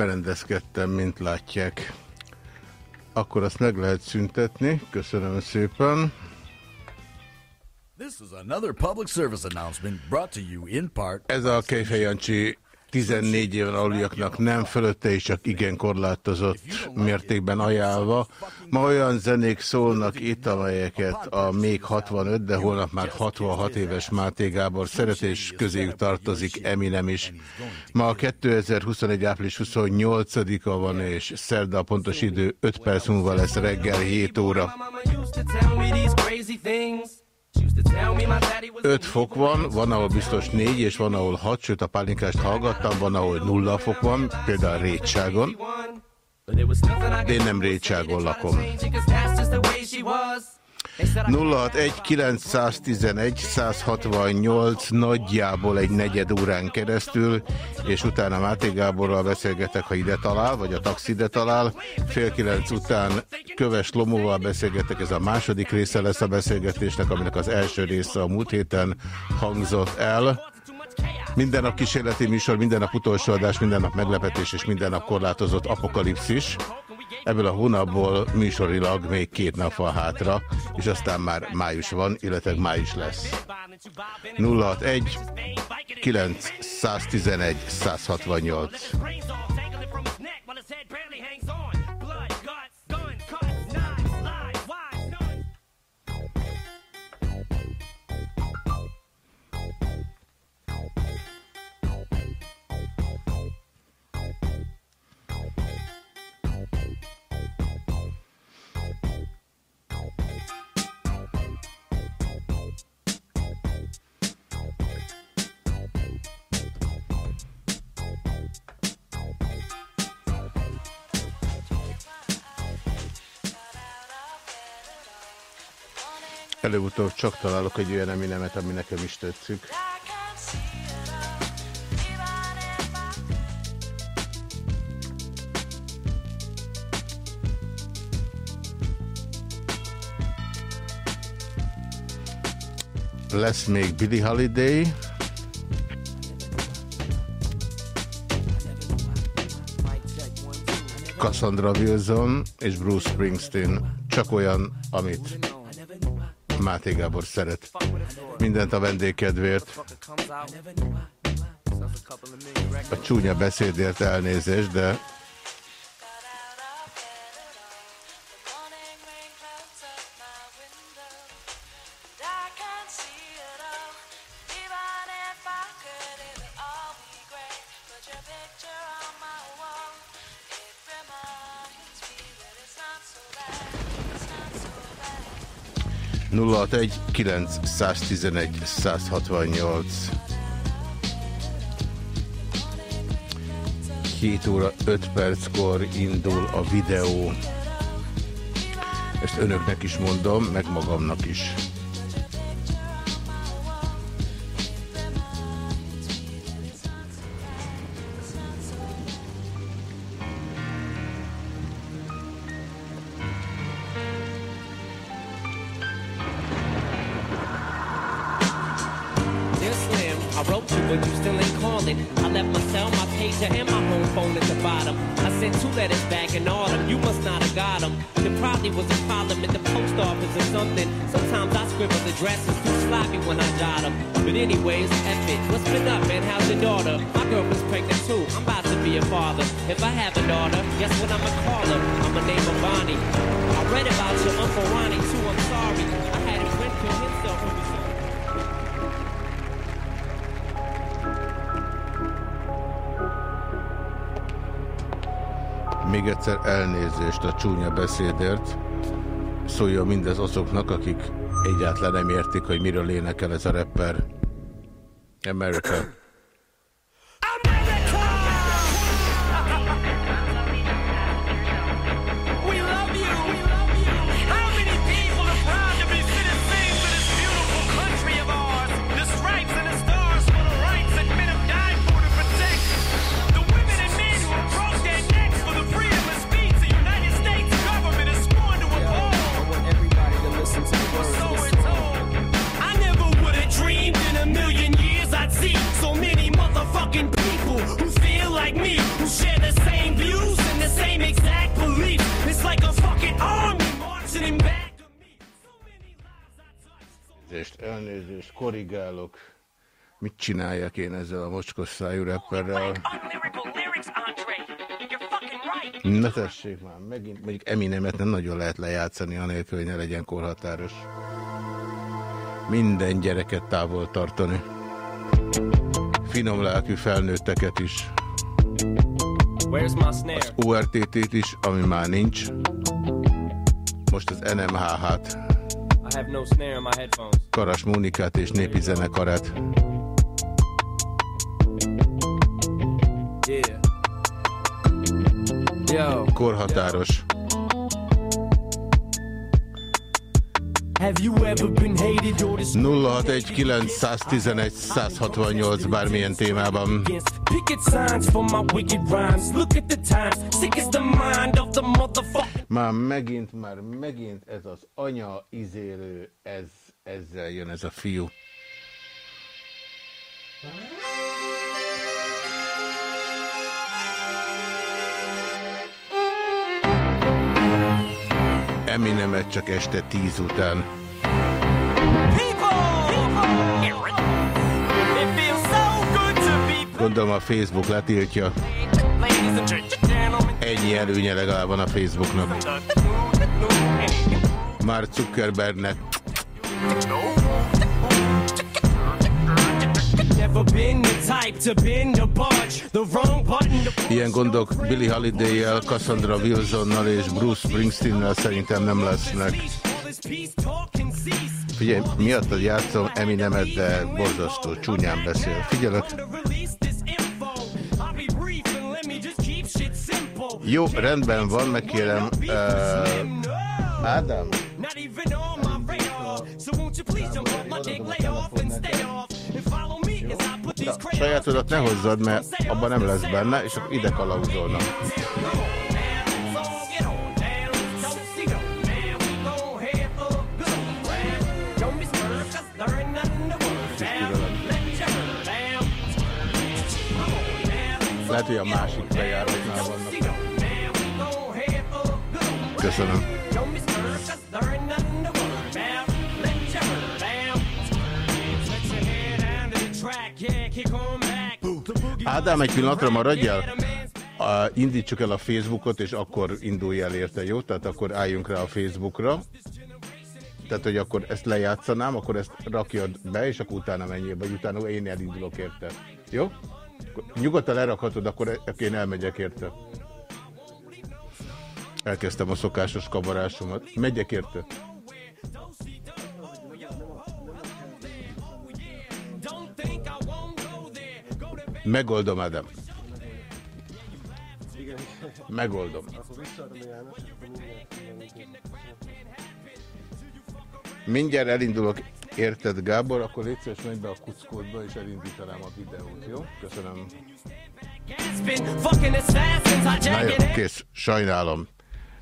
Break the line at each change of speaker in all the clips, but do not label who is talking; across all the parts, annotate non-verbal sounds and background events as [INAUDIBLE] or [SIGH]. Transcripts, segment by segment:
Berendezkedtem, mint látják. Akkor azt meg lehet szüntetni. Köszönöm szépen. Ez a Kejfej Jancsi 14 éven aluliaknak nem fölötte és csak igen korlátozott mértékben ajánlva. Ma olyan zenék szólnak itt, amelyeket a még 65, de holnap már 66 éves Máté Gábor szeretés közéjük tartozik Eminem is. Ma a 2021. április 28-a van, és szerda a pontos idő 5 perc múlva lesz reggel 7 óra. 5 fok van, van ahol biztos 4, és van ahol 6, sőt a pálinkást hallgattam, van ahol 0 fok van, például Rétságon. De én nem Rétságon lakom. 061 911 168 nagyjából egy negyed órán keresztül, és utána Máté Gáborral beszélgetek, ha ide talál, vagy a taxi ide talál. Fél kilenc után Köves Lomóval beszélgetek, ez a második része lesz a beszélgetésnek, aminek az első része a múlt héten hangzott el. Minden nap kísérleti műsor, minden nap utolsó adás, minden nap meglepetés és minden nap korlátozott apokalipszis. Ebből a hónapból műsorilag még két nap van hátra, és aztán már május van, illetve május lesz. 061 911 168 Előbb-utóbb csak találok egy olyan eminemet, ami nekem is tetszik. Lesz még Billy Holiday. Cassandra Wilson és Bruce Springsteen. Csak olyan, amit Máté Gábor szeret. Mindent a vendégkedvért. A csúnya beszédért elnézést, de nulla 911 168 7 óra 5 perckor indul a videó. Ezt önöknek is mondom, meg magamnak is. Beszédért. Szóljon mindez azoknak, akik egyáltalán nem értik, hogy miről énekel ez a rapper. America. Csináljak én ezzel a mocskos szájú rapperrel? Na tessék már, megint, mondjuk Eminemet nem nagyon lehet lejátszani, anélkül, hogy ne legyen korhatáros. Minden gyereket távol tartani. Finom lelkű felnőtteket is. Az ORTT-t is, ami már nincs. Most az NMHH-t. Karas Mónikát és népi zenekarát. Korhatáros. Have you ever been hated or 061 168 bármilyen témában. Már megint, már megint ez az anya izélő, ez, ezzel jön ez a fiú. Eminemet csak este tíz után. Gondolom a Facebook letiltja. Ennyi előnye legalább van a Facebooknak. Már Zuckerbergnek. Ilyen gondok Billy Holiday-jel, Cassandra Wilsonnal és Bruce Springsteen-nel szerintem nem lesznek. Figyelj, miattad játszom Eminemet, de borzasztó, csúnyán beszél. Figyelek! Jó, rendben van, megkérem. Uh, Ádám? Na, sajátodat ne hozzad, mert abban nem lesz benne, és akkor ide kalauzolnak. Lehet, hogy a másik bejáratnál vannak. Köszönöm. Ádám, egy pillanatra maradjál. A, indítsuk el a Facebookot, és akkor indulj el érte, jó? Tehát akkor álljunk rá a Facebookra. Tehát, hogy akkor ezt lejátszanám, akkor ezt rakjad be, és akkor utána menjél, vagy utána én elindulok érte. Jó? Nyugodtan lerakhatod, akkor én elmegyek érte. Elkezdtem a szokásos kavarásomat. Megyek érte. Megoldom, Adam. Megoldom. Mindjárt elindulok, érted Gábor, akkor légy szíves, menj be a kuckódba, és elindítanám a videót, jó? Köszönöm. Na jó, kész, sajnálom.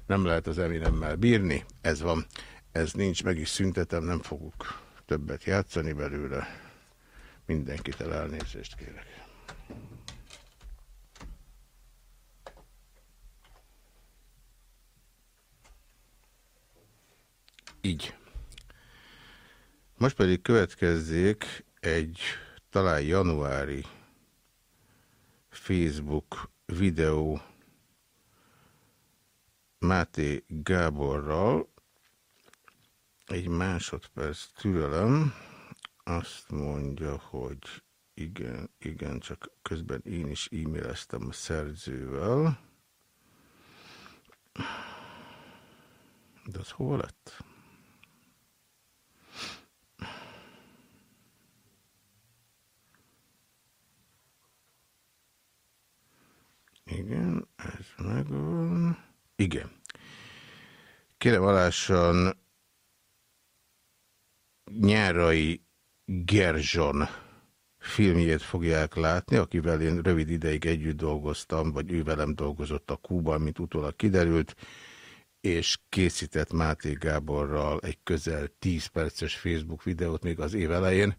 Nem lehet az Eminemmel bírni, ez van. Ez nincs, meg is szüntetem, nem fogok többet játszani belőle. Mindenkit elnézést kérek. Így. Most pedig következzék egy talán januári Facebook videó Máté Gáborral. Egy másodperc türelem. Azt mondja, hogy igen, igen, csak közben én is e-maileztem a szerzővel. De az hol lett? Igen, ez megvan. Igen. Kérem alásan nyárai Gerzson filmjét fogják látni, akivel én rövid ideig együtt dolgoztam, vagy ő velem dolgozott a Kúban, mint utólag kiderült, és készített Máté Gáborral egy közel 10 perces Facebook videót még az év elején.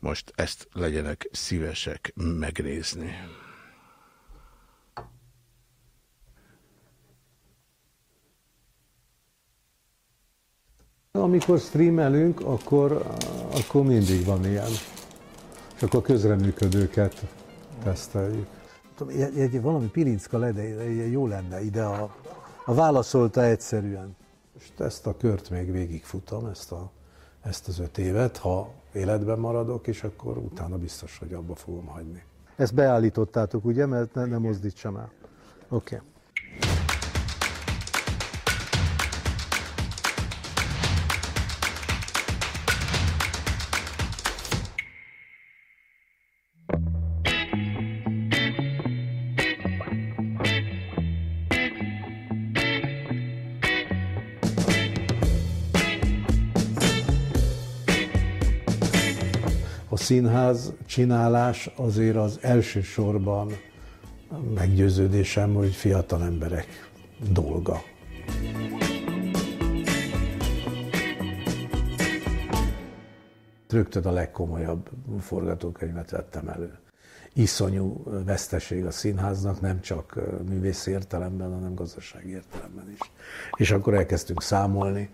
Most ezt legyenek szívesek megnézni.
Amikor streamelünk, akkor, akkor mindig van ilyen. És akkor közreműködőket teszteljük. Egy, egy, valami pilincka le, de jó lenne ide a, a válaszolta egyszerűen. Most ezt a kört még végigfutam, ezt, a, ezt az öt évet, ha életben maradok, és akkor utána biztos, hogy abba fogom hagyni. Ezt beállítottátok, ugye, mert ne, nem mozdítsam el. Oké. Okay. Színház csinálás azért az elsősorban meggyőződésem, hogy fiatal emberek dolga. Rögtön a legkomolyabb forgatókönyvet vettem elő. Iszonyú veszteség a színháznak, nem csak művész értelemben, hanem gazdasági értelemben is. És akkor elkezdtünk számolni,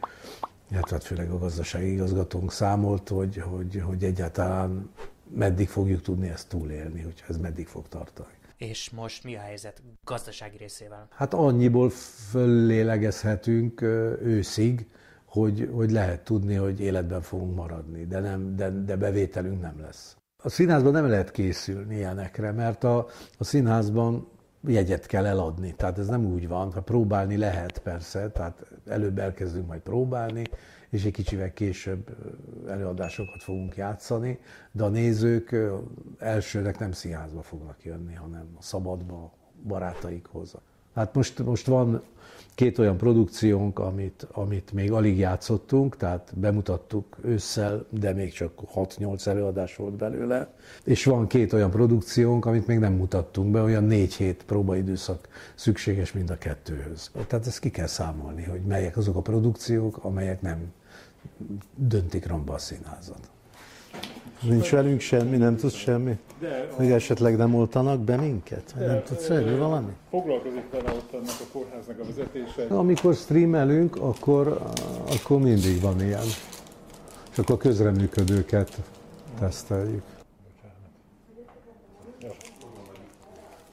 illetve hát főleg a gazdasági igazgatónk számolt, hogy, hogy, hogy egyáltalán meddig fogjuk tudni ezt túlélni, hogyha ez meddig fog tartani.
És most mi a helyzet gazdasági részével?
Hát annyiból föllélegezhetünk őszig, hogy, hogy lehet tudni, hogy életben fogunk maradni, de, nem, de, de bevételünk nem lesz. A színházban nem lehet készülni ilyenekre, mert a, a színházban jegyet kell eladni. Tehát ez nem úgy van, ha próbálni lehet persze, tehát előbb elkezdünk majd próbálni, és egy kicsivel később előadásokat fogunk játszani, de a nézők elsőnek nem színházba fognak jönni, hanem a szabadba, barátaikhoz. Hát most, most van két olyan produkciónk, amit, amit még alig játszottunk, tehát bemutattuk ősszel, de még csak 6-8 előadás volt belőle, és van két olyan produkciónk, amit még nem mutattunk be, olyan 4 hét próbaidőszak szükséges mind a kettőhöz. Tehát ezt ki kell számolni, hogy melyek azok a produkciók, amelyek nem döntik romba a színházat. Nincs velünk semmi, nem tudsz semmi? Még esetleg nem oltanak be minket? De, nem tudsz erről valami?
Foglalkozik vele ott ennek a kórháznak a vezetése.
Amikor streamelünk, akkor, akkor mindig van ilyen. És akkor közreműködőket teszteljük.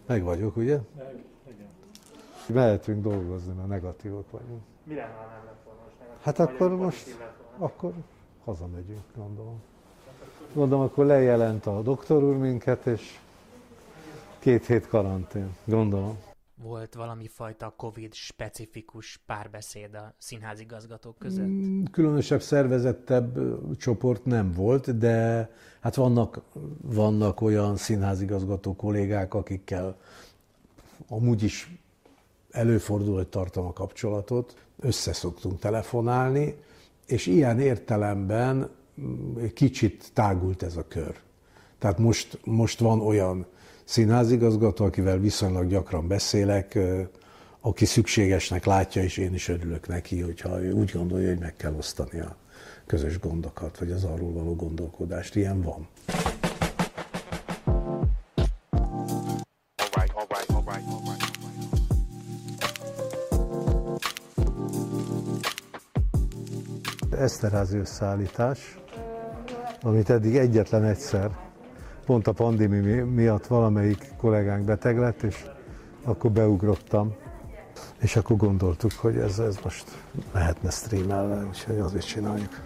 Meg vagyok, ugye? Meg, igen. Mehetünk dolgozni, mert negatívok vagyunk.
Mire nem lett volna most negatív?
Hát akkor most, akkor hazamegyünk, gondolom. Mondom, akkor lejelent a doktor úr minket, és két hét karantén, gondolom.
Volt valami fajta Covid specifikus párbeszéd a színházigazgatók között?
Mm, különösebb, szervezettebb csoport nem volt, de hát vannak, vannak olyan színházigazgató kollégák, akikkel amúgy is előfordul, hogy tartom a kapcsolatot, összeszoktunk telefonálni, és ilyen értelemben kicsit tágult ez a kör. Tehát most, most van olyan színházigazgató, akivel viszonylag gyakran beszélek, aki szükségesnek látja, és én is örülök neki, hogyha ő úgy gondolja, hogy meg kell osztani a közös gondokat, vagy az arról való gondolkodást. Ilyen van. Eszterházi összeállítás, amit eddig egyetlen egyszer, pont a pandémia miatt valamelyik kollégánk beteg lett, és akkor beugrottam, és akkor gondoltuk, hogy ez, ez most lehetne streamelve, úgyhogy azért csináljuk.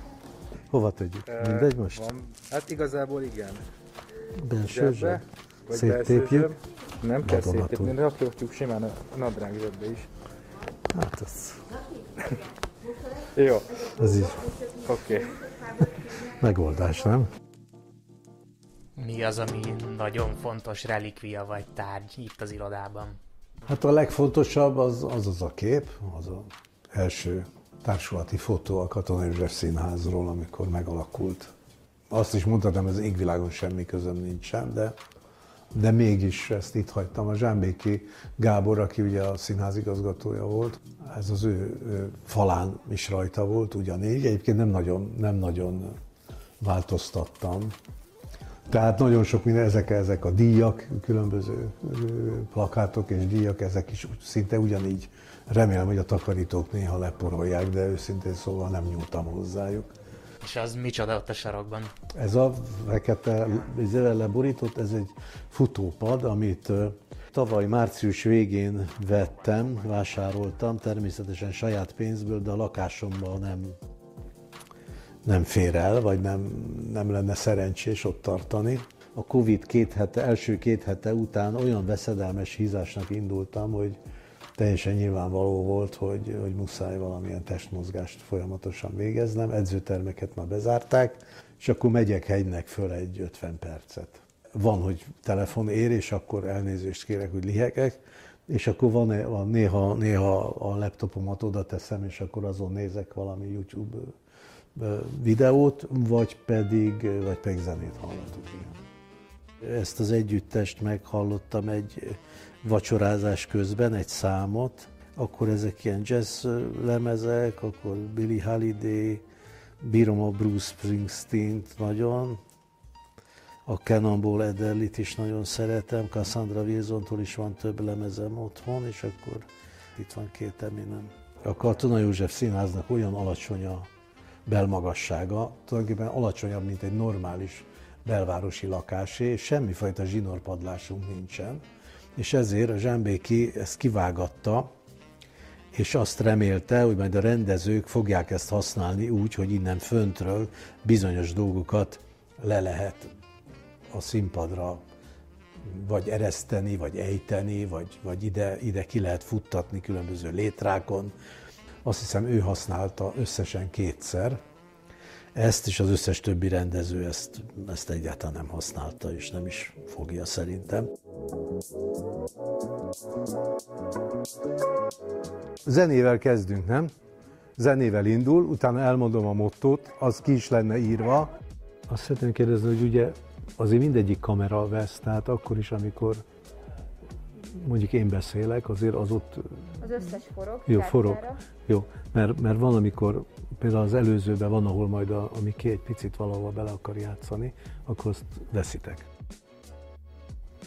Hova tegyük? Mindegy most? Van.
Hát igazából igen.
Belső zseb? Széttépjük?
Nem kell széttépni, rakjuk simán a nadrág zsebbe is.
Hát ez...
Jó.
Ez is.
Oké. Okay
megoldás, nem?
Mi az, ami nagyon fontos relikvia vagy tárgy itt az irodában?
Hát a legfontosabb az az, az a kép, az az első társulati fotó a Katona József Színházról, amikor megalakult. Azt is mondhatom, ez égvilágon semmi közöm nincsen, de, de mégis ezt itt hagytam. A Zsámbéki Gábor, aki ugye a színház igazgatója volt, ez az ő, ő falán is rajta volt ugyanígy. Egyébként nem nagyon, nem nagyon változtattam. Tehát nagyon sok minden, ezek, ezek a díjak, különböző plakátok és díjak, ezek is szinte ugyanígy remélem, hogy a takarítók néha leporolják, de őszintén szóval nem nyúltam hozzájuk.
És az micsoda ott a sarokban?
Ez a fekete zövel leborított, ez egy futópad, amit tavaly március végén vettem, vásároltam, természetesen saját pénzből, de a lakásomban nem, nem fér el, vagy nem, nem lenne szerencsés ott tartani. A Covid két hete, első két hete után olyan veszedelmes hízásnak indultam, hogy teljesen nyilvánvaló volt, hogy, hogy muszáj valamilyen testmozgást folyamatosan végeznem. Edzőtermeket már bezárták, és akkor megyek hegynek föl egy 50 percet. Van, hogy telefon ér, és akkor elnézést kérek, hogy lihegek, és akkor van, van néha, néha a laptopomat oda teszem, és akkor azon nézek valami YouTube videót, vagy pedig, vagy pedig zenét hallatok. Ezt az együttest meghallottam egy vacsorázás közben egy számot, akkor ezek ilyen jazz lemezek, akkor Billy Holiday, bírom a Bruce Springsteen-t nagyon, a Cannonball Adderley-t is nagyon szeretem, Cassandra Wilson-tól is van több lemezem otthon, és akkor itt van két Eminem. A Katona József színháznak olyan alacsony a belmagassága, tulajdonképpen alacsonyabb, mint egy normális belvárosi lakásé, és semmifajta zsinórpadlásunk nincsen és ezért a Zsámbéki ezt kivágatta, és azt remélte, hogy majd a rendezők fogják ezt használni úgy, hogy innen föntről bizonyos dolgokat le lehet a színpadra vagy ereszteni, vagy ejteni, vagy, vagy ide, ide ki lehet futtatni különböző létrákon. Azt hiszem ő használta összesen kétszer, ezt is az összes többi rendező ezt, ezt egyáltalán nem használta, és nem is fogja szerintem. Zenével kezdünk, nem? Zenével indul, utána elmondom a mottót, az ki is lenne írva. Azt szeretném kérdezni, hogy ugye azért mindegyik kamera vesz, tehát akkor is, amikor mondjuk én beszélek, azért az ott...
Az összes forog.
Jó, forog. Jó, mert, mert van, amikor például az előzőben van, ahol majd a, a Miki egy picit valahol bele akar játszani, akkor azt veszitek.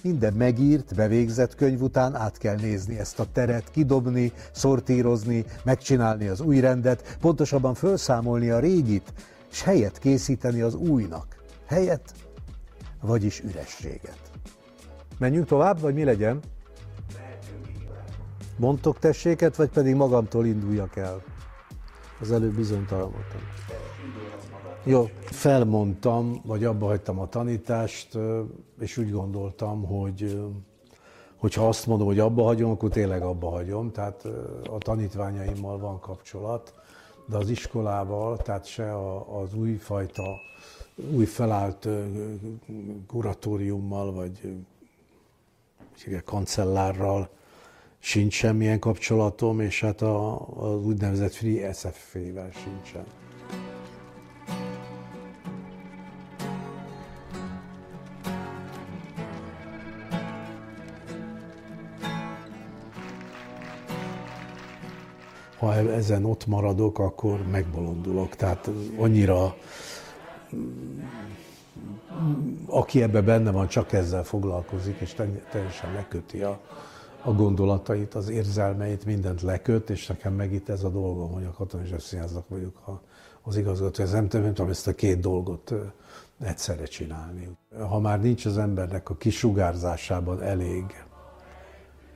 Minden megírt, bevégzett könyv után át kell nézni ezt a teret, kidobni, szortírozni, megcsinálni az új rendet, pontosabban felszámolni a régit, és helyet készíteni az újnak. Helyet, vagyis ürességet. Menjünk tovább, vagy mi legyen? Mondtok tesséket, vagy pedig magamtól induljak el? Az előbb bizonytalan voltam. Jó, felmondtam, vagy abba hagytam a tanítást, és úgy gondoltam, hogy hogyha azt mondom, hogy abba hagyom, akkor tényleg abba hagyom. Tehát a tanítványaimmal van kapcsolat, de az iskolával, tehát se az újfajta, új felállt kuratóriummal, vagy kancellárral, sincs semmilyen kapcsolatom, és hát a, az úgynevezett Free SF-vel sincsen. Ha ezen ott maradok, akkor megbolondulok. Tehát annyira aki ebbe benne van, csak ezzel foglalkozik, és teljesen leköti a, a gondolatait, az érzelmeit, mindent leköt, és nekem meg itt ez a dolgom, hogy a katonai zsebszínháznak vagyok a, az igazgató. Ez nem tudom ezt a két dolgot egyszerre csinálni. Ha már nincs az embernek a kisugárzásában elég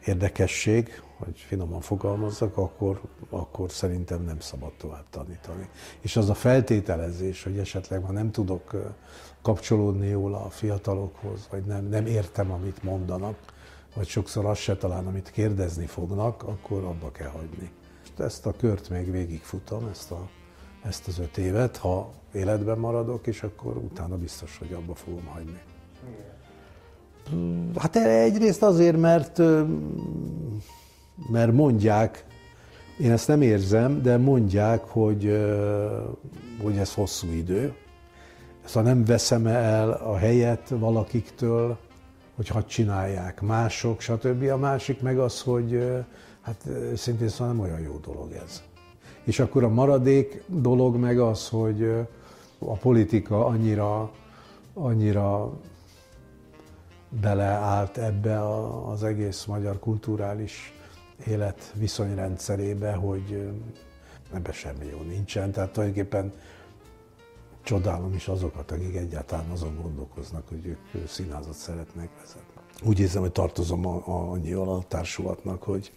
érdekesség, hogy finoman fogalmazzak, akkor, akkor szerintem nem szabad tovább tanítani. És az a feltételezés, hogy esetleg ma nem tudok kapcsolódni jól a fiatalokhoz, vagy nem, nem értem, amit mondanak, vagy sokszor azt se talán, amit kérdezni fognak, akkor abba kell hagyni. Ezt a kört még végigfutom, ezt, a, ezt az öt évet, ha életben maradok, és akkor utána biztos, hogy abba fogom hagyni. Hát egyrészt azért, mert, mert mondják, én ezt nem érzem, de mondják, hogy, hogy ez hosszú idő. Ezt nem veszem el a helyet valakiktől, hogy hadd csinálják mások, stb. A másik meg az, hogy hát szintén szóval nem olyan jó dolog ez. És akkor a maradék dolog meg az, hogy a politika annyira, annyira beleállt ebbe a, az egész magyar kulturális élet viszonyrendszerébe, hogy ebbe semmi jó nincsen. Tehát tulajdonképpen csodálom is azokat, akik egyáltalán azon gondolkoznak, hogy ők színházat szeretnek vezetni. Úgy érzem, hogy tartozom a, a, annyi a társulatnak, hogy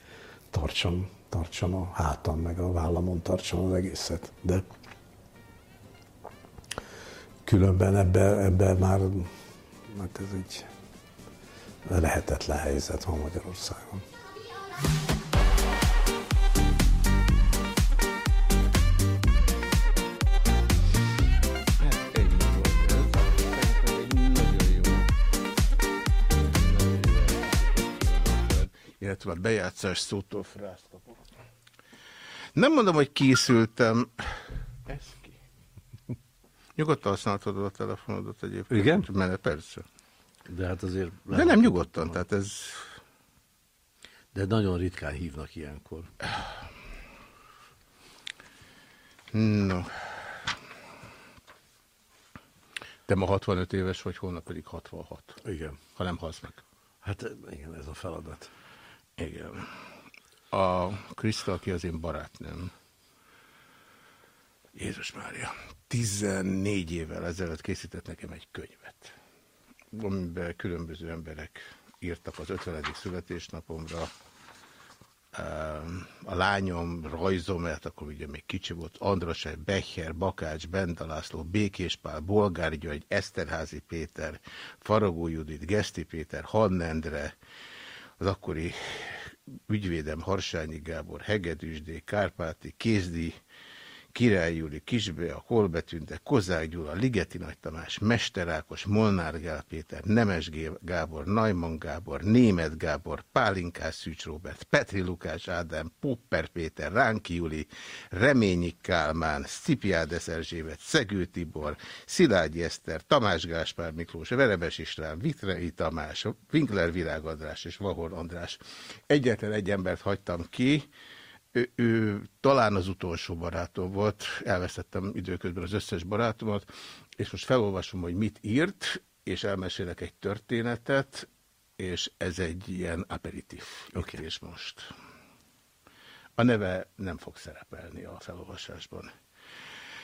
tartsam, tartsam a hátam, meg a vállamon tartsam az egészet. De különben ebbe, ebbe már, hát ez egy lehetetlen helyzet van Magyarországon.
A bejátszás szótól kapok. Nem mondom, hogy készültem. Ez ki? Nyugodtan használhatod a telefonodat egyébként.
Igen?
Mert persze.
De hát azért...
De nem nyugodtan, tehát ez...
De nagyon ritkán hívnak ilyenkor.
No. Te ma 65 éves vagy, holnap pedig 66.
Igen.
Ha nem halsz meg.
Hát igen, ez a feladat.
Igen. A Kriszta, aki az én barátnőm, Jézus Mária, 14 évvel ezelőtt készített nekem egy könyvet, amiben különböző emberek írtak az 50. születésnapomra, a lányom rajzom, mert akkor ugye még kicsi volt, Andrasej, Becher, Bakács, Benda László, Békéspál, Bolgár György, Eszterházi Péter, Faragó Judit, Geszti Péter, Hannendre, az akkori ügyvédem Harsányi Gábor, Hegedűsdé, Kárpáti, Kézdi, Király Júli, Kisbea, Kolbetünte, Kozák Gyula, Ligeti Nagy Tamás, Mester Ákos, Molnár Gál Péter, Nemes Gábor, Najman Gábor, Német Gábor, Pálinkás Szűcs Robert, Petri Lukás Ádám, Popper Péter, Ránki Júli, Reményi Kálmán, Szipiádes Erzsébet, Szegő Tibor, Szilágyi Eszter, Tamás Gáspár Miklós, Verebes István, Vitrei Tamás, Winkler Virág András és Vahor András. Egyetlen egy embert hagytam ki, ő, ő talán az utolsó barátom volt, elvesztettem időközben az összes barátomat, és most felolvasom, hogy mit írt, és elmesélek egy történetet, és ez egy ilyen aperitív okay. és most. A neve nem fog szerepelni a felolvasásban.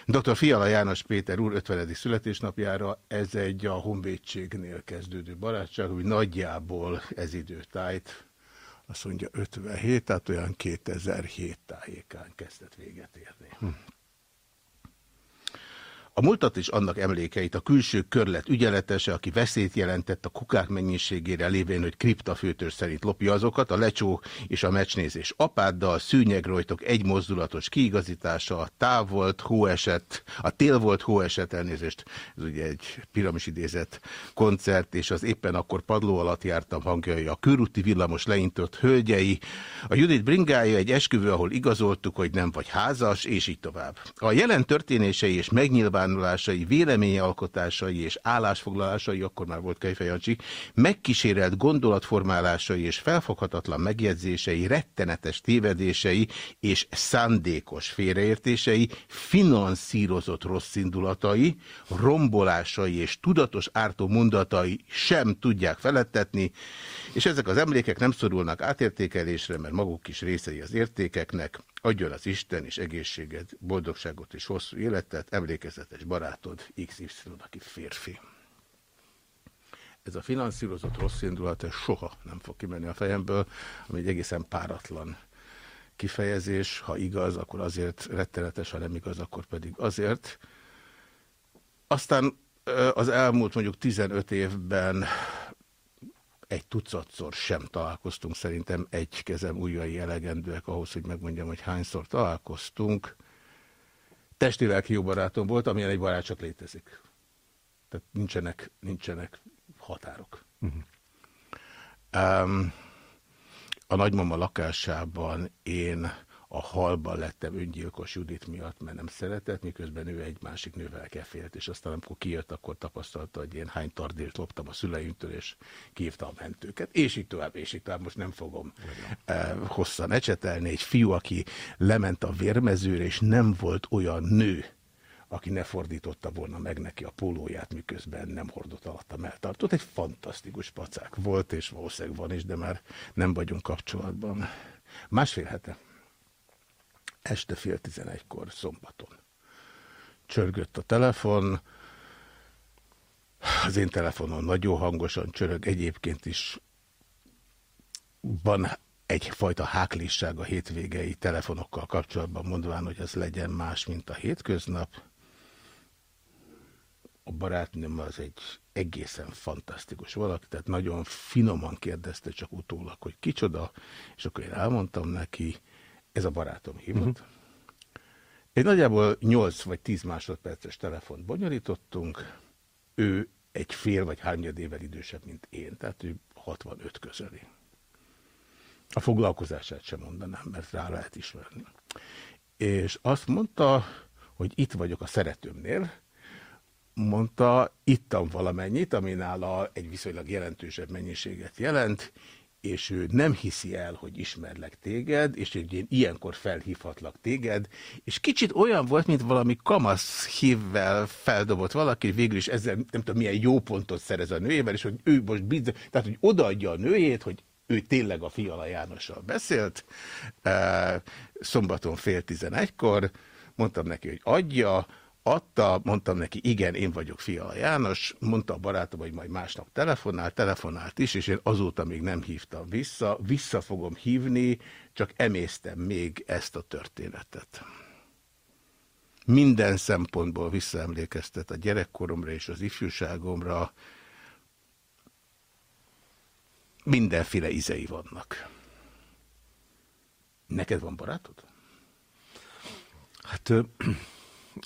Dr. Fiala János Péter úr 50. születésnapjára ez egy a honvédségnél kezdődő barátság, hogy nagyjából ez időtájt azt mondja 57, tehát olyan 2007 tájékán kezdett véget érni. Hm. A múltat és annak emlékeit a külső körlet ügyeletese, aki veszélyt jelentett a kukák mennyiségére lévén, hogy kriptafőtör szerint lopja azokat, a lecsó és a meccsnézés apáddal, szűnyegrojtok egy mozdulatos kiigazítása, a táv volt, hóeset, a tél volt, hóeset elnézést, ez ugye egy piramis idézett koncert, és az éppen akkor padló alatt jártam hangjai, a körúti villamos leintott hölgyei, a Judit bringája egy esküvő, ahol igazoltuk, hogy nem vagy házas, és így tovább. A jelen történései és megnyilván megnyilvánulásai, véleményalkotásai és állásfoglalásai, akkor már volt Kejfejancsi, megkísérelt gondolatformálásai és felfoghatatlan megjegyzései, rettenetes tévedései és szándékos félreértései, finanszírozott rosszindulatai, rombolásai és tudatos ártó mondatai sem tudják felettetni, és ezek az emlékek nem szorulnak átértékelésre, mert maguk is részei az értékeknek, Adjon az Isten és egészséget, boldogságot és hosszú életet, emlékezetes barátod XY, aki férfi. Ez a finanszírozott rossz indulat, ez soha nem fog kimenni a fejemből, ami egy egészen páratlan kifejezés. Ha igaz, akkor azért rettenetes, ha nem igaz, akkor pedig azért. Aztán az elmúlt mondjuk 15 évben egy tucatszor sem találkoztunk, szerintem egy kezem ujjai elegendőek ahhoz, hogy megmondjam, hogy hányszor találkoztunk. Testi-lelki jó barátom volt, amilyen egy barát csak létezik. Tehát nincsenek, nincsenek határok. Uh -huh. um, a nagymama lakásában én a halban lettem öngyilkos Judit miatt, mert nem szeretett, miközben ő egy másik nővel kefélt, és aztán amikor kijött, akkor tapasztalta, hogy én hány tardért loptam a szüleimtől, és kívta a mentőket, és így tovább, és így tovább, most nem fogom eh, hosszan ecsetelni. Egy fiú, aki lement a vérmezőre, és nem volt olyan nő, aki ne fordította volna meg neki a pólóját, miközben nem hordott alatt melltartót. Egy fantasztikus pacák volt, és valószínűleg van is, de már nem vagyunk kapcsolatban. Másfél hete, este fél tizenegykor, szombaton. Csörgött a telefon, az én telefonon nagyon hangosan csörög, egyébként is van egyfajta háklisság a hétvégei telefonokkal kapcsolatban, mondván, hogy ez legyen más, mint a hétköznap. A barátnőm az egy egészen fantasztikus valaki, tehát nagyon finoman kérdezte csak utólag, hogy kicsoda, és akkor én elmondtam neki, ez a barátom hívott. Uh. -huh. Egy nagyjából 8 vagy 10 másodperces telefont bonyolítottunk, ő egy fél vagy hárnyad évvel idősebb, mint én, tehát ő 65 közeli. A foglalkozását sem mondanám, mert rá lehet ismerni. És azt mondta, hogy itt vagyok a szeretőmnél, mondta, ittam valamennyit, ami nála egy viszonylag jelentősebb mennyiséget jelent, és ő nem hiszi el, hogy ismerlek téged, és hogy én ilyenkor felhívhatlak téged, és kicsit olyan volt, mint valami kamasz hívvel feldobott valaki, végül is ezzel nem tudom milyen jó pontot szerez a nőjével, és hogy ő most bizony, tehát hogy odaadja a nőjét, hogy ő tényleg a Fiala Jánossal beszélt, szombaton fél tizenegykor, mondtam neki, hogy adja, adta, mondtam neki, igen, én vagyok Fiala János, mondta a barátom, hogy majd másnap telefonál, telefonált is, és én azóta még nem hívtam vissza, vissza fogom hívni, csak emésztem még ezt a történetet. Minden szempontból visszaemlékeztet a gyerekkoromra és az ifjúságomra, mindenféle izei vannak. Neked van barátod?
Hát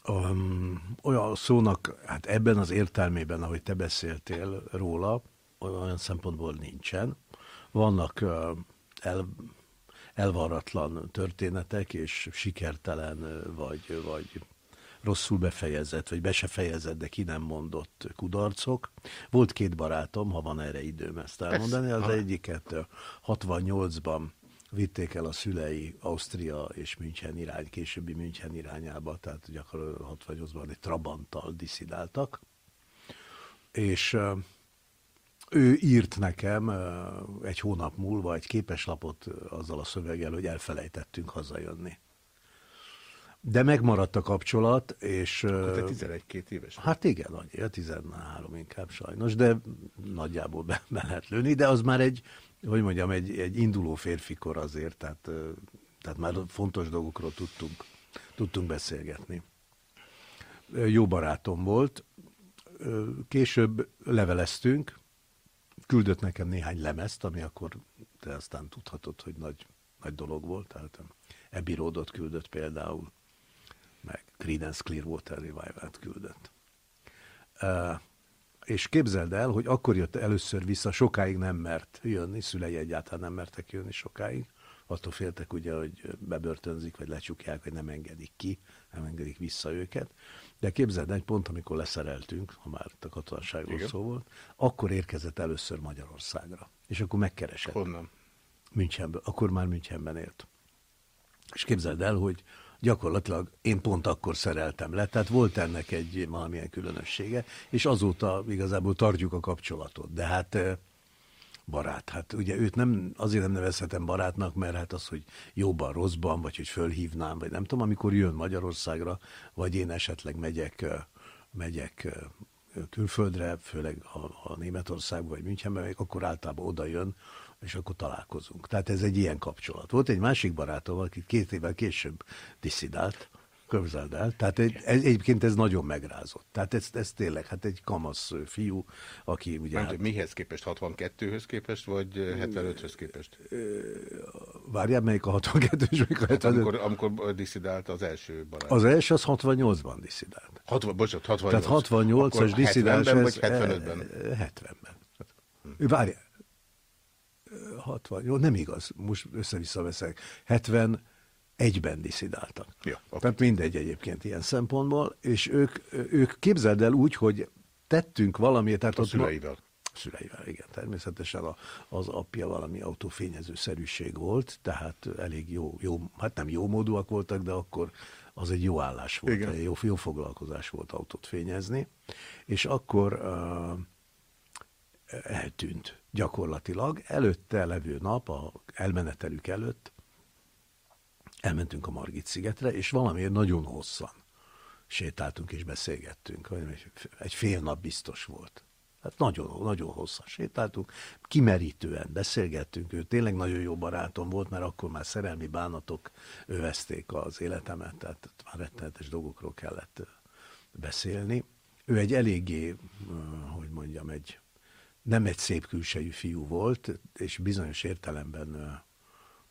um, olyan szónak, hát ebben az értelmében, ahogy te beszéltél róla, olyan szempontból nincsen. Vannak uh, el, elvaratlan történetek, és sikertelen, vagy, vagy rosszul befejezett, vagy be se fejezett, de ki nem mondott kudarcok. Volt két barátom, ha van erre időm ezt elmondani, az egyiket 68-ban vitték el a szülei Ausztria és München irány, későbbi München irányába, tehát gyakorlatilag 68-ban egy Trabanttal diszidáltak, és ő írt nekem egy hónap múlva egy képeslapot azzal a szöveggel, hogy elfelejtettünk hazajönni. De megmaradt a kapcsolat, és...
Akkor te 11-2 éves?
Hát igen, annyi, 13 inkább sajnos, de nagyjából be, be lehet lőni, de az már egy, hogy mondjam, egy, egy induló férfikor azért, tehát, tehát már fontos dolgokról tudtunk, tudtunk beszélgetni. Jó barátom volt, később leveleztünk, küldött nekem néhány lemezt, ami akkor te aztán tudhatod, hogy nagy, nagy dolog volt, tehát Abbey Roadot küldött például, meg Creedence Clearwater Revival-t küldött. És képzeld el, hogy akkor jött először vissza, sokáig nem mert jönni, szülei egyáltalán nem mertek jönni sokáig, attól féltek ugye, hogy bebörtönzik, vagy lecsukják, vagy nem engedik ki, nem engedik vissza őket. De képzeld, egy pont, amikor leszereltünk, ha már a katonaságról szó volt, akkor érkezett először Magyarországra. És akkor megkeresett.
Honnan?
Münchenből. Akkor már Münchenben élt. És képzeld el, hogy gyakorlatilag én pont akkor szereltem le, tehát volt ennek egy valamilyen különössége, és azóta igazából tartjuk a kapcsolatot. De hát barát, hát ugye őt nem, azért nem nevezhetem barátnak, mert hát az, hogy jóban, rosszban, vagy hogy fölhívnám, vagy nem tudom, amikor jön Magyarországra, vagy én esetleg megyek, megyek külföldre, főleg ha, ha Németországba vagy Münchenbe akkor általában oda jön, és akkor találkozunk. Tehát ez egy ilyen kapcsolat. Volt egy másik barátom, aki két évvel később diszidált, Képzeld el. Tehát egy, ez, egyébként ez nagyon megrázott. Tehát ez, ez tényleg, hát egy kamasz fiú, aki ugye...
Nem, hát, mihez képest? 62-höz képest, vagy 75-höz képest?
Várjál, melyik a 62 és melyik a 75? Hát
amikor, amikor diszidált az első barát.
Az első az 68-ban diszidált.
60, bocsánat, 68.
Tehát 68-as diszidálás.
70-ben vagy 75-ben?
70-ben. Hm. Várjál, 60, jó, nem igaz, most össze-vissza veszek, 70 egyben diszidáltak.
Ja, okay.
Tehát mindegy egyébként ilyen szempontból, és ők, ők képzeld el úgy, hogy tettünk valamit. Tehát
a szüleivel.
A szüleivel, igen. Természetesen a, az apja valami autófényező szerűség volt, tehát elég jó, jó, hát nem jó módúak voltak, de akkor az egy jó állás volt, egy jó, jó foglalkozás volt autót fényezni, és akkor uh, eltűnt gyakorlatilag. Előtte levő nap, a elmenetelük előtt elmentünk a Margit szigetre, és valamiért nagyon hosszan sétáltunk és beszélgettünk. Egy fél nap biztos volt. Hát nagyon, nagyon hosszan sétáltunk, kimerítően beszélgettünk, ő tényleg nagyon jó barátom volt, mert akkor már szerelmi bánatok övezték az életemet, tehát már rettenetes dolgokról kellett beszélni. Ő egy eléggé, hogy mondjam, egy nem egy szép külsejű fiú volt, és bizonyos értelemben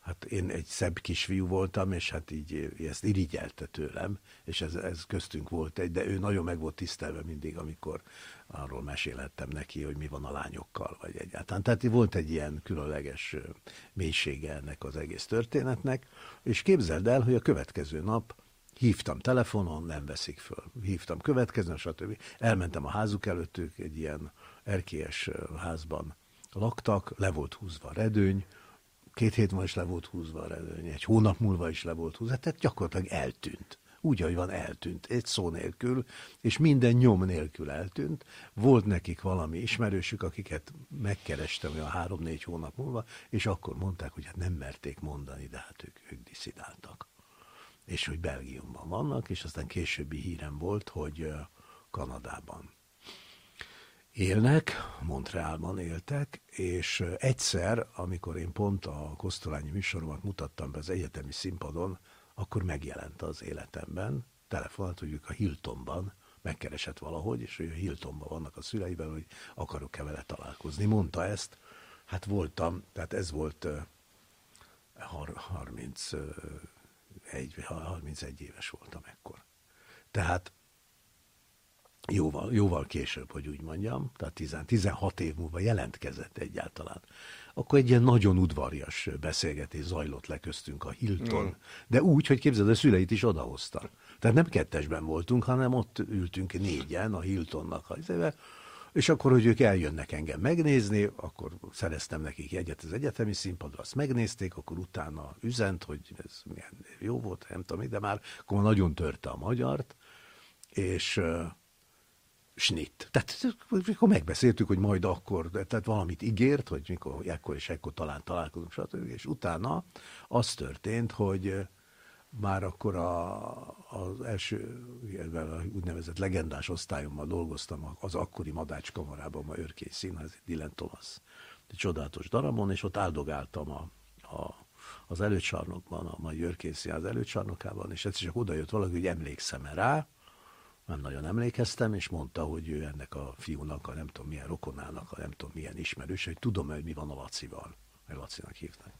hát én egy szebb kisfiú voltam, és hát így ezt irigyelte tőlem, és ez, ez köztünk volt egy, de ő nagyon meg volt tisztelve mindig, amikor arról mesélhettem neki, hogy mi van a lányokkal, vagy egyáltalán. Tehát volt egy ilyen különleges mélysége ennek az egész történetnek, és képzeld el, hogy a következő nap hívtam telefonon, nem veszik föl. Hívtam következő, stb. Elmentem a házuk előtt, ők egy ilyen erkélyes házban laktak, le volt húzva a redőny, két hét múlva is le volt húzva a redőny, egy hónap múlva is le volt húzva, tehát gyakorlatilag eltűnt. Úgy, ahogy van, eltűnt. Egy szó nélkül, és minden nyom nélkül eltűnt. Volt nekik valami ismerősük, akiket megkerestem olyan három-négy hónap múlva, és akkor mondták, hogy hát nem merték mondani, de hát ők, ők diszidáltak. És hogy Belgiumban vannak, és aztán későbbi hírem volt, hogy Kanadában élnek, Montrealban éltek, és egyszer, amikor én pont a Kosztolányi műsoromat mutattam be az egyetemi színpadon, akkor megjelent az életemben, telefonált, hogy ők a Hiltonban, megkeresett valahogy, és hogy a Hiltonban vannak a szüleivel, hogy akarok-e vele találkozni. Mondta ezt, hát voltam, tehát ez volt uh, 31, 31 éves voltam ekkor. Tehát jóval, jóval később, hogy úgy mondjam, tehát 10, 16 év múlva jelentkezett egyáltalán. Akkor egy ilyen nagyon udvarjas beszélgetés zajlott le köztünk a Hilton, mm. de úgy, hogy képzeld, a szüleit is odahozta. Tehát nem kettesben voltunk, hanem ott ültünk négyen a Hiltonnak a és akkor, hogy ők eljönnek engem megnézni, akkor szereztem nekik jegyet az egyetemi színpadra, azt megnézték, akkor utána üzent, hogy ez milyen jó volt, nem tudom, de már akkor nagyon törte a magyart, és snit. Tehát akkor megbeszéltük, hogy majd akkor, tehát valamit ígért, hogy mikor, ekkor és ekkor talán találkozunk, stb. És utána az történt, hogy már akkor a, az első, úgynevezett legendás osztályommal dolgoztam az akkori Madács kamarában, a Örkény Színház, Dylan Thomas. Egy csodálatos darabon, és ott áldogáltam a, a, az előcsarnokban, a mai Örkény Színház előcsarnokában, és egyszer csak oda valaki, hogy emlékszem -e rá, nem nagyon emlékeztem, és mondta, hogy ő ennek a fiúnak, a nem tudom milyen rokonának, a nem tudom milyen ismerős, hogy tudom, hogy mi van a Lacival. Mert Lacinak hívták.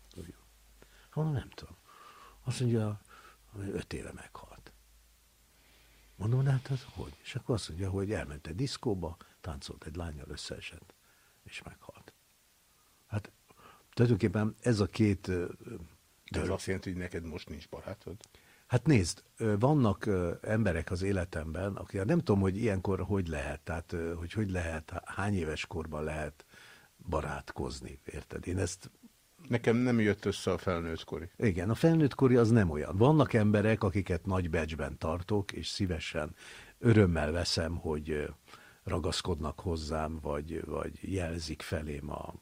Mondom, nem tudom. Azt mondja, öt éve meghalt. Mondom, hát az hogy? És akkor azt mondja, hogy elment egy diszkóba, táncolt egy lányjal, összeesett, és meghalt. Hát tulajdonképpen ez a két...
De ez azt jelenti, hogy neked most nincs barátod?
Hát nézd, vannak emberek az életemben, akik nem tudom, hogy ilyenkor hogy lehet, tehát hogy hogy lehet, hány éves korban lehet barátkozni, érted? Én ezt
Nekem nem jött össze a felnőttkori.
Igen, a felnőttkori az nem olyan. Vannak emberek, akiket nagy becsben tartok, és szívesen, örömmel veszem, hogy ragaszkodnak hozzám, vagy, vagy jelzik felém a,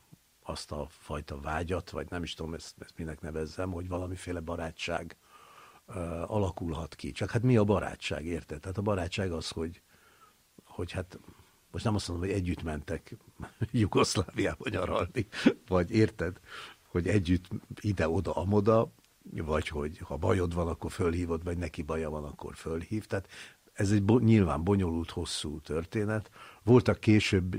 azt a fajta vágyat, vagy nem is tudom, ezt, ezt minek nevezzem, hogy valamiféle barátság alakulhat ki. Csak hát mi a barátság, érted? Tehát a barátság az, hogy, hogy hát most nem azt mondom, hogy együtt mentek [LAUGHS] Jugoszláviába nyaralni, vagy érted, hogy együtt ide-oda, amoda, vagy hogy ha bajod van, akkor fölhívod, vagy neki baja van, akkor fölhív. Tehát ez egy bo- nyilván bonyolult, hosszú történet. Voltak később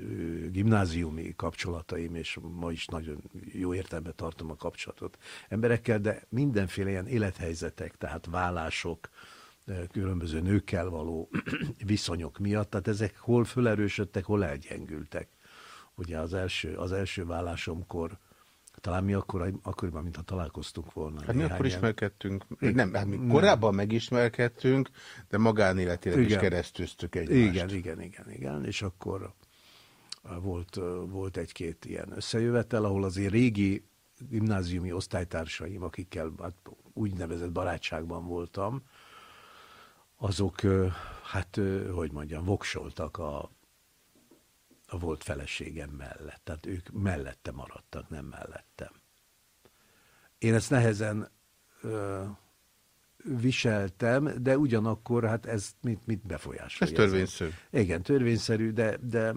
gimnáziumi kapcsolataim, és ma is nagyon jó értelemben tartom a kapcsolatot emberekkel, de mindenféle ilyen élethelyzetek, tehát vállások, különböző nőkkel való [CLEARS THROAT] viszonyok miatt, tehát ezek hol fölerősödtek, hol elgyengültek. Ugye az első, az első vállásomkor talán mi akkor, akkoriban, mintha találkoztunk volna.
Hát mi akkor ismerkedtünk. Igen. Nem, hát mi korábban megismerkedtünk, de magánéletének is keresztőztük egymást.
Igen, igen, igen, igen. És akkor volt, volt egy-két ilyen összejövetel, ahol azért régi gimnáziumi osztálytársaim, akikkel hát úgynevezett barátságban voltam, azok, hát, hogy mondjam, voksoltak a, a volt feleségem mellett. Tehát ők mellette maradtak, nem mellettem. Én ezt nehezen ö, viseltem, de ugyanakkor hát ez mit, mit befolyásolja?
Ez törvényszerű.
Igen, törvényszerű, de, de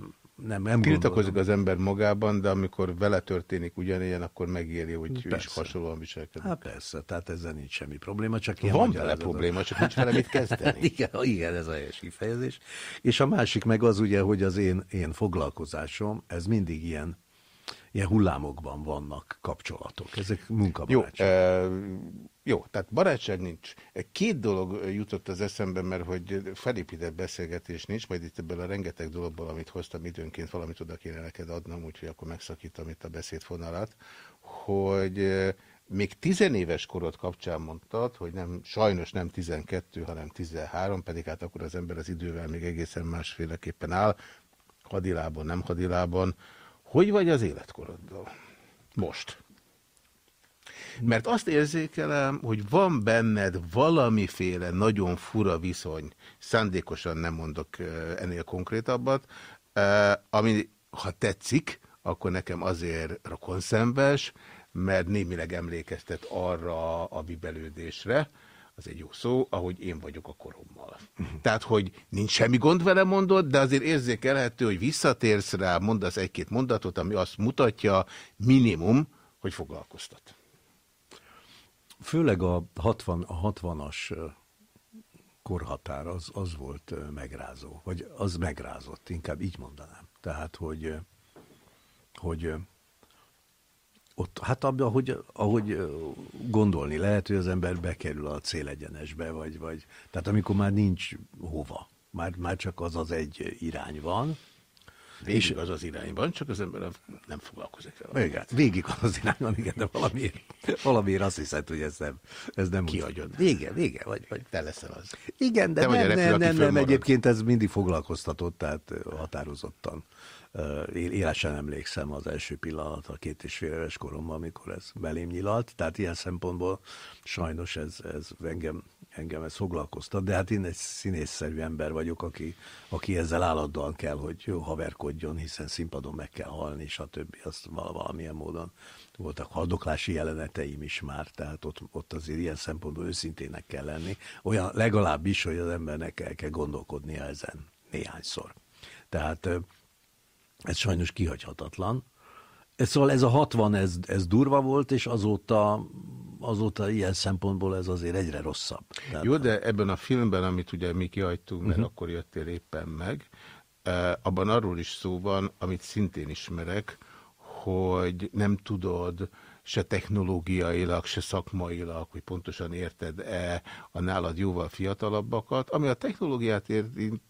nem, nem
Tiltakozik az ember magában, de amikor vele történik ugyanilyen, akkor megéri, hogy persze. ő is hasonlóan viselkedik.
Hát persze, tehát ezzel nincs semmi probléma. Csak
Van vele probléma, csak nincs vele mit kezdeni. [LAUGHS]
igen, igen, ez a helyes kifejezés. És a másik meg az ugye, hogy az én, én foglalkozásom, ez mindig ilyen ilyen hullámokban vannak kapcsolatok. Ezek munkabarátság.
Jó, jó, tehát barátság nincs. Két dolog jutott az eszembe, mert hogy felépített beszélgetés nincs, majd itt ebből a rengeteg dologból, amit hoztam időnként, valamit oda kéne neked adnom, úgyhogy akkor megszakítom itt a beszédfonalat, hogy még tizenéves korod kapcsán mondtad, hogy nem, sajnos nem 12, hanem 13, pedig hát akkor az ember az idővel még egészen másféleképpen áll, hadilában, nem hadilában, hogy vagy az életkoroddal? Most. Mert azt érzékelem, hogy van benned valamiféle nagyon fura viszony, szándékosan nem mondok ennél konkrétabbat, ami, ha tetszik, akkor nekem azért rokonszembes, mert némileg emlékeztet arra a bibelődésre, az egy jó szó, ahogy én vagyok a korommal. Tehát, hogy nincs semmi gond vele mondod, de azért érzékelhető, hogy visszatérsz rá, mondasz egy-két mondatot, ami azt mutatja minimum, hogy foglalkoztat.
Főleg a 60, a 60-as korhatár az, az volt megrázó, vagy az megrázott, inkább így mondanám. Tehát, hogy, hogy ott, hát abban, ahogy, ahogy gondolni lehet, hogy az ember bekerül a célegyenesbe, vagy, vagy tehát amikor már nincs hova, már, már csak az az egy irány van,
Végig és az az irányban, csak az ember nem foglalkozik vele.
Igen, végig az az irányban, igen, de valamiért, valamiért azt hiszed, hogy ez nem, ez nem
Kihagyod.
Vége, vége, vagy, vagy
te leszel az.
Igen, de, de nem, nem, nem, nem, egyébként ez mindig foglalkoztatott, tehát határozottan élesen emlékszem az első pillanatra, két és fél éves koromban, amikor ez belém nyilalt, tehát ilyen szempontból sajnos ez, ez engem, engem ez foglalkoztat, de hát én egy színészszerű ember vagyok, aki, aki ezzel állandóan kell, hogy jó haverkodjon, hiszen színpadon meg kell halni, a többi, azt valamilyen módon voltak haldoklási jeleneteim is már, tehát ott, ott azért ilyen szempontból őszintének kell lenni, olyan legalábbis, hogy az embernek el kell gondolkodnia ezen néhányszor. Tehát ez sajnos kihagyhatatlan. Szóval ez a 60, ez, ez durva volt, és azóta, azóta ilyen szempontból ez azért egyre rosszabb.
Tehát Jó, de ebben a filmben, amit ugye mi kihagytunk, mert uh mhm. -huh. akkor jöttél éppen meg, eh, abban arról is szó van, amit szintén ismerek, hogy nem tudod se technológiailag, se szakmailag, hogy pontosan érted-e a nálad jóval fiatalabbakat. Ami a technológiát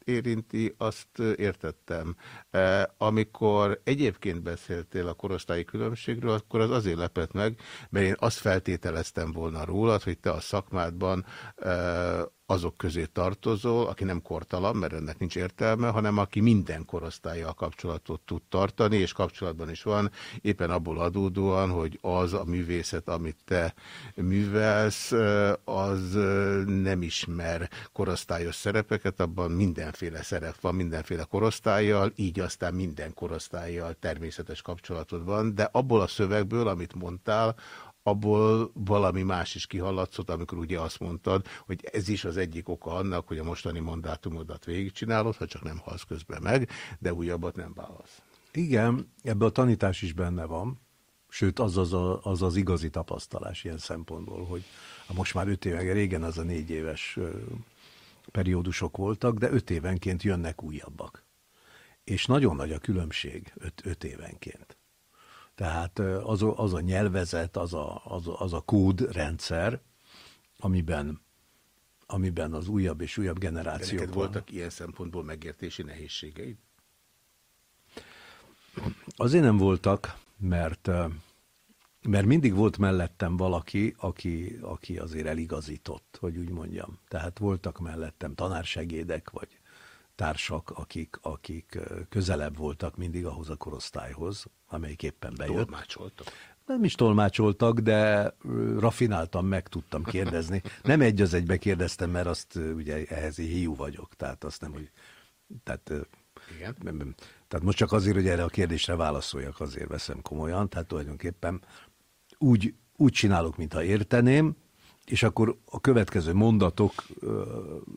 érinti, azt értettem. E, amikor egyébként beszéltél a korosztályi különbségről, akkor az azért lepett meg, mert én azt feltételeztem volna rólad, hogy te a szakmádban e, azok közé tartozol, aki nem kortalan, mert ennek nincs értelme, hanem aki minden korosztályjal kapcsolatot tud tartani, és kapcsolatban is van, éppen abból adódóan, hogy az a művészet, amit te művelsz, az nem ismer korosztályos szerepeket, abban mindenféle szerep van, mindenféle korosztályjal, így aztán minden korosztályjal természetes kapcsolatod van, de abból a szövegből, amit mondtál, abból valami más is kihallatszott, amikor ugye azt mondtad, hogy ez is az egyik oka annak, hogy a mostani mandátumodat végigcsinálod, ha csak nem halsz közben meg, de újabbat nem válasz.
Igen, ebben a tanítás is benne van, sőt az az, a, az az igazi tapasztalás ilyen szempontból, hogy most már öt éve, régen az a négy éves periódusok voltak, de öt évenként jönnek újabbak. És nagyon nagy a különbség öt, öt évenként. Tehát az a, az a nyelvezet, az a, az a, az a kódrendszer, amiben, amiben az újabb és újabb generációk
Neked voltak ilyen szempontból megértési nehézségeid?
Azért nem voltak, mert, mert mindig volt mellettem valaki, aki, aki azért eligazított, hogy úgy mondjam. Tehát voltak mellettem tanársegédek, vagy társak, akik, akik közelebb voltak mindig ahhoz a korosztályhoz, amelyik éppen bejött.
Tolmácsoltak?
nem is tolmácsoltak, de rafináltan meg tudtam kérdezni. Nem egy az egybe kérdeztem, mert azt ugye ehhez hiú vagyok, tehát azt nem, hogy... Tehát, Igen. tehát most csak azért, hogy erre a kérdésre válaszoljak, azért veszem komolyan, tehát tulajdonképpen úgy, úgy csinálok, mintha érteném, és akkor a következő mondatok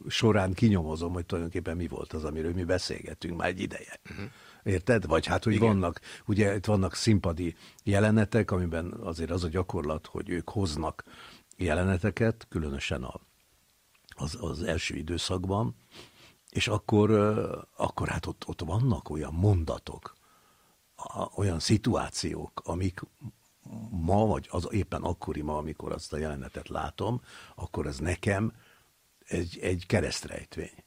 során kinyomozom, hogy tulajdonképpen mi volt az, amiről mi beszélgetünk már egy ideje. Uh-huh. Érted? Vagy hát, hogy Igen. vannak, ugye itt vannak színpadi jelenetek, amiben azért az a gyakorlat, hogy ők hoznak jeleneteket, különösen a, az, az első időszakban, és akkor, akkor hát ott, ott vannak olyan mondatok, olyan szituációk, amik ma, vagy az éppen akkori ma, amikor azt a jelenetet látom, akkor ez nekem egy, egy keresztrejtvény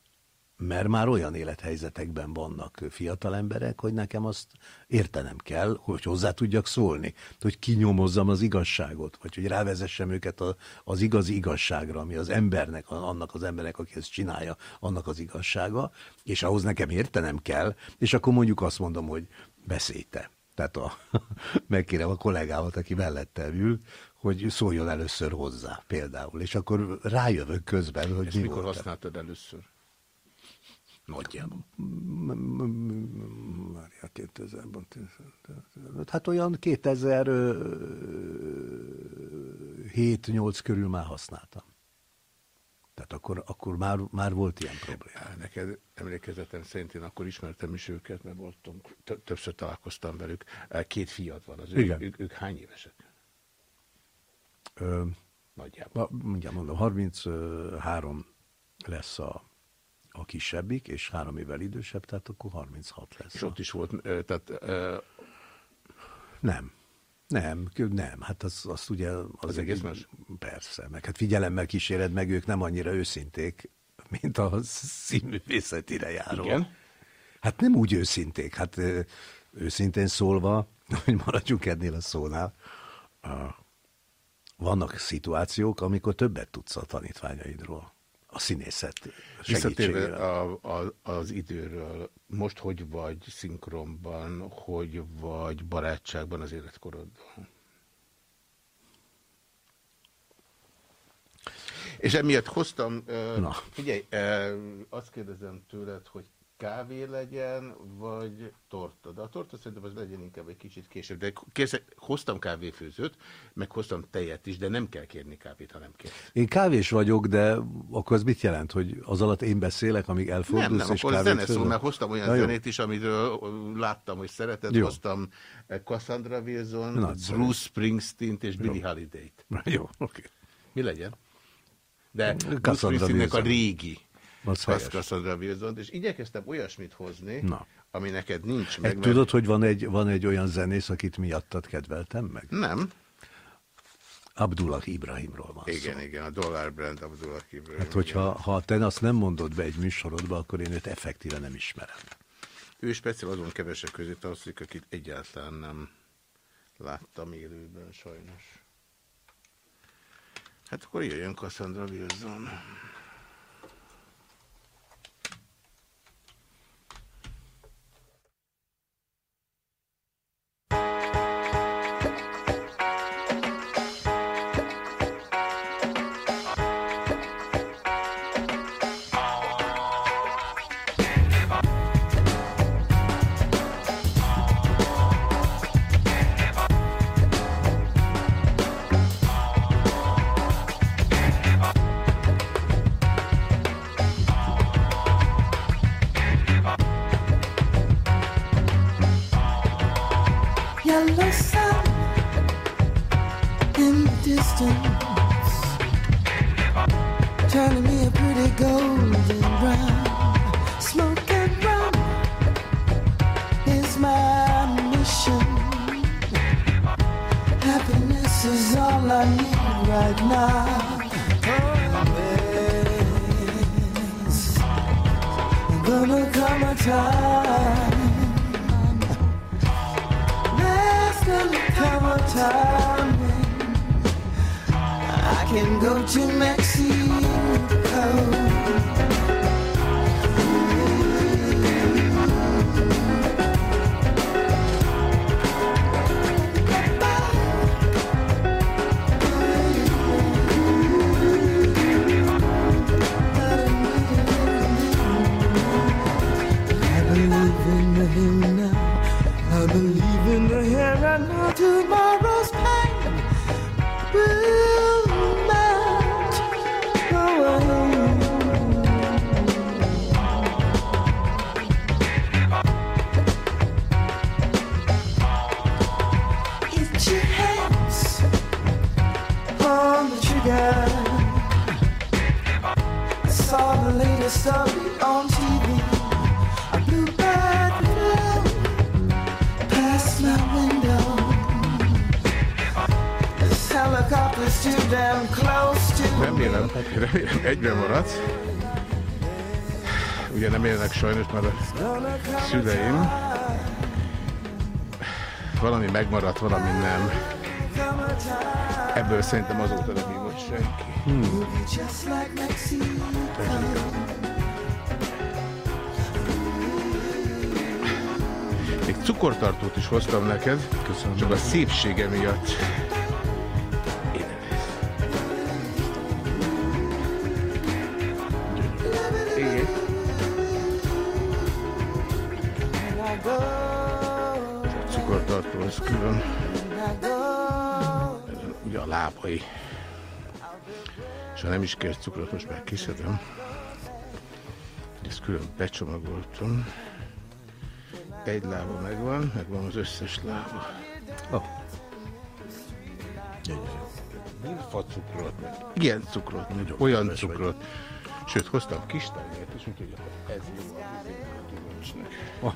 mert már olyan élethelyzetekben vannak fiatal emberek, hogy nekem azt értenem kell, hogy hozzá tudjak szólni, hogy kinyomozzam az igazságot, vagy hogy rávezessem őket az igazi igazságra, ami az embernek, annak az embernek, aki ezt csinálja, annak az igazsága, és ahhoz nekem értenem kell, és akkor mondjuk azt mondom, hogy beszélj te. Tehát a, [LAUGHS] megkérem a kollégámat, aki mellettem ül, hogy szóljon először hozzá például, és akkor rájövök közben, hogy
Ezt mi mikor volt használtad először?
Nagyjából. Várjál, 2000 Hát olyan 2007-8 körül már használtam. Tehát akkor, akkor már, már volt ilyen probléma.
Neked emlékezetem szerint én akkor ismertem is őket, mert voltam, többször találkoztam velük. Két fiad van, az ők, ők, ők hány évesek?
Ö, Nagyjából. Mindjárt mondom, 33 lesz a a kisebbik, és három évvel idősebb, tehát akkor 36 lesz.
És ott is volt, tehát...
Nem. Nem, nem, hát az, azt ugye... Az,
az egész más?
Persze, meg hát figyelemmel kíséred meg, ők nem annyira őszinték, mint a színművészetire járó. Igen? Hát nem úgy őszinték, hát őszintén szólva, [LAUGHS] hogy maradjunk ennél a szónál, vannak szituációk, amikor többet tudsz a tanítványaidról a színészet
Visszatérve a, a, az időről, most hogy vagy szinkronban, hogy vagy barátságban az életkoroddal? És emiatt hoztam, Na. figyelj, azt kérdezem tőled, hogy kávé legyen, vagy torta. De a torta szerintem az legyen inkább egy kicsit később. De kész, hoztam kávéfőzőt, meg hoztam tejet is, de nem kell kérni kávét, ha nem kér.
Én kávés vagyok, de akkor az mit jelent, hogy az alatt én beszélek, amíg elfordulsz nem, nem,
és akkor zene szól, mert hoztam olyan Na, zenét is, amiről láttam, hogy szereted. Jó. Hoztam eh, Cassandra Wilson, Na, Bruce Springsteen-t és Billy Holiday-t.
Jó, oké. Okay.
Mi legyen? De Bruce Springsteen-nek a régi az Cassandra wilson és igyekeztem olyasmit hozni, Na. ami neked nincs
meg. Egy, mert... Tudod, hogy van egy, van egy olyan zenész, akit miattad kedveltem meg?
Nem.
Abdullah Ibrahimról van
Igen, szó. igen, a Dollar Brand Abdullah Ibrahim.
Hát, hogyha ha te azt nem mondod be egy műsorodba, akkor én őt effektíve nem ismerem.
Ő speciál azon kevesek közé tartozik, akit egyáltalán nem láttam élőben, sajnos. Hát akkor jöjjön Cassandra Wilson. Ebből szerintem azóta nem hívott senki.
Mexico.
Még cukortartót is hoztam neked, Köszönöm. csak a szépsége miatt. Ha nem is kell cukrot, most már kiszedem. Ezt külön becsomagoltam. Egy lába megvan, megvan az összes lába.
Oh.
Fa cukrot, meg ilyen cukrot, meg olyan cukrot. Sőt, hoztam kis tányért is, úgyhogy ez jó a.
Oh.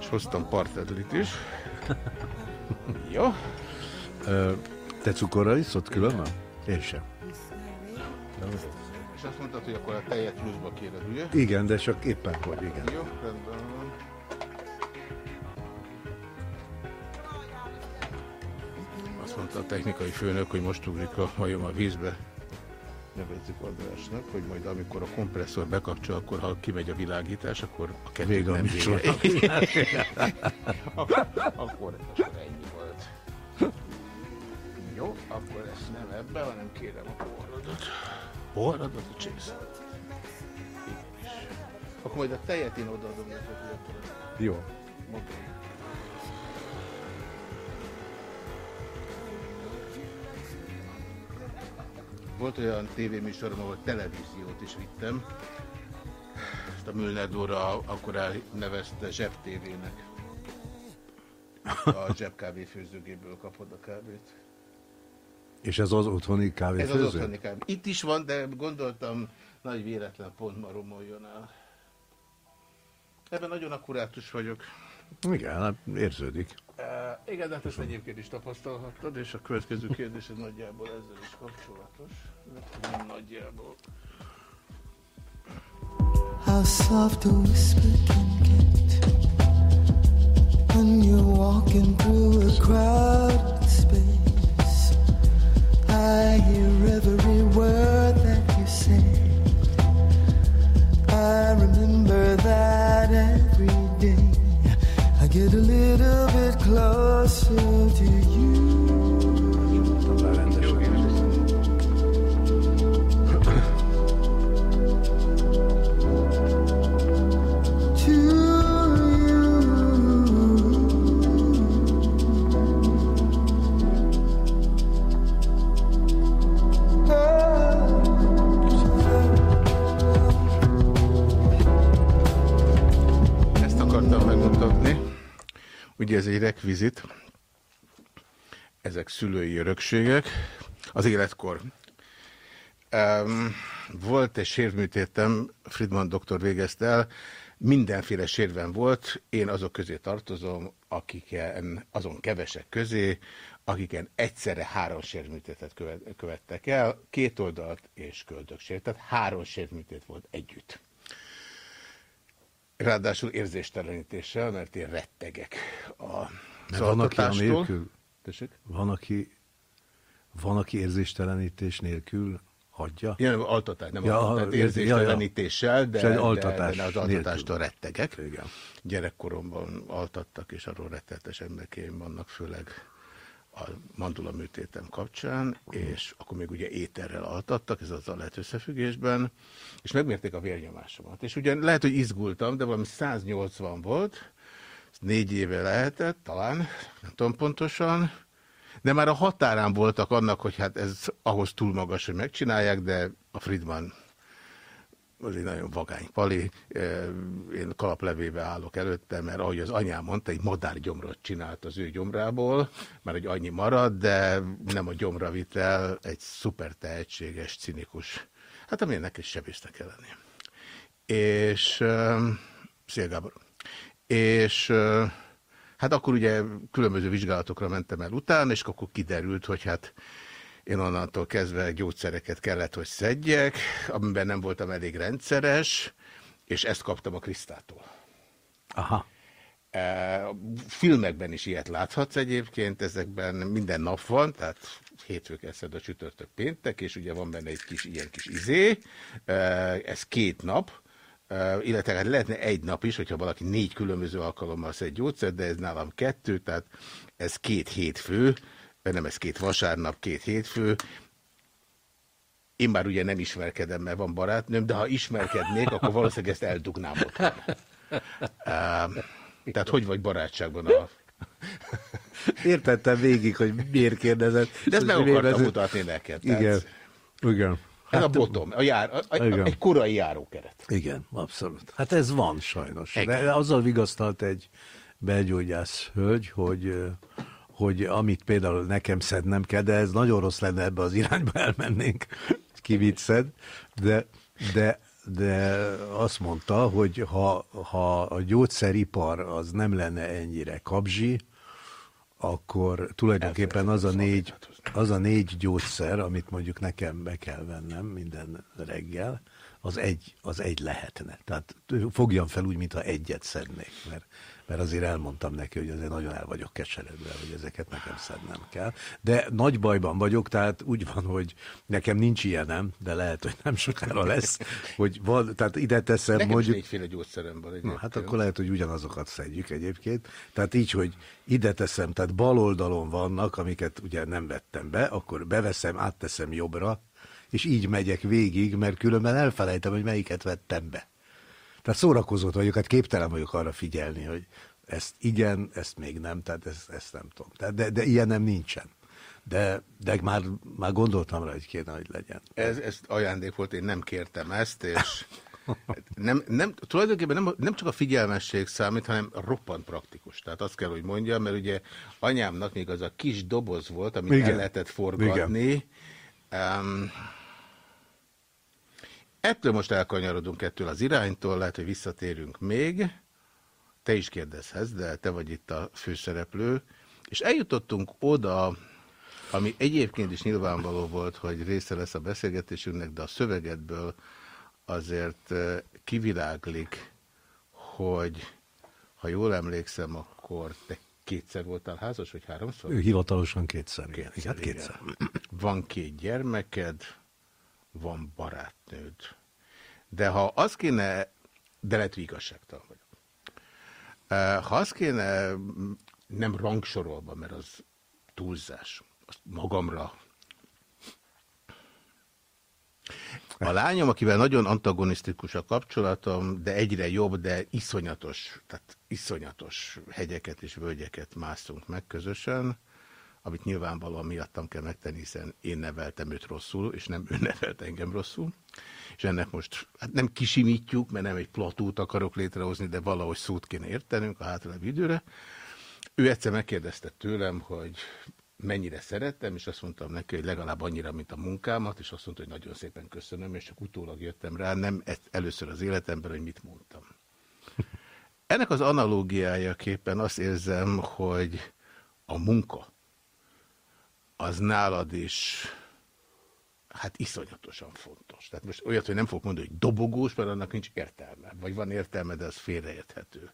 És hoztam partedlit is. [LAUGHS] jó.
Te cukorral iszod különben? Én sem.
És azt mondtad, hogy akkor a tejet pluszba kéred, ugye?
Igen, de csak éppen hogy, igen.
Jó, rendben van. Azt mondta a technikai főnök, hogy most ugrik a majom a vízbe. Nevezzük Andrásnak, hogy majd amikor a kompresszor bekapcsol, akkor ha kimegy a világítás, akkor a kettő nem vége. [LAUGHS] akkor, akkor ennyi volt. Jó, akkor ezt nem ebbe, hanem kérem a porradot. Porradot a. Igenis. Akkor majd a tejet én odaadom neked.
Jó.
Mondom. Volt olyan tévéműsorom, ahol televíziót is vittem. Ezt a Müllner Dóra akkor elnevezte zsebtévének. A zsebkávé főzőgéből kapod a kávét.
És ez az otthoni
Ez
kávéfőző?
az otthoni kávé. Itt is van, de gondoltam, nagy véletlen pont ma romoljon el. Ebben nagyon akkurátus vagyok.
Igen, hát érződik.
Uh, igen, de hát ezt egyébként is tapasztalhattad, és a következő kérdés ez nagyjából ezzel is kapcsolatos. Nem nagyjából.
How soft a whisper can get when you're walking through a crowded every word
Ugye ez egy rekvizit. Ezek szülői örökségek. Az életkor. Um, volt egy sérvműtétem, Friedman doktor végezte el, mindenféle sérven volt, én azok közé tartozom, akiken, azon kevesek közé, akiken egyszerre három sérvműtétet követ, követtek el, két oldalt és köldöksért, tehát három sérvműtét volt együtt. Ráadásul érzéstelenítéssel, mert én rettegek a
Mert van, aki
altatástól.
nélkül,
Tessék?
van, aki, van, aki érzéstelenítés nélkül hagyja.
Igen, altatás, nem
Ja,
altatás, érzéstelenítéssel, de, de,
altatás
de az
nélkül.
altatástól rettegek.
Igen.
Gyerekkoromban altattak, és arról rettenetes emlékeim vannak, főleg a mandula műtétem kapcsán, és akkor még ugye éterrel altattak, ez azzal lehet összefüggésben, és megmérték a vérnyomásomat. És ugye lehet, hogy izgultam, de valami 180 volt, négy éve lehetett, talán, nem tudom pontosan, de már a határán voltak annak, hogy hát ez ahhoz túl magas, hogy megcsinálják, de a Friedman az egy nagyon vagány pali, én kalaplevébe állok előtte, mert ahogy az anyám mondta, egy madárgyomrot csinált az ő gyomrából, mert hogy annyi marad, de nem a gyomra vitt el, egy szuper tehetséges, cinikus, hát amilyen neked sebésznek kell lenni. És, szia Gábor, és hát akkor ugye különböző vizsgálatokra mentem el utána, és akkor kiderült, hogy hát én onnantól kezdve gyógyszereket kellett, hogy szedjek, amiben nem voltam elég rendszeres, és ezt kaptam a Krisztától.
Aha.
E, filmekben is ilyet láthatsz egyébként, ezekben minden nap van, tehát hétfők eszed a csütörtök péntek, és ugye van benne egy kis ilyen kis izé, e, ez két nap, e, illetve hát lehetne egy nap is, hogyha valaki négy különböző alkalommal szed gyógyszer, de ez nálam kettő, tehát ez két hétfő, nem ez két vasárnap, két hétfő. Én már ugye nem ismerkedem, mert van barátnőm, de ha ismerkednék, akkor valószínűleg ezt eldugnám otthon. Uh, tehát hogy vagy barátságban a...
Értettem végig, hogy miért kérdezett.
De ezt meg akartam mutatni neked.
Igen. Tehát... Igen.
Ez hát, a botom, a jár, a, a, egy korai járókeret.
Igen, abszolút. Hát ez van sajnos. De azzal vigasztalt egy belgyógyász hölgy, hogy hogy amit például nekem szednem kell, de ez nagyon rossz lenne ebbe az irányba elmennénk, ki mit szed, de, de, de azt mondta, hogy ha, ha a gyógyszeripar az nem lenne ennyire kabzsi, akkor tulajdonképpen az a, négy, az a négy gyógyszer, amit mondjuk nekem be kell vennem minden reggel, az egy, az egy lehetne. Tehát fogjam fel úgy, mintha egyet szednék, mert mert azért elmondtam neki, hogy azért nagyon el vagyok keseredve, hogy ezeket nekem szednem kell. De nagy bajban vagyok, tehát úgy van, hogy nekem nincs ilyenem, de lehet, hogy nem sokára lesz, hogy van, tehát ide teszem
nekem
mondjuk...
négyféle gyógyszerem van
Na, hát akkor lehet, hogy ugyanazokat szedjük egyébként. Tehát így, hogy ide teszem, tehát bal oldalon vannak, amiket ugye nem vettem be, akkor beveszem, átteszem jobbra, és így megyek végig, mert különben elfelejtem, hogy melyiket vettem be. Tehát szórakozott vagyok, hát képtelen vagyok arra figyelni, hogy ezt igen, ezt még nem, tehát ezt, ezt nem tudom. Tehát de, de ilyen nem nincsen. De, de már, már gondoltam rá, hogy kéne, hogy legyen.
Ez, ez ajándék volt, én nem kértem ezt, és [LAUGHS] nem, nem, tulajdonképpen nem, nem csak a figyelmesség számít, hanem roppant praktikus. Tehát azt kell, hogy mondjam, mert ugye anyámnak még az a kis doboz volt, amit Igen. el lehetett forgatni. Um, Ettől most elkanyarodunk ettől az iránytól, lehet, hogy visszatérünk még. Te is kérdezhetsz, de te vagy itt a főszereplő. És eljutottunk oda, ami egyébként is nyilvánvaló volt, hogy része lesz a beszélgetésünknek, de a szövegedből azért eh, kiviláglik, hogy ha jól emlékszem, akkor te kétszer voltál házas, vagy háromszor?
Ő hivatalosan kétszer. kétszer, igen, hát
kétszer. Van két gyermeked, van barátnőd. De ha az kéne, de lehet, hogy igazságtalan vagyok. Ha az kéne, nem rangsorolva, mert az túlzás, azt magamra. A lányom, akivel nagyon antagonisztikus a kapcsolatom, de egyre jobb, de iszonyatos, tehát iszonyatos hegyeket és völgyeket mászunk meg közösen, amit nyilvánvalóan miattam kell megtenni, hiszen én neveltem őt rosszul, és nem ő [LAUGHS] nevelt engem rosszul. És ennek most hát nem kisimítjuk, mert nem egy platót akarok létrehozni, de valahogy szót kéne értenünk a hátralévő időre. Ő egyszer megkérdezte tőlem, hogy mennyire szerettem, és azt mondtam neki, hogy legalább annyira, mint a munkámat, és azt mondta, hogy nagyon szépen köszönöm, és csak utólag jöttem rá, nem először az életemben, hogy mit mondtam. [LAUGHS] Ennek az analógiája képen azt érzem, hogy a munka, az nálad is hát iszonyatosan fontos. Tehát most olyat, hogy nem fogok mondani, hogy dobogós, mert annak nincs értelme. Vagy van értelme, de az félreérthető.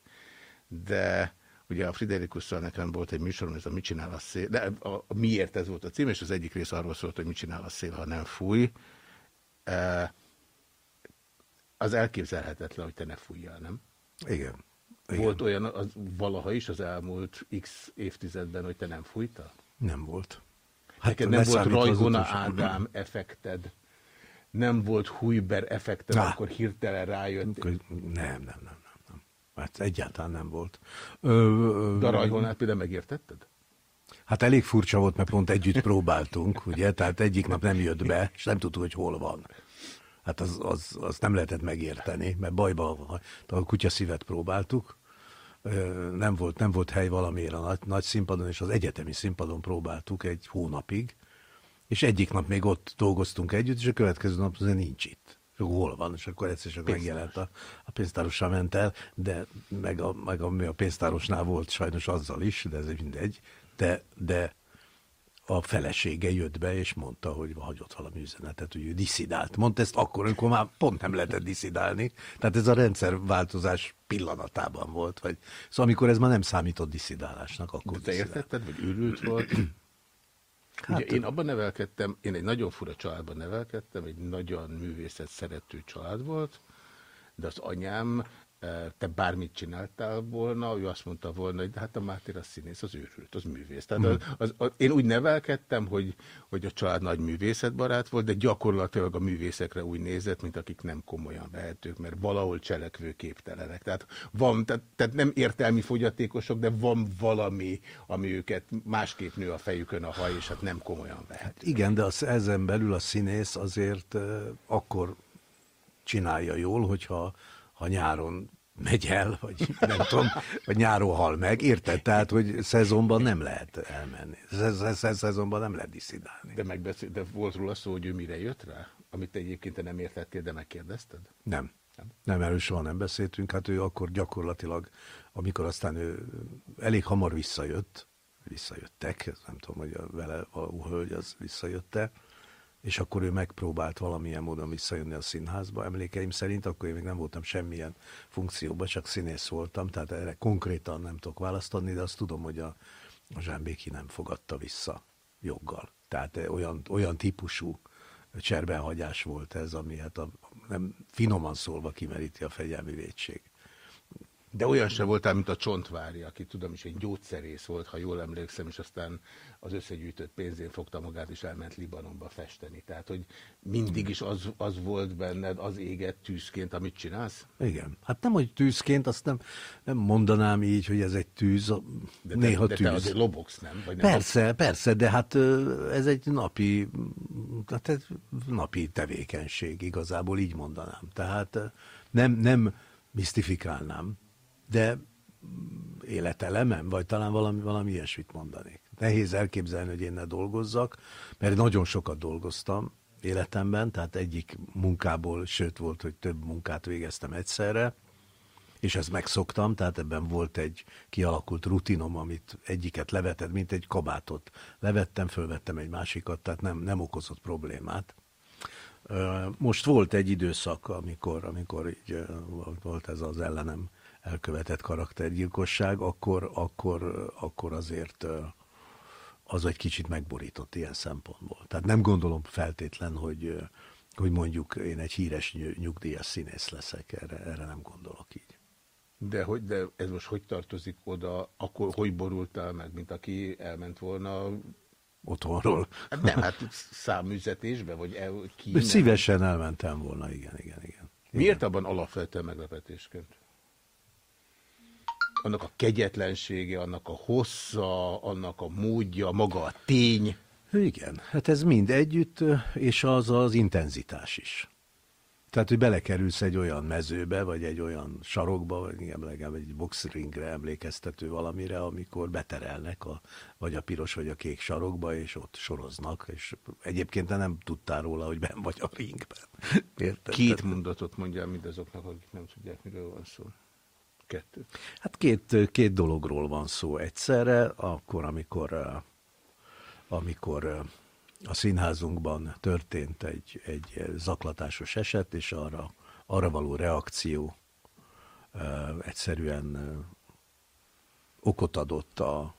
De ugye a Friderikusszal nekem volt egy műsorom, ez a mit csinál a szél, de a, a, miért ez volt a cím, és az egyik rész arról szólt, hogy mit csinál a szél, ha nem fúj. E, az elképzelhetetlen, hogy te ne fújjál, nem?
Igen.
Igen. Volt olyan az, valaha is az elmúlt x évtizedben, hogy te nem fújtál?
Nem volt.
Hát Neked nem volt Rajgona Ádám effekted, nem volt Hujber effekted, Há. akkor hirtelen rájött.
Nem, nem, nem, nem. nem. Hát egyáltalán nem volt. Ö, ö,
De a rajgónál például megértetted?
Hát elég furcsa volt, mert pont együtt próbáltunk, [LAUGHS] ugye, tehát egyik nap nem jött be, és nem tudtuk, hogy hol van. Hát az, az, az nem lehetett megérteni, mert bajba a kutya szívet próbáltuk, nem volt, nem volt hely valamiért a nagy, nagy színpadon, és az egyetemi színpadon próbáltuk egy hónapig, és egyik nap még ott dolgoztunk együtt, és a következő nap azért nincs itt. És akkor hol van, és akkor egyszer csak megjelent a, a pénztárossal ment el, de meg, a, meg ami a pénztárosnál volt sajnos azzal is, de ez mindegy, de, de a felesége jött be, és mondta, hogy hagyott valami üzenetet, hogy ő diszidált. Mondta ezt akkor, amikor már pont nem lehetett diszidálni. Tehát ez a rendszerváltozás pillanatában volt. Vagy, szóval amikor ez már nem számított diszidálásnak, akkor
De te
diszidált.
értetted, vagy őrült volt? [CLEARS THROAT]
Hát-
Ugye én abban nevelkedtem, én egy nagyon fura családban nevelkedtem, egy nagyon művészet szerető család volt, de az anyám, te bármit csináltál volna, ő azt mondta volna, hogy de hát a Máté az színész, az őrült, az művész. Tehát az, az, az, én úgy nevelkedtem, hogy, hogy a család nagy művészetbarát volt, de gyakorlatilag a művészekre úgy nézett, mint akik nem komolyan vehetők, mert valahol cselekvő képtelenek. Tehát, van, tehát, tehát nem értelmi fogyatékosok, de van valami, ami őket másképp nő a fejükön a haj, és hát nem komolyan vehet.
Igen, de az, ezen belül a színész azért uh, akkor csinálja jól, hogyha ha nyáron megy el, vagy nem tudom, vagy nyáron hal meg, érted? Tehát, hogy szezonban nem lehet elmenni. Szez, szez, szezonban nem lehet diszidálni.
De, megbeszél, de volt róla szó, hogy ő mire jött rá? Amit egyébként te nem értettél, de megkérdezted?
Nem. Nem, erről soha nem beszéltünk. Hát ő akkor gyakorlatilag, amikor aztán ő elég hamar visszajött, visszajöttek, nem tudom, hogy a vele a hölgy az visszajötte, és akkor ő megpróbált valamilyen módon visszajönni a színházba. Emlékeim szerint akkor én még nem voltam semmilyen funkcióban, csak színész voltam, tehát erre konkrétan nem tudok választani, de azt tudom, hogy a, a Zsámbéki nem fogadta vissza joggal. Tehát eh, olyan, olyan típusú cserbenhagyás volt ez, ami hát a, nem finoman szólva kimeríti a fegyelmi védség.
De olyan se voltál, mint a Csontvári, aki tudom is egy gyógyszerész volt, ha jól emlékszem, és aztán az összegyűjtött pénzén fogta magát, és elment Libanonba festeni. Tehát, hogy mindig is az, az volt benned, az éget tűzként, amit csinálsz?
Igen. Hát nem, hogy tűzként, azt nem, nem mondanám így, hogy ez egy tűz,
De te,
néha
de
tűz.
te azért lobogsz, nem? Vagy nem
Persze, persze, de hát ez egy napi, hát ez napi tevékenység, igazából így mondanám. Tehát nem, nem misztifikálnám, de életelemem, vagy talán valami, valami ilyesmit mondanék. Nehéz elképzelni, hogy én ne dolgozzak, mert nagyon sokat dolgoztam életemben, tehát egyik munkából, sőt volt, hogy több munkát végeztem egyszerre, és ezt megszoktam, tehát ebben volt egy kialakult rutinom, amit egyiket leveted, mint egy kabátot. Levettem, fölvettem egy másikat, tehát nem, nem okozott problémát. Most volt egy időszak, amikor, amikor így volt ez az ellenem elkövetett karaktergyilkosság, akkor, akkor, akkor azért az egy kicsit megborított ilyen szempontból. Tehát nem gondolom feltétlen, hogy, hogy mondjuk én egy híres ny- nyugdíjas színész leszek, erre, erre nem gondolok így.
De, hogy, de ez most hogy tartozik oda, akkor hogy borultál meg, mint aki elment volna,
Otthonról.
hát nem, hát száműzetésbe, vagy el, ki?
Szívesen elmentem volna, igen, igen, igen.
Miért abban alapvetően meglepetésként? Annak a kegyetlensége, annak a hossza, annak a módja, maga a tény.
Igen, hát ez mind együtt, és az az intenzitás is. Tehát, hogy belekerülsz egy olyan mezőbe, vagy egy olyan sarokba, vagy igen, legalább egy boxringre emlékeztető valamire, amikor beterelnek, a, vagy a piros, vagy a kék sarokba, és ott soroznak, és egyébként nem tudtál róla, hogy ben vagy a ringben. Érted?
Két mondatot mondjál mindazoknak, akik nem tudják, miről van szó. Kettő.
Hát két, két dologról van szó egyszerre, akkor, amikor, eh, amikor eh, a színházunkban történt egy, egy zaklatásos eset, és arra, arra való reakció eh, egyszerűen eh, okot adott a,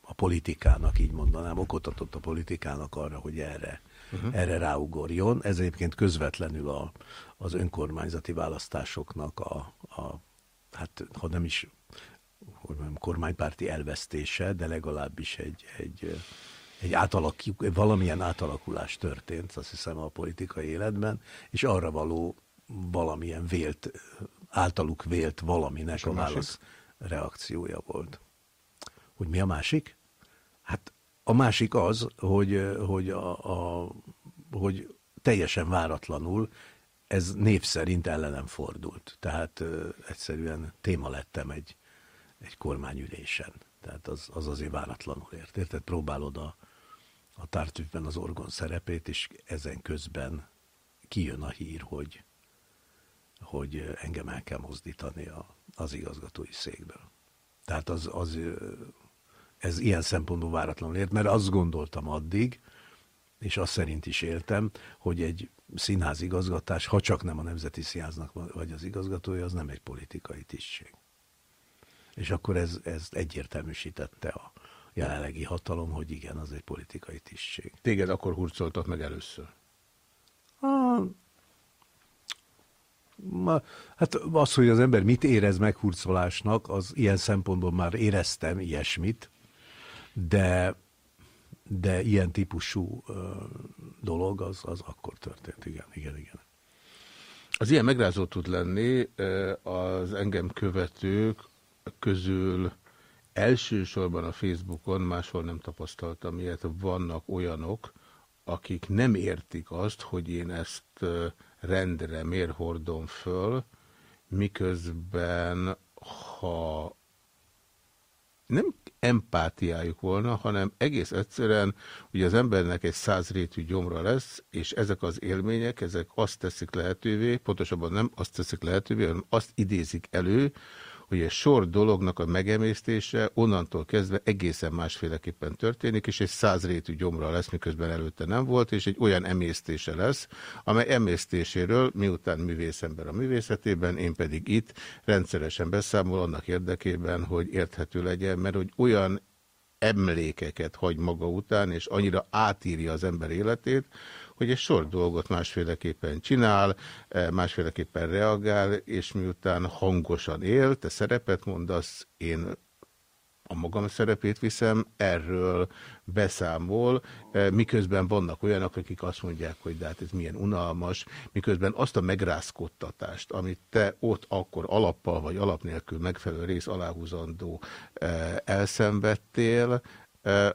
a politikának, így mondanám, okot adott a politikának arra, hogy erre, uh-huh. erre ráugorjon. Ez egyébként közvetlenül a, az önkormányzati választásoknak a, a hát ha nem is hogy mondjam, kormánypárti elvesztése, de legalábbis egy, egy, egy átalakul, valamilyen átalakulás történt, azt hiszem a politikai életben, és arra való valamilyen vélt általuk vélt valaminek a, a válasz reakciója volt. Hogy mi a másik? A másik az, hogy, hogy, a, a, hogy teljesen váratlanul ez név szerint ellenem fordult. Tehát ö, egyszerűen téma lettem egy, egy kormányülésen. Tehát az, az azért váratlanul ért. Érted? Próbálod a, a tártűvben az orgon szerepét, és ezen közben kijön a hír, hogy, hogy engem el kell mozdítani a, az igazgatói székből. Tehát az, az, ez ilyen szempontból váratlanul ért, mert azt gondoltam addig, és azt szerint is éltem, hogy egy színház igazgatás, ha csak nem a Nemzeti Színháznak vagy az igazgatója, az nem egy politikai tisztség. És akkor ez, ez egyértelműsítette a jelenlegi hatalom, hogy igen, az egy politikai tisztség.
Téged akkor hurcoltak meg először?
Ma, hát az, hogy az ember mit érez meghurcolásnak, az ilyen szempontból már éreztem ilyesmit, de, de ilyen típusú dolog az, az akkor történt, igen, igen, igen.
Az ilyen megrázó tud lenni az engem követők közül elsősorban a Facebookon, máshol nem tapasztaltam ilyet, vannak olyanok, akik nem értik azt, hogy én ezt rendre miért hordom föl, miközben ha nem empátiájuk volna, hanem egész egyszerűen, hogy az embernek egy százrétű gyomra lesz, és ezek az élmények, ezek azt teszik lehetővé, pontosabban nem azt teszik lehetővé, hanem azt idézik elő, hogy egy sor dolognak a megemésztése onnantól kezdve egészen másféleképpen történik, és egy százrétű gyomra lesz, miközben előtte nem volt, és egy olyan emésztése lesz, amely emésztéséről miután művészember a művészetében, én pedig itt rendszeresen beszámol annak érdekében, hogy érthető legyen, mert hogy olyan emlékeket hagy maga után, és annyira átírja az ember életét, hogy egy sor dolgot másféleképpen csinál, e, másféleképpen reagál, és miután hangosan él, te szerepet mondasz, én a magam szerepét viszem, erről beszámol, e, miközben vannak olyanok, akik azt mondják, hogy de hát ez milyen unalmas, miközben azt a megrázkodtatást, amit te ott akkor alappal vagy alap nélkül megfelelő rész aláhúzandó e, elszenvedtél,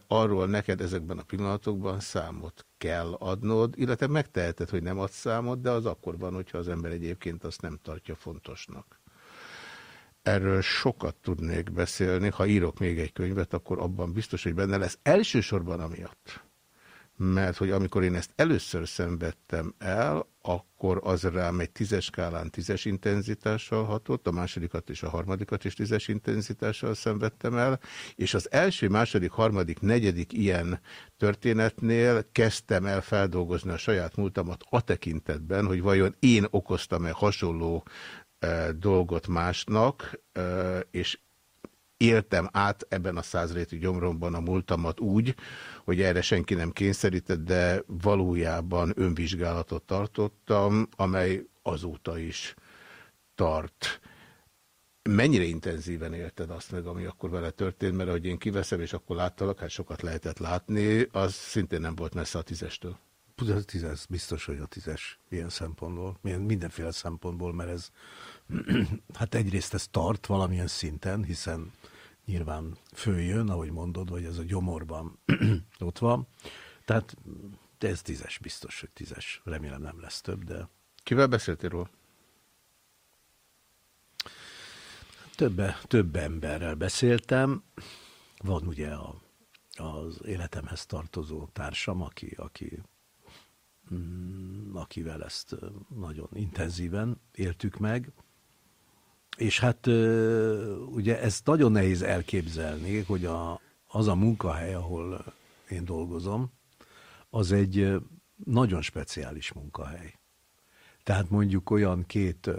arról neked ezekben a pillanatokban számot kell adnod, illetve megteheted, hogy nem adsz számot, de az akkor van, hogyha az ember egyébként azt nem tartja fontosnak. Erről sokat tudnék beszélni, ha írok még egy könyvet, akkor abban biztos, hogy benne lesz. Elsősorban amiatt, mert hogy amikor én ezt először szenvedtem el, akkor az rám egy tízes skálán tízes intenzitással hatott, a másodikat és a harmadikat is tízes intenzitással szenvedtem el, és az első, második, harmadik, negyedik ilyen történetnél kezdtem el feldolgozni a saját múltamat a tekintetben, hogy vajon én okoztam-e hasonló e, dolgot másnak, e, és éltem át ebben a százrétű gyomromban a múltamat úgy, hogy erre senki nem kényszerített, de valójában önvizsgálatot tartottam, amely azóta is tart. Mennyire intenzíven élted azt meg, ami akkor vele történt, mert ahogy én kiveszem, és akkor láttalak, hát sokat lehetett látni, az szintén nem volt messze a tízestől.
A tízes, biztos, hogy a tízes ilyen szempontból, mindenféle szempontból, mert ez, [CLEARS THROAT] hát egyrészt ez tart valamilyen szinten, hiszen nyilván följön, ahogy mondod, hogy ez a gyomorban [CLEARS THROAT] ott van. Tehát de ez tízes, biztos, hogy tízes. Remélem nem lesz több, de...
Kivel beszéltél róla?
Több, több emberrel beszéltem. Van ugye a, az életemhez tartozó társam, aki, aki, mm, akivel ezt nagyon intenzíven éltük meg. És hát ugye ezt nagyon nehéz elképzelni, hogy a, az a munkahely, ahol én dolgozom, az egy nagyon speciális munkahely. Tehát mondjuk olyan két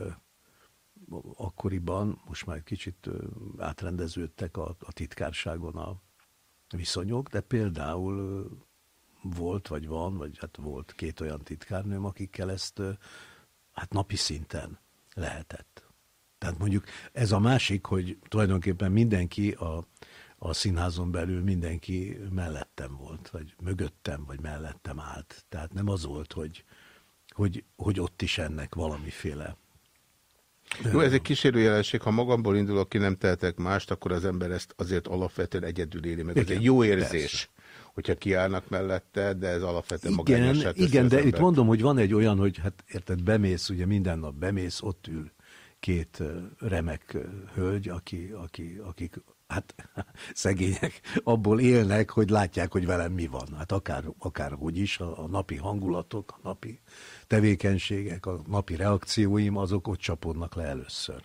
akkoriban, most már kicsit átrendeződtek a, a titkárságon a viszonyok, de például volt, vagy van, vagy hát volt két olyan titkárnőm, akikkel ezt hát napi szinten lehetett. Tehát mondjuk ez a másik, hogy tulajdonképpen mindenki a, a színházon belül mindenki mellettem volt, vagy mögöttem, vagy mellettem állt. Tehát nem az volt, hogy, hogy, hogy ott is ennek valamiféle
Jó, ez egy kísérő jelenség, ha magamból indulok ki, nem tehetek mást, akkor az ember ezt azért alapvetően egyedül éli meg. Ez egy jó érzés. Persze hogyha kiállnak mellette, de ez alapvetően
Igen, igen de itt mondom, hogy van egy olyan, hogy hát érted, bemész, ugye minden nap bemész, ott ül két remek hölgy, aki, aki, akik hát [LAUGHS] szegények abból élnek, hogy látják, hogy velem mi van. Hát akár, akár hogy is, a, a napi hangulatok, a napi tevékenységek, a napi reakcióim, azok ott csapódnak le először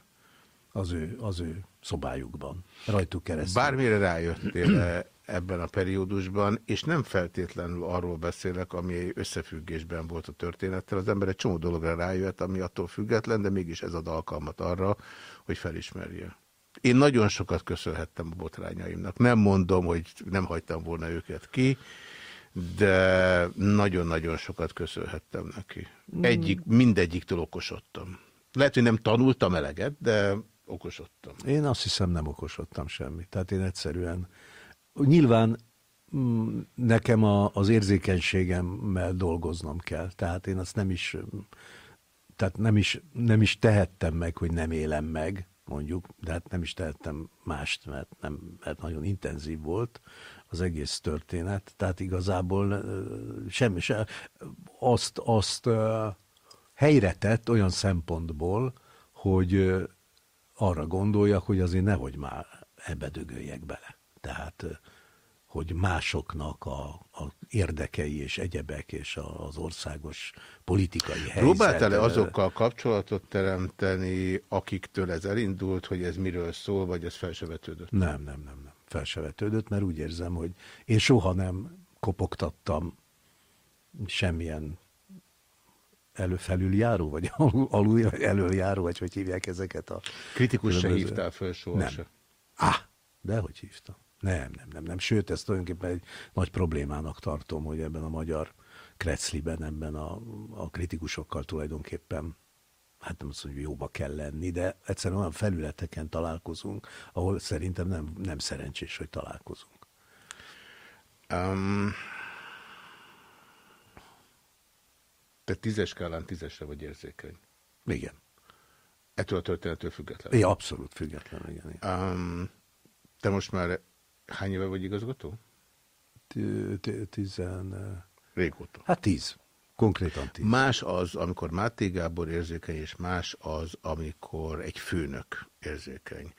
az ő, az ő szobájukban, rajtuk keresztül.
Bármire rájöttél ebben a periódusban, és nem feltétlenül arról beszélek, ami összefüggésben volt a történettel. Az ember egy csomó dologra rájött, ami attól független, de mégis ez ad alkalmat arra, hogy felismerje. Én nagyon sokat köszönhettem a botrányaimnak. Nem mondom, hogy nem hagytam volna őket ki, de nagyon-nagyon sokat köszönhettem neki. Egyik, mindegyiktől okosodtam. Lehet, hogy nem tanultam eleget, de okosodtam.
Én azt hiszem nem okosodtam semmit. Tehát én egyszerűen Nyilván mm, nekem a, az érzékenységemmel dolgoznom kell, tehát én azt nem is, tehát nem is, nem is tehettem meg, hogy nem élem meg, mondjuk, de hát nem is tehettem mást, mert, nem, mert nagyon intenzív volt az egész történet, tehát igazából semmi, sem, azt, azt helyre tett olyan szempontból, hogy arra gondoljak, hogy azért nehogy már ebbe dögöljek bele tehát hogy másoknak a, a érdekei és egyebek és az országos politikai helyzet.
Próbáltál-e azokkal kapcsolatot teremteni, akiktől ez elindult, hogy ez miről szól, vagy ez felsevetődött?
Nem, nem, nem, nem. Felsevetődött, mert úgy érzem, hogy én soha nem kopogtattam semmilyen előfelüljáró, vagy [LAUGHS] alul, előjáró, vagy hogy hívják ezeket a...
Kritikus se hívtál föl soha
Nem.
Se.
Ah, de hogy hívtam? Nem, nem, nem, nem. Sőt, ezt tulajdonképpen egy nagy problémának tartom, hogy ebben a magyar krecliben, ebben a, a kritikusokkal tulajdonképpen hát nem azt mondjuk, hogy jóba kell lenni, de egyszerűen olyan felületeken találkozunk, ahol szerintem nem, nem szerencsés, hogy találkozunk. Um,
te tízes skálán tízesre vagy érzékeny?
Igen.
Ettől a történettől független?
Igen, abszolút független, igen. igen. Um,
te most már Hány éve vagy igazgató?
Tizen...
Régóta.
Hát tíz. Konkrétan tíz.
Más az, amikor Máté Gábor érzékeny, és más az, amikor egy főnök érzékeny.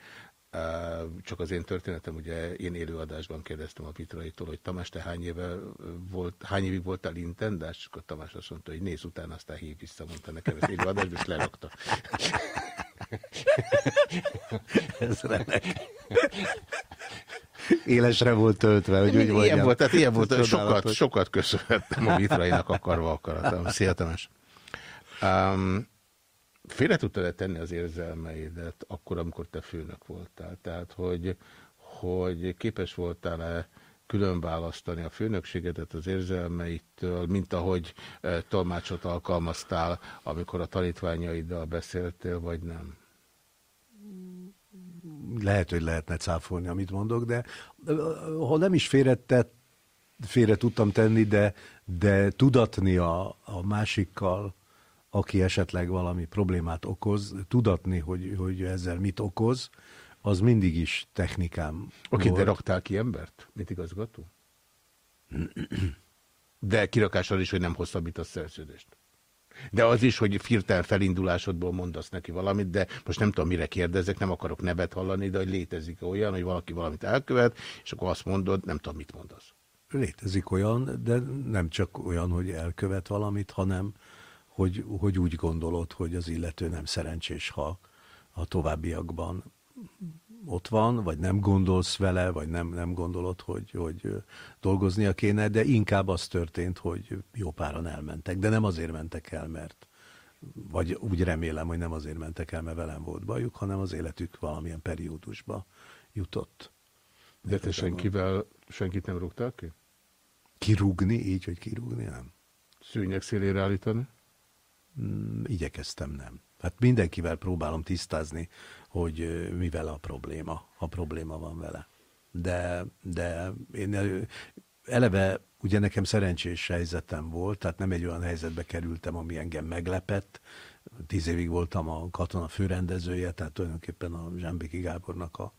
Csak az én történetem, ugye én élőadásban kérdeztem a Pitraitól, hogy Tamás, te hány, éve volt, hány évig voltál intendás? És akkor Tamás azt mondta, hogy nézz utána, aztán hív vissza, mondta nekem ezt élőadásban, és lerakta. [LAUGHS]
Ez remek [LAUGHS] élesre volt töltve, hogy úgy
Ilyen volt, tehát ilyen volt, sokat, sokat köszönhettem a Vitrainak akarva akaratom. Szia Tamás! Um, félre tudtad-e tenni az érzelmeidet akkor, amikor te főnök voltál? Tehát, hogy, hogy képes voltál-e külön választani a főnökségedet az érzelmeitől, mint ahogy e, tolmácsot alkalmaztál, amikor a tanítványaiddal beszéltél, vagy nem?
Lehet, hogy lehetne cáfolni, amit mondok, de ha nem is félretett, félre tudtam tenni, de, de tudatni a, a másikkal, aki esetleg valami problémát okoz, tudatni, hogy, hogy ezzel mit okoz, az mindig is technikám
Oké, okay, de raktál ki embert, mint igazgató? De kirakással is, hogy nem hosszabbít a szerződést. De az is, hogy firtel felindulásodból mondasz neki valamit, de most nem tudom, mire kérdezek, nem akarok nevet hallani, de hogy létezik olyan, hogy valaki valamit elkövet, és akkor azt mondod, nem tudom, mit mondasz.
Létezik olyan, de nem csak olyan, hogy elkövet valamit, hanem hogy, hogy úgy gondolod, hogy az illető nem szerencsés, ha a továbbiakban ott van, vagy nem gondolsz vele, vagy nem, nem gondolod, hogy, hogy dolgoznia kéne, de inkább az történt, hogy jó páran elmentek. De nem azért mentek el, mert vagy úgy remélem, hogy nem azért mentek el, mert velem volt bajuk, hanem az életük valamilyen periódusba jutott.
De te senkivel, senkit nem rúgtál ki?
Kirúgni, így, hogy kirúgni, nem.
Szűnyek szélére állítani?
Mm, igyekeztem, nem. Hát mindenkivel próbálom tisztázni, hogy mivel a probléma, ha probléma van vele. De, de én eleve ugye nekem szerencsés helyzetem volt, tehát nem egy olyan helyzetbe kerültem, ami engem meglepett, tíz évig voltam a katona főrendezője, tehát tulajdonképpen a Zsámbéki Gábornak a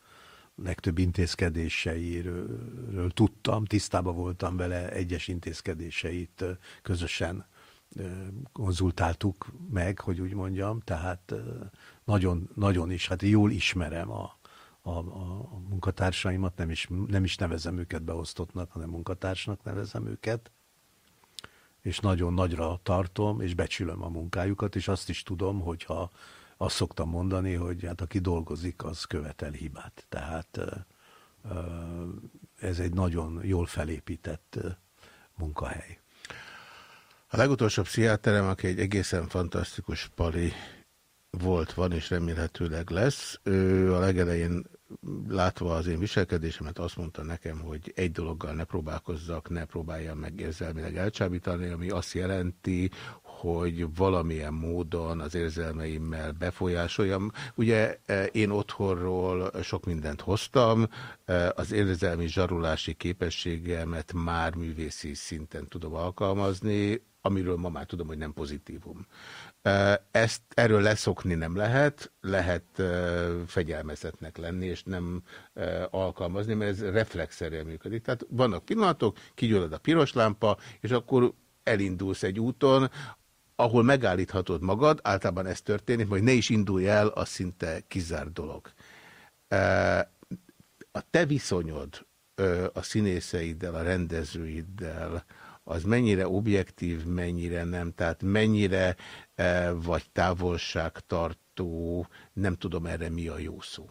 legtöbb intézkedéseiről tudtam, tisztában voltam vele, egyes intézkedéseit közösen konzultáltuk meg, hogy úgy mondjam, tehát nagyon, nagyon is, hát jól ismerem a, a, a munkatársaimat, nem is, nem is nevezem őket beosztottnak, hanem munkatársnak nevezem őket, és nagyon nagyra tartom, és becsülöm a munkájukat, és azt is tudom, hogyha azt szoktam mondani, hogy hát aki dolgozik, az követel hibát. Tehát ez egy nagyon jól felépített munkahely.
A legutolsó pszichiáterem, aki egy egészen fantasztikus pali volt, van és remélhetőleg lesz, ő a legelején látva az én viselkedésemet azt mondta nekem, hogy egy dologgal ne próbálkozzak, ne próbáljam meg érzelmileg elcsábítani, ami azt jelenti, hogy valamilyen módon az érzelmeimmel befolyásoljam. Ugye e, én otthonról sok mindent hoztam, e, az érzelmi zsarulási képességemet már művészi szinten tudom alkalmazni, amiről ma már tudom, hogy nem pozitívum. Ezt erről leszokni nem lehet, lehet fegyelmezetnek lenni, és nem alkalmazni, mert ez reflexzerrel működik. Tehát vannak pillanatok, kigyullad a piros lámpa, és akkor elindulsz egy úton, ahol megállíthatod magad, általában ez történik, hogy ne is indulj el, az szinte kizárt dolog. A te viszonyod a színészeiddel, a rendezőiddel, az mennyire objektív, mennyire nem, tehát mennyire e, vagy távolságtartó, nem tudom erre mi a jó szó.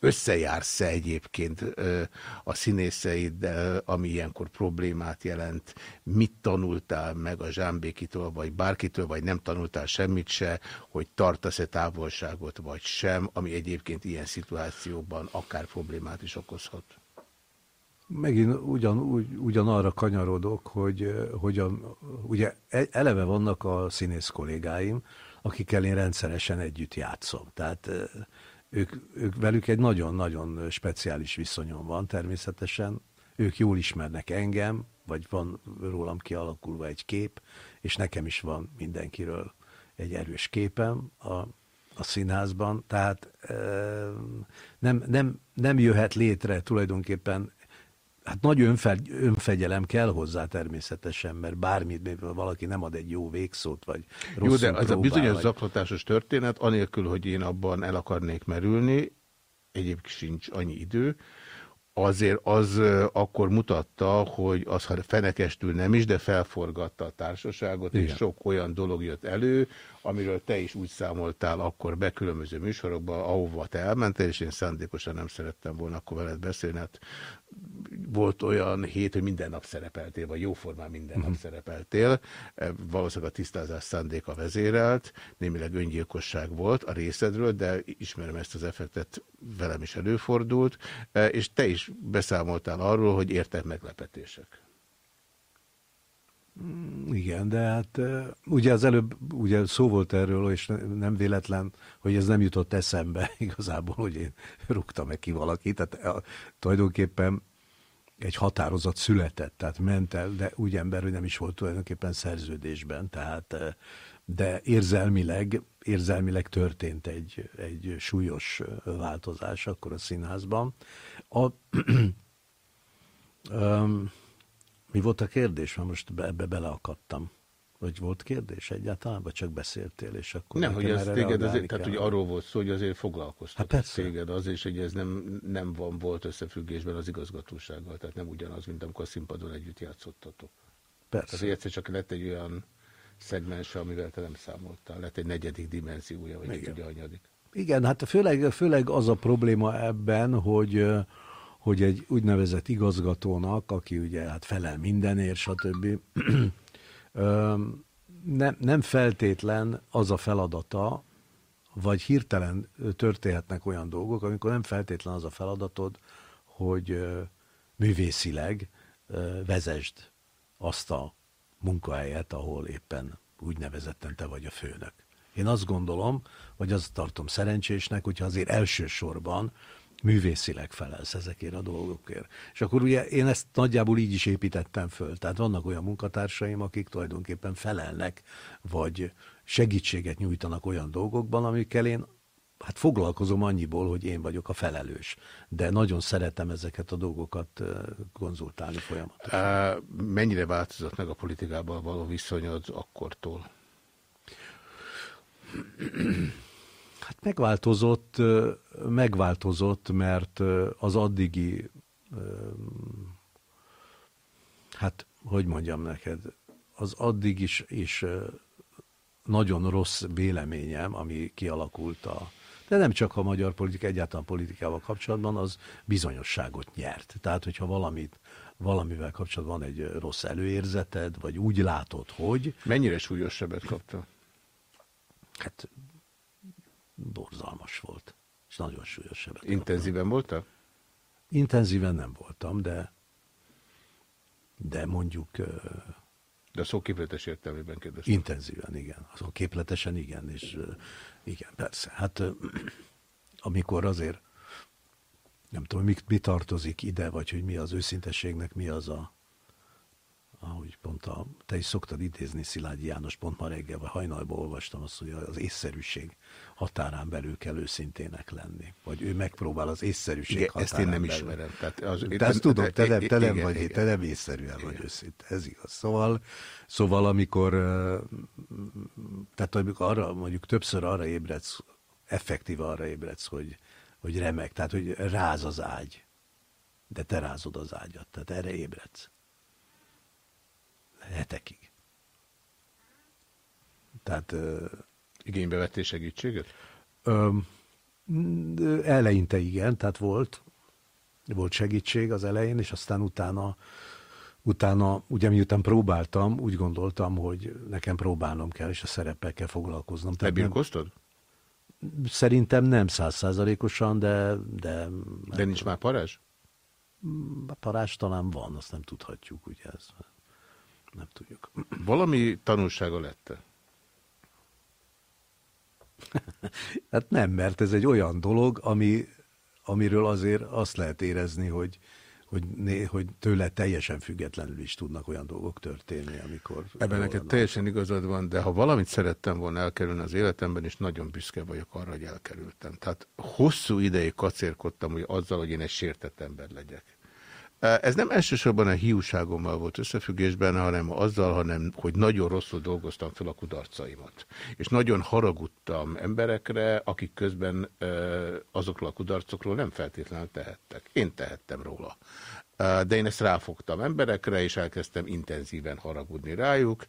Összejársz-e egyébként e, a színészeiddel, ami ilyenkor problémát jelent? Mit tanultál meg a Zsámbékitől, vagy bárkitől, vagy nem tanultál semmit se, hogy tartasz-e távolságot, vagy sem, ami egyébként ilyen szituációban akár problémát is okozhat?
Megint ugyan, ugy, ugyanarra kanyarodok, hogy, hogy a, ugye e, eleve vannak a színész kollégáim, akikkel én rendszeresen együtt játszom. Tehát ők, ők velük egy nagyon-nagyon speciális viszonyom van természetesen. Ők jól ismernek engem, vagy van rólam kialakulva egy kép, és nekem is van mindenkiről egy erős képem a, a színházban. Tehát nem, nem, nem jöhet létre tulajdonképpen Hát nagy önfegy, önfegyelem kell hozzá természetesen, mert bármit, valaki nem ad egy jó végszót, vagy
Jó, de az próbál, a bizonyos vagy... zaklatásos történet, anélkül, hogy én abban el akarnék merülni, egyébként sincs annyi idő, azért az akkor mutatta, hogy az, ha fenekestül nem is, de felforgatta a társaságot, Igen. és sok olyan dolog jött elő, amiről te is úgy számoltál akkor be különböző műsorokban, ahova te elmentél, és én szándékosan nem szerettem volna akkor veled beszélni, hát volt olyan hét, hogy minden nap szerepeltél, vagy jóformán minden nap mhm. szerepeltél. E, valószínűleg a tisztázás szándéka vezérelt, némileg öngyilkosság volt a részedről, de ismerem ezt az effektet, velem is előfordult, e, és te is beszámoltál arról, hogy értek meglepetések.
Mm, igen, de hát ugye az előbb ugye szó volt erről, és nem véletlen, hogy ez nem jutott eszembe [LAUGHS] igazából, hogy én rúgtam meg ki valakit. Tehát tulajdonképpen egy határozat született, tehát ment el, de úgy ember, hogy nem is volt tulajdonképpen szerződésben, tehát de érzelmileg, érzelmileg történt egy, egy súlyos változás akkor a színházban. A, [CLEARS THROAT] Mi volt a kérdés? Mert most ebbe beleakadtam. Vagy volt kérdés egyáltalán, vagy csak beszéltél, és akkor...
Nem, hogy ez téged, azért, tehát hogy arról volt szó, hogy azért foglalkoztat hát téged az, és hogy ez nem, nem van, volt összefüggésben az igazgatósággal, tehát nem ugyanaz, mint amikor a színpadon együtt játszottatok. Persze. Tehát, egyszer csak lett egy olyan szegmens, amivel te nem számoltál, lett egy negyedik dimenziója, vagy egy anyadik.
Igen, hát főleg, főleg az a probléma ebben, hogy hogy egy úgynevezett igazgatónak, aki ugye hát felel mindenért, stb. [CLEARS THROAT] nem, nem feltétlen az a feladata, vagy hirtelen történhetnek olyan dolgok, amikor nem feltétlen az a feladatod, hogy művészileg vezesd azt a munkahelyet, ahol éppen úgynevezetten te vagy a főnök. Én azt gondolom, vagy azt tartom szerencsésnek, hogyha azért elsősorban művészileg felelsz ezekért a dolgokért. És akkor ugye én ezt nagyjából így is építettem föl. Tehát vannak olyan munkatársaim, akik tulajdonképpen felelnek, vagy segítséget nyújtanak olyan dolgokban, amikkel én hát foglalkozom annyiból, hogy én vagyok a felelős. De nagyon szeretem ezeket a dolgokat konzultálni folyamatosan.
Mennyire változott meg a politikában való viszonyod akkortól?
Hát megváltozott, megváltozott, mert az addigi, hát hogy mondjam neked, az addig is, is nagyon rossz véleményem, ami kialakult a, de nem csak a magyar politika, egyáltalán politikával kapcsolatban, az bizonyosságot nyert. Tehát, hogyha valamit, valamivel kapcsolatban van egy rossz előérzeted, vagy úgy látod, hogy...
Mennyire súlyos sebet kapta?
Hát borzalmas volt, és nagyon súlyos sebet
Intenzíven voltál?
Intenzíven nem voltam, de de mondjuk...
De a szó képletes értelmében kérdeztem.
Intenzíven, igen. A szó képletesen igen, és igen, persze. Hát [CLEARS THROAT] amikor azért nem tudom, mi, mi tartozik ide, vagy hogy mi az őszintességnek, mi az a ahogy pont a, te is szoktad idézni Szilágyi János, pont ma reggel, vagy hajnalban olvastam azt, hogy az észszerűség határán belül kell őszintének lenni. Vagy ő megpróbál az észszerűség
igen,
határán
ezt én nem
belül.
ismerem. Tehát az,
de ezt tudom, te nem, te nem
igen,
vagy,
igen.
te nem észszerűen vagy őszinte, ez igaz. Szóval, szóval amikor, tehát amikor arra, mondjuk többször arra ébredsz, effektív arra ébredsz, hogy, hogy remek, tehát hogy ráz az ágy, de te rázod az ágyat, tehát erre ébredsz hetekig. Tehát... Uh,
Igénybe vettél segítséget?
Um, eleinte igen, tehát volt, volt segítség az elején, és aztán utána, utána, ugye miután próbáltam, úgy gondoltam, hogy nekem próbálnom kell, és a szerepekkel foglalkoznom.
Te birkoztad?
Szerintem nem százszázalékosan, de, de...
De nincs már parázs?
Parázs talán van, azt nem tudhatjuk, ugye ez nem tudjuk.
Valami tanulsága lett -e? [LAUGHS]
hát nem, mert ez egy olyan dolog, ami, amiről azért azt lehet érezni, hogy, hogy, né, hogy tőle teljesen függetlenül is tudnak olyan dolgok történni, amikor...
Ebben neked teljesen igazad van, de ha valamit szerettem volna elkerülni az életemben, és nagyon büszke vagyok arra, hogy elkerültem. Tehát hosszú ideig kacérkodtam, hogy azzal, hogy én egy sértett ember legyek. Ez nem elsősorban a hiúságommal volt összefüggésben, hanem azzal, hanem, hogy nagyon rosszul dolgoztam fel a kudarcaimat. És nagyon haragudtam emberekre, akik közben azokról a kudarcokról nem feltétlenül tehettek. Én tehettem róla. De én ezt ráfogtam emberekre, és elkezdtem intenzíven haragudni rájuk,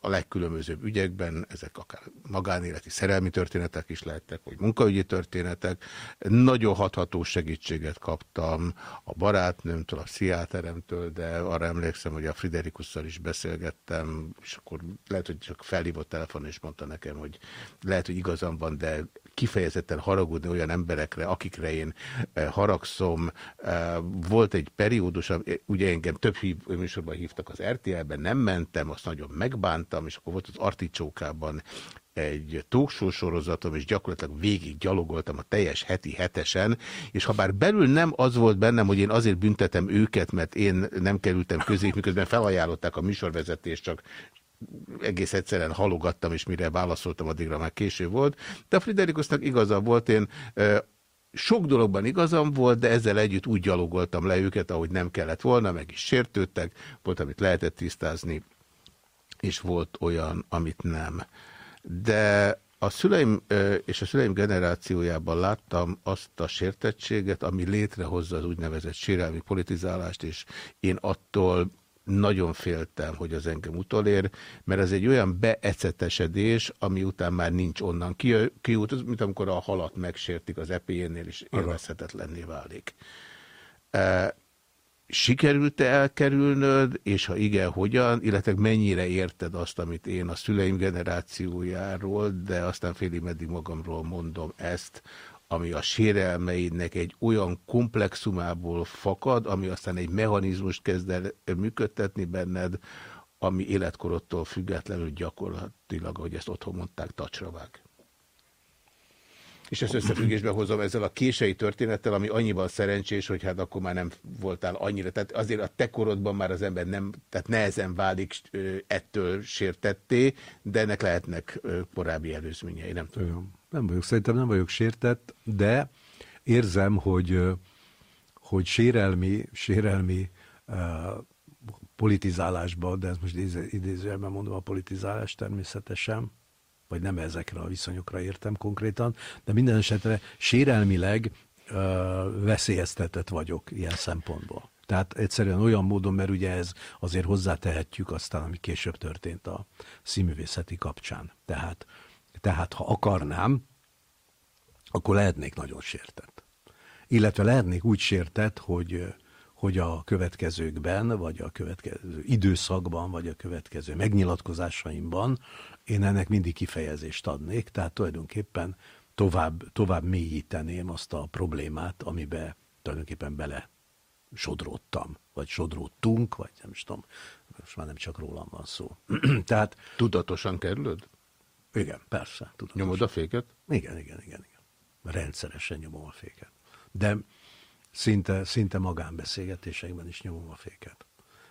a legkülönbözőbb ügyekben, ezek akár magánéleti szerelmi történetek is lehettek, vagy munkaügyi történetek. Nagyon hatható segítséget kaptam a barátnőmtől, a pszichiáteremtől, de arra emlékszem, hogy a Friderikusszal is beszélgettem, és akkor lehet, hogy csak felhívott telefon, és mondta nekem, hogy lehet, hogy igazam van, de kifejezetten haragudni olyan emberekre, akikre én haragszom. Volt egy periódus, ugye engem több hív, műsorban hívtak az RTL-ben, nem mentem, azt nagyon megbántam, és akkor volt az Articsókában egy talkshow sorozatom, és gyakorlatilag végig gyalogoltam a teljes heti hetesen, és ha bár belül nem az volt bennem, hogy én azért büntetem őket, mert én nem kerültem közé, miközben felajánlották a műsorvezetést, csak egész egyszerűen halogattam, és mire válaszoltam, addigra már késő volt. De Friderikusnak igaza volt, én sok dologban igazam volt, de ezzel együtt úgy gyalogoltam le őket, ahogy nem kellett volna, meg is sértődtek, volt, amit lehetett tisztázni, és volt olyan, amit nem. De a szüleim és a szüleim generációjában láttam azt a sértettséget, ami létrehozza az úgynevezett sérelmi politizálást, és én attól nagyon féltem, hogy az engem utolér, mert ez egy olyan beecetesedés, ami után már nincs onnan kiút, mint amikor a halat megsértik az epéjénél, és élvezhetetlenné válik. Sikerült-e elkerülnöd, és ha igen, hogyan, illetve mennyire érted azt, amit én a szüleim generációjáról, de aztán félig meddig magamról mondom ezt, ami a sérelmeidnek egy olyan komplexumából fakad, ami aztán egy mechanizmust kezd el működtetni benned, ami életkorodtól függetlenül gyakorlatilag, ahogy ezt otthon mondták, tacsra vág. És ezt összefüggésbe hozom ezzel a kései történettel, ami annyiban szerencsés, hogy hát akkor már nem voltál annyira. Tehát azért a te korodban már az ember nem, tehát nehezen válik ettől sértetté, de ennek lehetnek korábbi előzményei, nem tudom.
Nem vagyok, szerintem nem vagyok sértett, de érzem, hogy, hogy sérelmi, sérelmi uh, politizálásba, de ezt most idéz- idézőjelben mondom a politizálás természetesen, vagy nem ezekre a viszonyokra értem konkrétan, de minden esetre sérelmileg ö, veszélyeztetett vagyok ilyen szempontból. Tehát egyszerűen olyan módon, mert ugye ez azért hozzátehetjük aztán, ami később történt a színművészeti kapcsán. Tehát, tehát ha akarnám, akkor lehetnék nagyon sértett. Illetve lehetnék úgy sértett, hogy, hogy a következőkben, vagy a következő időszakban, vagy a következő megnyilatkozásaimban én ennek mindig kifejezést adnék, tehát tulajdonképpen tovább, tovább mélyíteném azt a problémát, amibe tulajdonképpen bele sodródtam, vagy sodródtunk, vagy nem is tudom, most már nem csak rólam van szó. [CLEARS THROAT] tehát
Tudatosan kerülöd?
Igen, persze. Tudom.
Nyomod a féket?
Igen, igen, igen, igen. Rendszeresen nyomom a féket. De szinte, szinte magánbeszélgetésekben is nyomom a féket.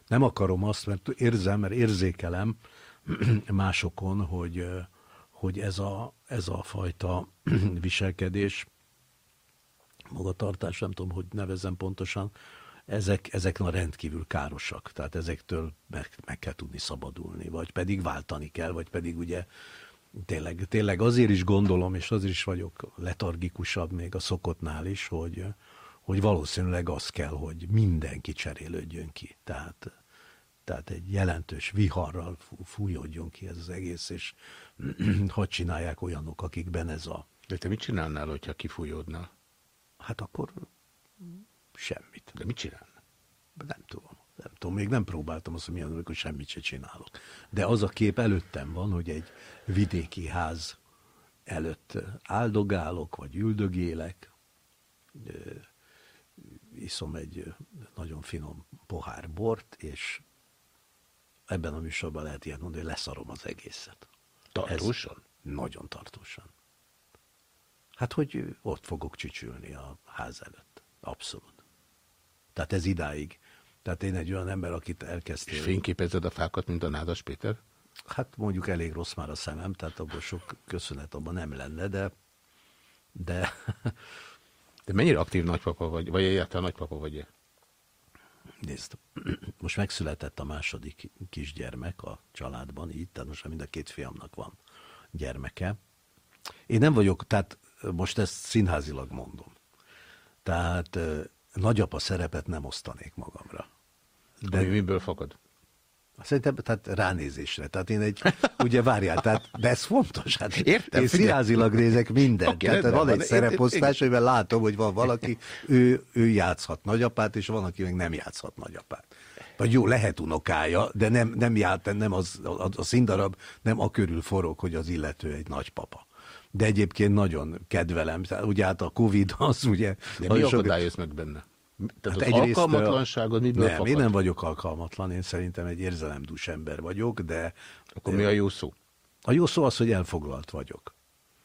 Nem akarom azt, mert érzem, mert érzékelem [CLEARS THROAT] másokon, hogy, hogy ez a, ez a fajta [CLEARS THROAT] viselkedés, magatartás, nem tudom, hogy nevezem pontosan, ezek, ezek na rendkívül károsak. Tehát ezektől meg, meg kell tudni szabadulni, vagy pedig váltani kell, vagy pedig ugye tényleg, tényleg azért is gondolom, és azért is vagyok letargikusabb még a szokottnál is, hogy, hogy valószínűleg az kell, hogy mindenki cserélődjön ki. Tehát, tehát egy jelentős viharral fú- fújódjon ki ez az egész, és [CLEARS THROAT] hogy csinálják olyanok, akikben ez a...
De te mit csinálnál, hogyha kifújódnál?
Hát akkor semmit.
De mit csinálnál?
Nem tudom. Nem tudom, még nem próbáltam azt, hogy milyen, amikor semmit se csinálok. De az a kép előttem van, hogy egy vidéki ház előtt áldogálok, vagy üldögélek, iszom egy nagyon finom pohár bort, és ebben a műsorban lehet ilyet mondani, hogy leszarom az egészet.
Tartósan?
Ez nagyon tartósan. Hát, hogy ott fogok csücsülni a ház előtt. Abszolút. Tehát ez idáig. Tehát én egy olyan ember, akit
És
elkezdtél...
fényképezed a fákat, mint a Nádas Péter?
Hát mondjuk elég rossz már a szemem, tehát abban sok köszönet abban nem lenne, de, de
De mennyire aktív nagypapa vagy, vagy egyáltalán nagypapa vagy -e?
nézd, most megszületett a második kisgyermek a családban, így, tehát most mind a két fiamnak van gyermeke. Én nem vagyok, tehát most ezt színházilag mondom. Tehát nagyapa szerepet nem osztanék magamra.
De Ami miből fakad?
Szerintem tehát ránézésre. Tehát én egy, ugye várjál, tehát, de ez fontos. Hát
Értem,
Én színházilag nézek mindent. Okay, tehát
rendben
van egy
van.
szereposztás, amiben látom, hogy van valaki, ő, ő játszhat nagyapát, és van, aki meg nem játszhat nagyapát. Vagy jó, lehet unokája, de nem, nem ját, nem az, a, a színdarab nem a körül forog, hogy az illető egy nagypapa. De egyébként nagyon kedvelem. Tehát Ugye hát a Covid az ugye...
De mi akadályozz meg benne? Tehát
Hát
az alkalmatlanságod miből
Nem,
fakad?
én nem vagyok alkalmatlan, én szerintem egy érzelemdús ember vagyok, de
Akkor mi a jó szó?
a jó szó az, hogy elfoglalt vagyok.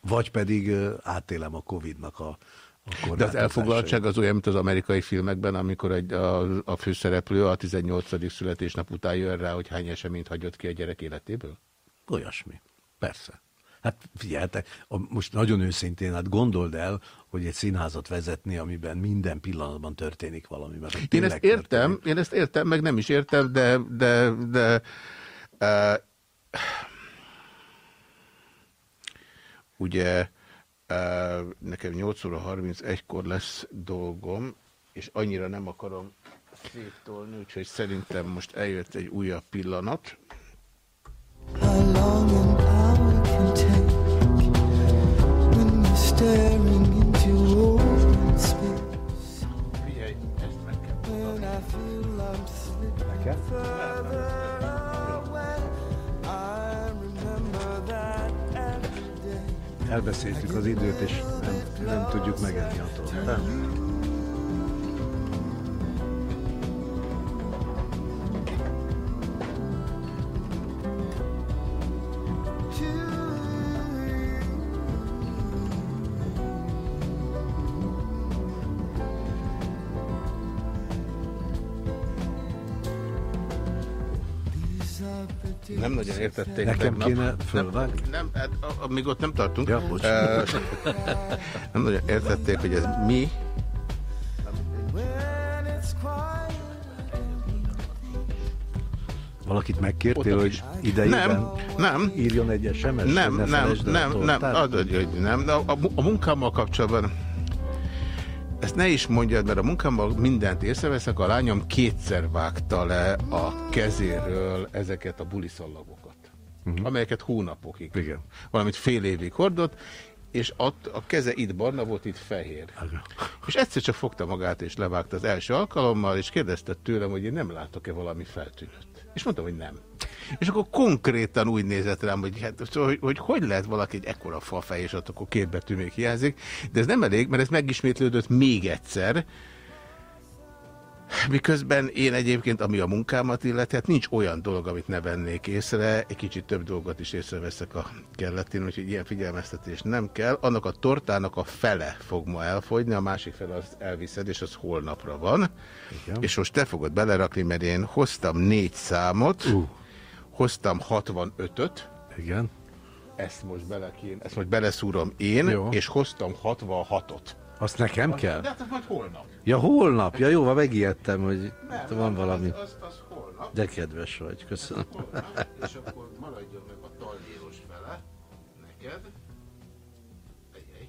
Vagy pedig átélem a Covid-nak a, a
De az elfoglaltság az olyan, mint az amerikai filmekben, amikor egy, a, a főszereplő a 18. születésnap után jön rá, hogy hány eseményt hagyott ki a gyerek életéből?
Olyasmi. Persze. Hát figyeljetek, a- most nagyon őszintén, hát gondold el, hogy egy színházat vezetni, amiben minden pillanatban történik valami. Mert
Én ezt értem,
történik.
én ezt értem, meg nem is értem, de, de, de uh, ugye uh, nekem 8 óra 31-kor lesz dolgom, és annyira nem akarom széttolni, úgyhogy szerintem most eljött egy újabb pillanat.
How long staring into open space.
Figyelj, ezt meg kell
day.
Elbeszéltük az időt, és nem, nem tudjuk megenni attól. Nem.
Nem nagyon értették
Nekem
tegnap.
kéne fölvágni?
Nem, nem hát, amíg ott nem tartunk.
Ja, bocs.
Ö, [LAUGHS] nem nagyon értették, hogy ez mi.
Valakit megkértél,
Ott-
hogy idejében
Nem, nem.
írjon egy SMS-t,
Nem, nem, nem, nem, az, hogy nem. De a, a, a munkámmal kapcsolatban ezt ne is mondjad, mert a munkámmal mindent észreveszek, a lányom kétszer vágta le a kezéről ezeket a buliszallagokat, uh-huh. amelyeket hónapokig,
Igen.
valamit fél évig hordott, és ott a keze itt barna volt, itt fehér. És egyszer csak fogta magát és levágta az első alkalommal, és kérdezte tőlem, hogy én nem látok-e valami feltűnött. És mondtam, hogy nem. És akkor konkrétan úgy nézett rám, hogy hát, szóval, hogy, hogy, hogy lehet valaki egy ekkora falfej, és ott akkor két betű még hiányzik. De ez nem elég, mert ez megismétlődött még egyszer, Miközben én egyébként, ami a munkámat illeti, hát nincs olyan dolog, amit ne vennék észre, egy kicsit több dolgot is észreveszek a kelletén, úgyhogy ilyen figyelmeztetés nem kell. Annak a tortának a fele fog ma elfogyni, a másik fele azt elviszed, és az holnapra van.
Igen.
És most te fogod belerakni, mert én hoztam négy számot,
Uh.
hoztam 65-öt,
Igen.
ezt most, bele kéne, ezt most beleszúrom én,
Jó.
és hoztam 66-ot.
Azt nekem
De
kell?
hát az majd holnap.
Ja, holnap. Ja, jó, már megijedtem, hogy
Nem,
van
nem,
valami.
Az, az, az holnap.
De kedves vagy, köszönöm.
holnap, és akkor maradjon meg a talléros fele neked. Egyej.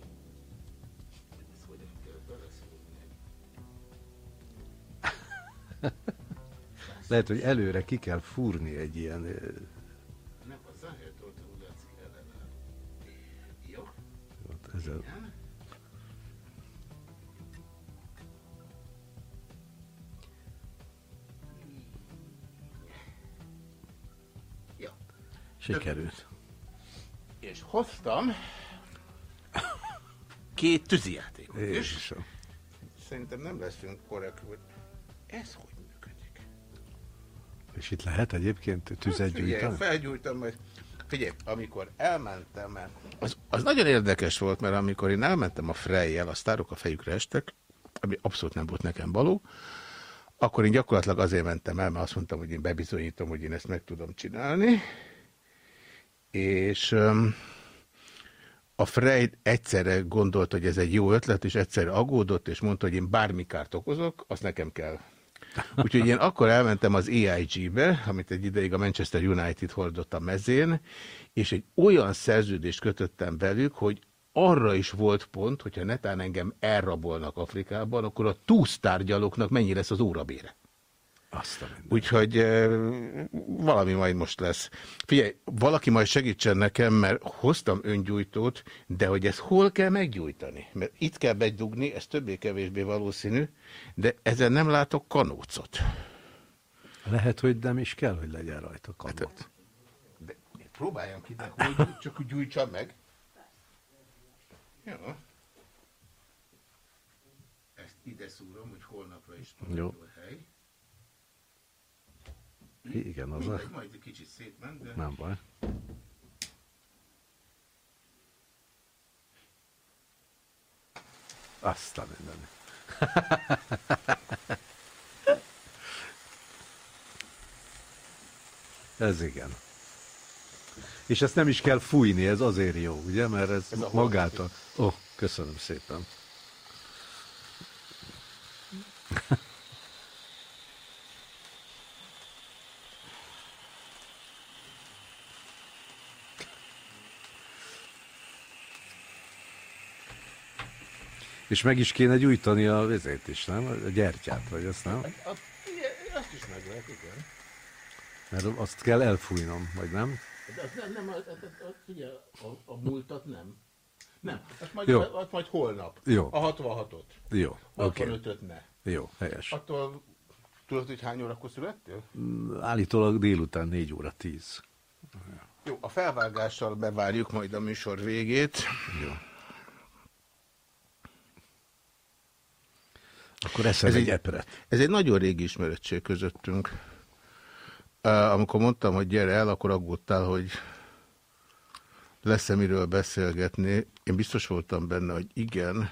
Ezt hogy kell beleszólni? [LAUGHS]
Lehet, hogy előre ki kell fúrni egy ilyen...
Nem, a zahelytől úgy látszik eleve. Jó.
ott ezzel.
Igen.
Sikerült.
És hoztam két tűzijátékot is. Szerintem nem leszünk korrekt, hogy ez hogy működik.
És itt lehet egyébként tüzet
Figyelj,
gyújtani?
felgyújtam, majd figyelj, amikor elmentem, az, az nagyon érdekes volt, mert amikor én elmentem a Frejjel, a sztárok a fejükre estek, ami abszolút nem volt nekem való, akkor én gyakorlatilag azért mentem el, mert azt mondtam, hogy én bebizonyítom, hogy én ezt meg tudom csinálni. És a Frey egyszerre gondolt, hogy ez egy jó ötlet, és egyszerre aggódott, és mondta, hogy én bármi kárt okozok, azt nekem kell. Úgyhogy én akkor elmentem az EIG-be, amit egy ideig a Manchester United hordott a mezén, és egy olyan szerződést kötöttem velük, hogy arra is volt pont, hogyha netán engem elrabolnak Afrikában, akkor a túsztárgyalóknak mennyi lesz az órabére.
Azt.
Úgyhogy valami majd most lesz. Figyelj, valaki majd segítsen nekem, mert hoztam öngyújtót, de hogy ezt hol kell meggyújtani? Mert itt kell bedugni, ez többé-kevésbé valószínű, de ezen nem látok kanócot.
Lehet, hogy nem is kell, hogy legyen rajta kamot.
De próbáljam ki, de hogy csak úgy gyújtsam meg. Jó. Ezt ide szúrom, hogy holnapra is
Jó.
hely.
Igen, az a...
Mindegy, majd egy kicsit szétment, de...
Nem baj. Azt a minden. [LAUGHS] Ez igen. És ezt nem is kell fújni, ez azért jó, ugye? Mert ez,
Ez a
magától... Ó, oh, köszönöm szépen. És meg is kéne gyújtani a vizét is, nem? A gyertyát, vagy azt nem?
A, azt is meg lehet, igen.
Mert azt kell elfújnom, vagy nem?
De az nem, nem, az, az, az, figyelj, a, a múltat nem. Nem, azt majd,
Jó.
azt majd holnap.
Jó.
A 66-ot.
Jó, oké.
65-öt ne.
Jó, helyes.
Attól tudod, hogy hány órakor születtél?
Állítólag délután 4 óra 10.
Jó, a felvágással bevárjuk majd a műsor végét.
Jó. Akkor
Ez
egy epret.
Ez egy nagyon régi ismerettség közöttünk. Amikor mondtam, hogy gyere el, akkor aggódtál, hogy lesz-e miről beszélgetni. Én biztos voltam benne, hogy igen.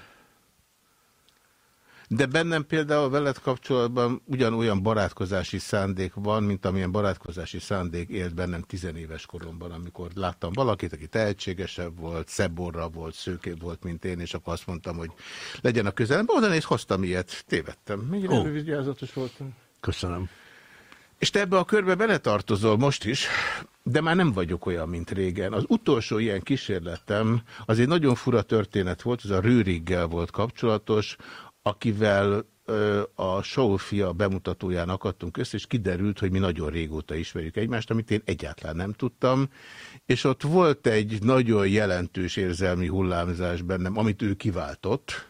De bennem például veled kapcsolatban ugyanolyan barátkozási szándék van, mint amilyen barátkozási szándék élt bennem tizenéves koromban, amikor láttam valakit, aki tehetségesebb volt, szeborra volt, szőkébb volt, mint én, és akkor azt mondtam, hogy legyen a közelemben. Oda néz, hoztam ilyet. Tévedtem. Mennyire oh. vigyázatos voltam.
Köszönöm.
És te ebbe a körbe beletartozol most is, de már nem vagyok olyan, mint régen. Az utolsó ilyen kísérletem az egy nagyon fura történet volt, az a Rőriggel volt kapcsolatos, akivel a Sofia bemutatóján akadtunk össze, és kiderült, hogy mi nagyon régóta ismerjük egymást, amit én egyáltalán nem tudtam, és ott volt egy nagyon jelentős érzelmi hullámzás bennem, amit ő kiváltott,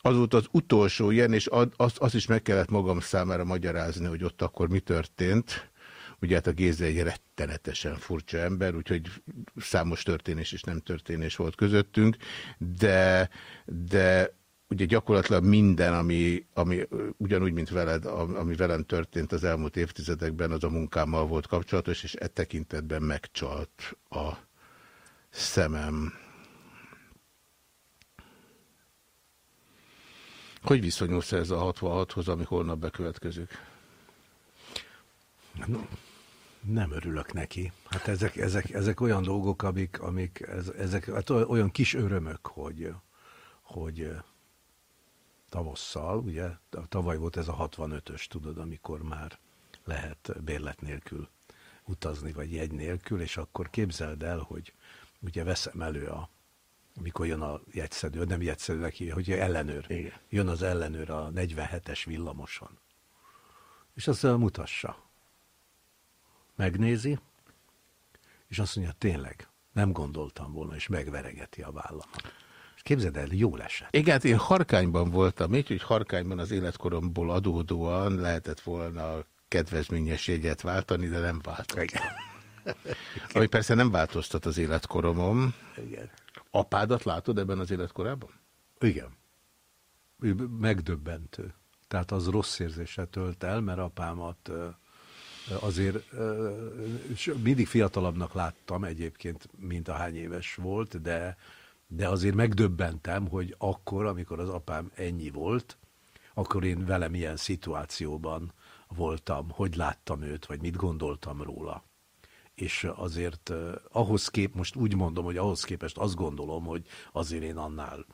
az volt az utolsó ilyen, és azt az is meg kellett magam számára magyarázni, hogy ott akkor mi történt. Ugye hát a Géza egy rettenetesen furcsa ember, úgyhogy számos történés és nem történés volt közöttünk, de, de ugye gyakorlatilag minden, ami, ami ugyanúgy, mint veled, ami velem történt az elmúlt évtizedekben, az a munkámmal volt kapcsolatos, és e tekintetben megcsalt a szemem. Hogy viszonyulsz ez a 66-hoz, ami holnap bekövetkezik?
Nem örülök neki. Hát ezek, ezek, ezek olyan dolgok, amik, amik ez, ezek hát olyan kis örömök, hogy, hogy tavasszal, ugye, tavaly volt ez a 65-ös, tudod, amikor már lehet bérlet nélkül utazni, vagy jegy nélkül, és akkor képzeld el, hogy ugye veszem elő a mikor jön a jegyszedő, nem jegyszedőnek hívja, hogy ellenőr. Igen. Jön az ellenőr a 47-es villamoson. És azt mutassa. Megnézi, és azt mondja, tényleg, nem gondoltam volna, és megveregeti a vállamat. Képzeld el, jó esett.
Igen, hát én Harkányban voltam, így, hogy Harkányban az életkoromból adódóan lehetett volna kedvezményes jegyet váltani, de nem váltott. Igen. [LAUGHS] Ami persze nem változtat az életkoromom. Igen. Apádat látod ebben az életkorában?
Igen. Megdöbbentő. Tehát az rossz érzése tölt el, mert apámat azért mindig fiatalabbnak láttam egyébként, mint a hány éves volt, de, de azért megdöbbentem, hogy akkor, amikor az apám ennyi volt, akkor én vele milyen szituációban voltam, hogy láttam őt, vagy mit gondoltam róla és azért uh, ahhoz kép, most úgy mondom, hogy ahhoz képest azt gondolom, hogy azért én annál,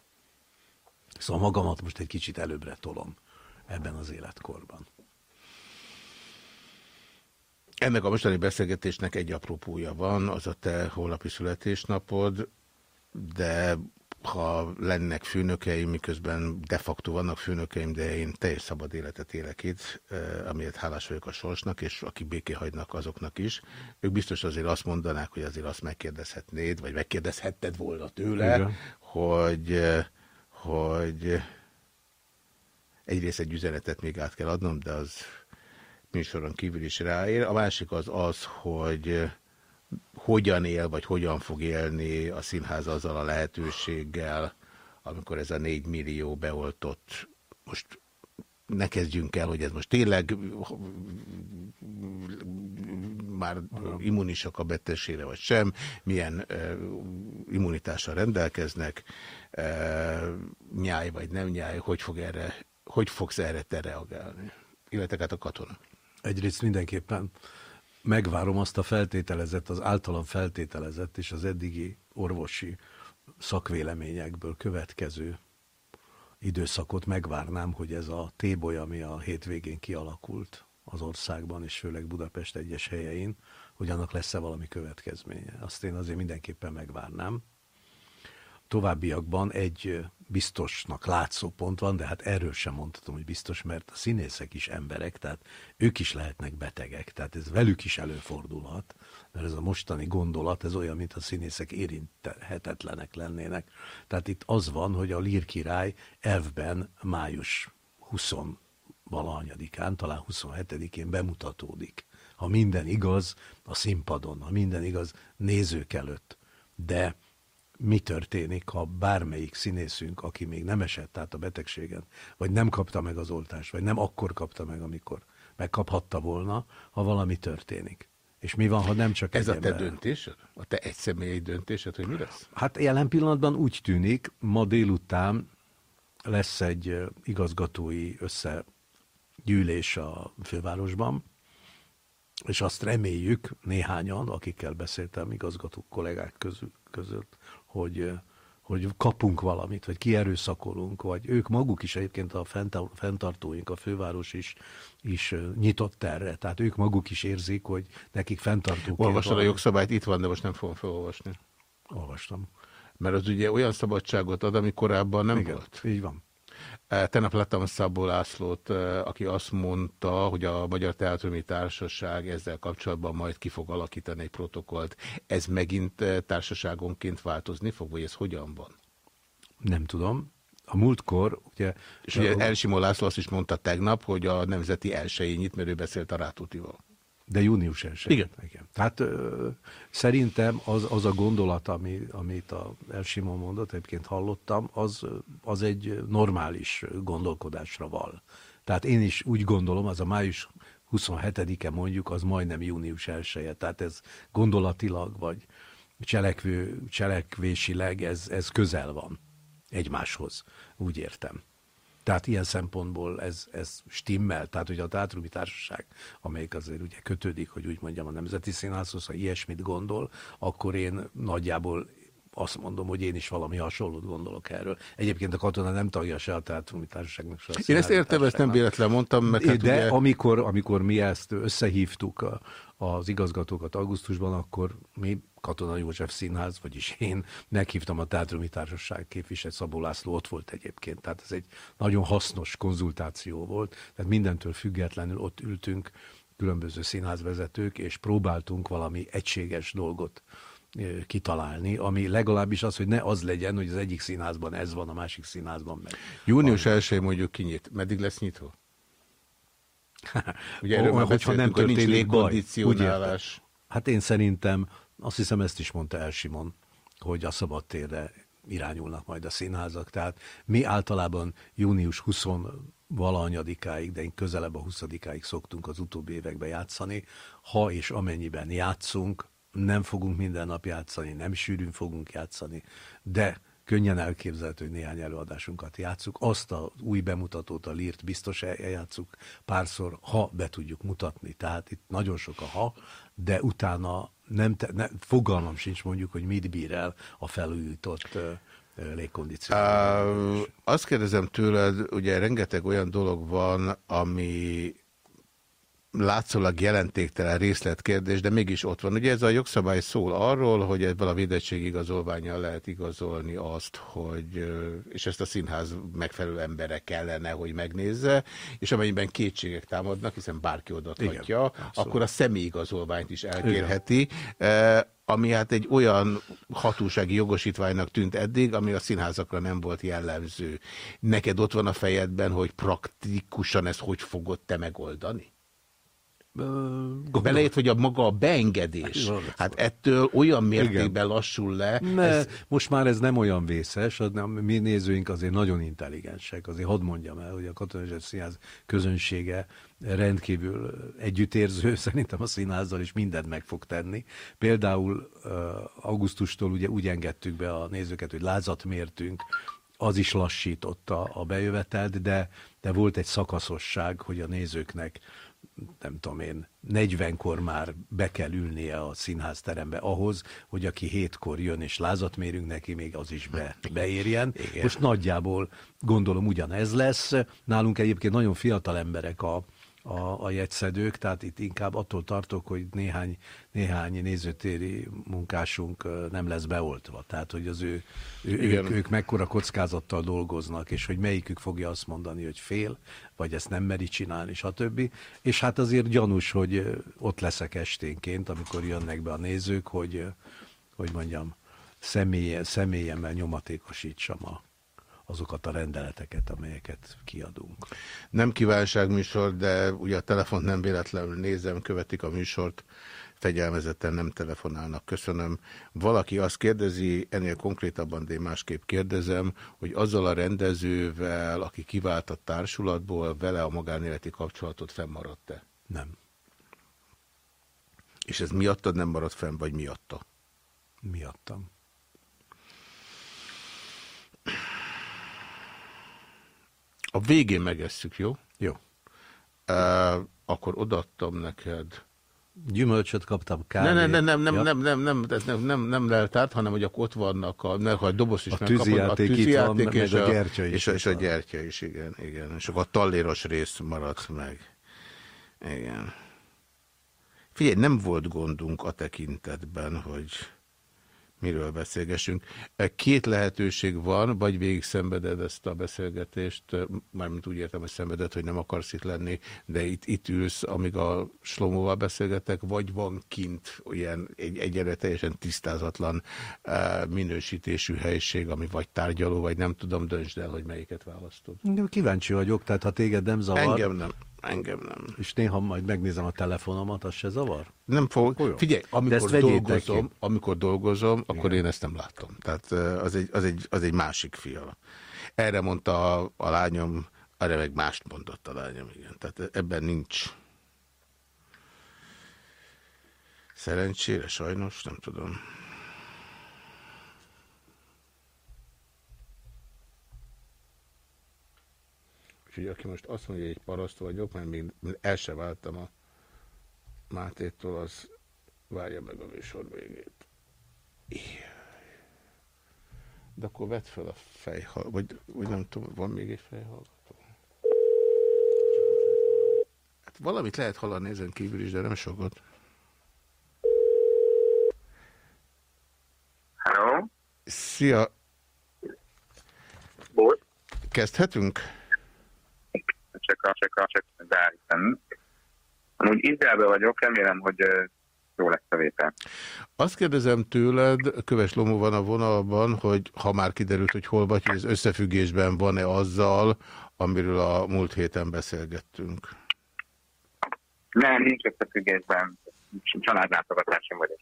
szóval magamat most egy kicsit előbbre tolom ebben az életkorban.
Ennek a mostani beszélgetésnek egy apropója van, az a te holnapi születésnapod, de ha lennek főnökeim, miközben de facto vannak főnökeim, de én teljes szabad életet élek itt, amiért hálás vagyok a sorsnak, és akik béké hagynak azoknak is. Ők biztos azért azt mondanák, hogy azért azt megkérdezhetnéd, vagy megkérdezhetted volna tőle, Igen. hogy, hogy egyrészt egy üzenetet még át kell adnom, de az műsoron kívül is ráér. A másik az az, hogy hogyan él, vagy hogyan fog élni a színház azzal a lehetőséggel, amikor ez a négy millió beoltott, most ne kezdjünk el, hogy ez most tényleg már immunisak a betegségre, vagy sem, milyen uh, immunitással rendelkeznek, uh, nyáj vagy nem nyáj, hogy, fog erre, hogy fogsz erre te reagálni? Illetve hát a katona.
Egyrészt mindenképpen megvárom azt a feltételezett, az általam feltételezett és az eddigi orvosi szakvéleményekből következő időszakot megvárnám, hogy ez a téboly, ami a hétvégén kialakult az országban, és főleg Budapest egyes helyein, hogy annak lesz-e valami következménye. Azt én azért mindenképpen megvárnám. Továbbiakban egy biztosnak látszó pont van, de hát erről sem mondhatom, hogy biztos, mert a színészek is emberek, tehát ők is lehetnek betegek, tehát ez velük is előfordulhat, mert ez a mostani gondolat, ez olyan, mint a színészek érinthetetlenek lennének. Tehát itt az van, hogy a Lír király elvben május 20 valahanyadikán, talán 27-én bemutatódik. Ha minden igaz, a színpadon, ha minden igaz, nézők előtt. De mi történik, ha bármelyik színészünk, aki még nem esett át a betegségen, vagy nem kapta meg az oltást, vagy nem akkor kapta meg, amikor megkaphatta volna, ha valami történik. És mi van, ha nem csak
Ez a te ember... döntésed? A te egyszemélyi döntésed, hogy mi lesz?
Hát jelen pillanatban úgy tűnik, ma délután lesz egy igazgatói összegyűlés a fővárosban, és azt reméljük néhányan, akikkel beszéltem, igazgató kollégák közül, között, hogy, hogy kapunk valamit, vagy kierőszakolunk, vagy ők maguk is egyébként a fenntartóink, a főváros is, is nyitott erre. Tehát ők maguk is érzik, hogy nekik fenntartók.
Olvastad a jogszabályt, itt van, de most nem fogom felolvasni.
Olvastam.
Mert az ugye olyan szabadságot ad, ami korábban nem
Igen,
volt.
így van.
Eh, Tegnap láttam Szabó Lászlót, eh, aki azt mondta, hogy a Magyar Teátrumi Társaság ezzel kapcsolatban majd ki fog alakítani egy protokollt. Ez megint eh, társaságonként változni fog, vagy ez hogyan van?
Nem tudom. A múltkor, ugye...
És ugye Elsimó László azt is mondta tegnap, hogy a nemzeti elsőjén nyit, mert ő beszélt a Rátutival.
De június 1
Igen.
Igen. Tehát ö, szerintem az, az a gondolat, ami, amit a Elsimon mondott, egyébként hallottam, az, az egy normális gondolkodásra val. Tehát én is úgy gondolom, az a május 27-e mondjuk, az majdnem június 1 -e. Tehát ez gondolatilag, vagy cselekvő, cselekvésileg ez, ez közel van egymáshoz, úgy értem. Tehát ilyen szempontból ez, ez stimmel, tehát hogy a Teátrumi Társaság, amelyik azért ugye kötődik, hogy úgy mondjam a Nemzeti Színházhoz, ha ilyesmit gondol, akkor én nagyjából azt mondom, hogy én is valami hasonlót gondolok erről. Egyébként a katona nem tagja se a Teátrumi Társaságnak, se a
Én ezt értem, ezt nem véletlen mondtam, mert hát
De
ugye...
amikor, amikor mi ezt összehívtuk a, az igazgatókat augusztusban, akkor mi Katona József Színház, vagyis én meghívtam a Teátrumi Társaság képviselő Szabó László ott volt egyébként. Tehát ez egy nagyon hasznos konzultáció volt. Tehát mindentől függetlenül ott ültünk különböző színházvezetők, és próbáltunk valami egységes dolgot kitalálni, ami legalábbis az, hogy ne az legyen, hogy az egyik színházban ez van, a másik színházban meg.
Június 1 mondjuk kinyit. Meddig lesz nyitva? [LAUGHS] Ugye erről
Hogyha
nincs
történik baj. Hát én szerintem, azt hiszem ezt is mondta El Simon, hogy a szabadtérre irányulnak majd a színházak. Tehát mi általában június 20 valahanyadikáig, de én közelebb a 20-áig szoktunk az utóbbi években játszani. Ha és amennyiben játszunk, nem fogunk minden nap játszani, nem sűrűn fogunk játszani, de könnyen elképzelhető, hogy néhány előadásunkat játszuk. Azt az új bemutatót, a Lírt biztos eljátszuk párszor, ha be tudjuk mutatni. Tehát itt nagyon sok a ha, de utána nem, te, nem fogalmam sincs mondjuk, hogy mit bír el a felújított légkondicionálás.
Azt kérdezem tőled, ugye rengeteg olyan dolog van, ami látszólag jelentéktelen részletkérdés, de mégis ott van. Ugye ez a jogszabály szól arról, hogy ebből a védettségigazolványjal lehet igazolni azt, hogy, és ezt a színház megfelelő embere kellene, hogy megnézze, és amennyiben kétségek támadnak, hiszen bárki
Igen, abszolút.
akkor a személyigazolványt is elkérheti, eh, ami hát egy olyan hatósági jogosítványnak tűnt eddig, ami a színházakra nem volt jellemző. Neked ott van a fejedben, hogy praktikusan ezt hogy fogod te megoldani? Beleért, hogy a maga a beengedés,
Gondolom.
hát ettől olyan mértékben lassul le,
Ne,
ez.
Most már ez nem olyan vészes, nem, mi nézőink azért nagyon intelligensek. Azért hadd mondjam el, hogy a Katonai Színház közönsége rendkívül együttérző, [LAUGHS] szerintem a színházzal is mindent meg fog tenni. Például augusztustól ugye úgy engedtük be a nézőket, hogy lázat mértünk, az is lassította a bejövetelt, de, de volt egy szakaszosság, hogy a nézőknek nem tudom én, 40-kor már be kell ülnie a színházterembe ahhoz, hogy aki hétkor jön és lázat mérünk neki, még az is be, beérjen. Igen. Most nagyjából gondolom ugyanez lesz. Nálunk egyébként nagyon fiatal emberek a, a, a jegyszedők, tehát itt inkább attól tartok, hogy néhány, néhány nézőtéri munkásunk nem lesz beoltva. Tehát, hogy az ő, ő
Igen.
ők, ők mekkora kockázattal dolgoznak, és hogy melyikük fogja azt mondani, hogy fél, vagy ezt nem meri csinálni, stb. És hát azért gyanús, hogy ott leszek esténként, amikor jönnek be a nézők, hogy, hogy mondjam, személye, személyemmel nyomatékosítsam a, azokat a rendeleteket, amelyeket kiadunk.
nem kívánságműsor, de ugye a telefont nem véletlenül nézem, követik a műsort, fegyelmezetten nem telefonálnak. Köszönöm. Valaki azt kérdezi, ennél konkrétabban, de én másképp kérdezem, hogy azzal a rendezővel, aki kivált a társulatból, vele a magánéleti kapcsolatot fennmaradt-e?
Nem.
És ez miattad nem maradt fenn, vagy miatta?
Miattam.
A végén megesszük, jó?
Jó.
Uh, akkor odaadtam neked.
Gyümölcsöt kaptam, kávét.
Nem, nem, nem, nem,
Ja.
nem, nem, nem, nem, nem, nem, nem leltárt, hanem hogy akkor ott vannak a, ne, ha a doboz is
A
megkapod,
tűzijáték van, meg
és
a gyertya is
és, a, és a gyertya is, igen, igen. És akkor a talléros rész maradt meg. Igen. Figyelj, nem volt gondunk a tekintetben, hogy miről beszélgessünk. Két lehetőség van, vagy végig szenveded ezt a beszélgetést, mármint úgy értem, hogy szenveded, hogy nem akarsz itt lenni, de itt, itt ülsz, amíg a Slomóval beszélgetek, vagy van kint ilyen egy egyre teljesen tisztázatlan eh, minősítésű helység, ami vagy tárgyaló, vagy nem tudom, döntsd el, hogy melyiket választod.
Kíváncsi vagyok, tehát ha téged nem zavar,
Engem nem. Engem nem.
és néha majd megnézem a telefonomat, az se zavar?
Nem fog.
Jó.
Figyelj, amikor dolgozom, amikor dolgozom, akkor én ezt nem látom. Tehát eh, az egy, az egy, az egy másik fia. Erre mondta a, a lányom, erre meg mást mondott a lányom, igen. Tehát ebben nincs. Szerencsére, sajnos, nem tudom. Úgyhogy aki most azt mondja, hogy egy paraszt vagyok, mert még el se váltam a Mátétól, az várja meg a műsor végét. De akkor vedd fel a fejhal, vagy, vagy nem tudom, van még egy fejhallgató? Hát valamit lehet hallani ezen kívül is, de nem sokat.
Hello?
Szia!
Bolt?
Kezdhetünk?
Csak a, csak a, csak beállítani. Amúgy Izraelben vagyok, remélem, hogy jó lesz a vétel.
Azt kérdezem tőled, Köves Lomó van a vonalban, hogy ha már kiderült, hogy hol vagy, hogy ez összefüggésben van-e azzal, amiről a múlt héten beszélgettünk.
Nem, nincs összefüggésben. Családlátogatáson vagyok.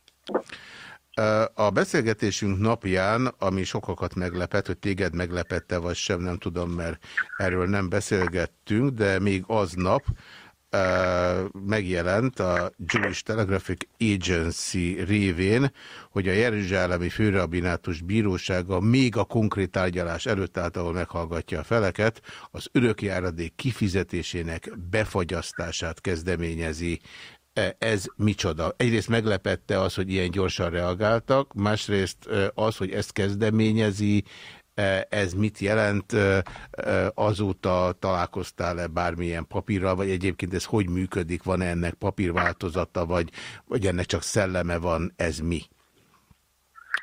A beszélgetésünk napján, ami sokakat meglepett, hogy téged meglepette vagy sem, nem tudom, mert erről nem beszélgettünk, de még aznap megjelent a Jewish Telegraphic Agency révén, hogy a Jeruzsálemi Főrabinátus Bírósága még a konkrét tárgyalás előtt állt, ahol meghallgatja a feleket, az örökjáradék kifizetésének befagyasztását kezdeményezi Ez micsoda? Egyrészt meglepette az, hogy ilyen gyorsan reagáltak, másrészt e, az, hogy ezt kezdeményezi, e, ez mit jelent, E, e, azóta találkoztál-e bármilyen papírral, vagy egyébként ez hogy működik, van -e ennek papírváltozata, vagy, vagy ennek csak szelleme van, ez mi?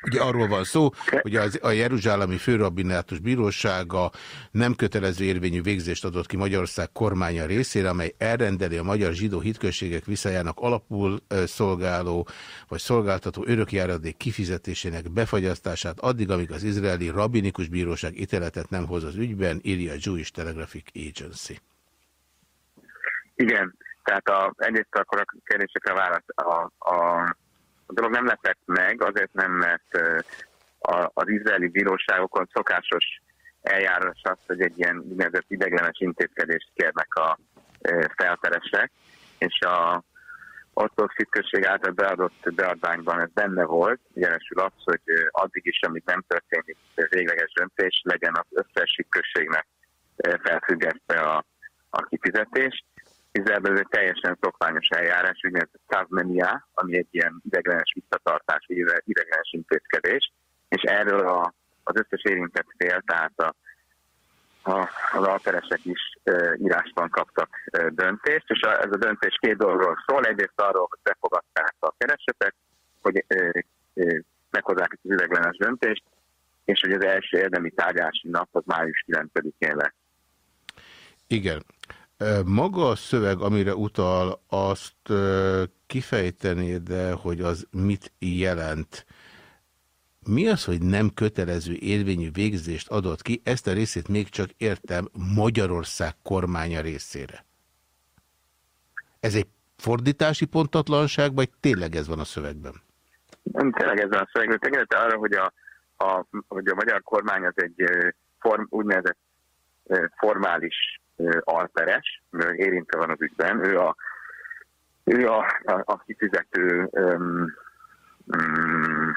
Ugye arról van szó, hogy az, a Jeruzsálemi Főrabinátus Bírósága nem kötelező érvényű végzést adott ki Magyarország kormánya részére, amely elrendeli a magyar zsidó hitközségek viszájának alapul szolgáló vagy szolgáltató örökjáradék kifizetésének befagyasztását addig, amíg az izraeli rabinikus bíróság ítéletet nem hoz az ügyben, írja a Jewish Telegraphic Agency.
Igen, tehát a, egyrészt akkor a kérdésekre válasz. A, a, a dolog nem lepett meg, azért nem, mert az izraeli bíróságokon szokásos eljárás az, hogy egy ilyen úgynevezett ideglenes intézkedést kérnek a ö, felperesek, és a ortodox hitközség által beadott beadványban ez benne volt, jelesül az, hogy addig is, amíg nem történik végleges döntés, legyen az összes hitközségnek ö, felfüggesztve a, a kifizetést. Izraelben ez egy teljesen szokványos eljárás, úgynevezett Tavmenia, ami egy ilyen ideglenes visszatartás, vagy ide- ideglenes intézkedés, és erről a, az összes érintett fél, tehát a, a, az alteresek is e, írásban kaptak e, döntést, és a, ez a döntés két dologról szól. Egyrészt arról, hogy befogadták a keresetet, hogy e, e, meghozzák az ideglenes döntést, és hogy az első érdemi tárgyási nap az május 9-én lesz.
Igen. Maga a szöveg, amire utal, azt ö, kifejteni, de hogy az mit jelent? Mi az, hogy nem kötelező érvényű végzést adott ki? Ezt a részét még csak értem Magyarország kormánya részére. Ez egy fordítási pontatlanság, vagy tényleg ez van a szövegben?
Nem tényleg ez a szövegről tekintet arra, hogy a, a, hogy a magyar kormány az egy form, úgynevezett formális alperes, érintve van az ügyben. Ő a, ő a, a, a kifizető um, um,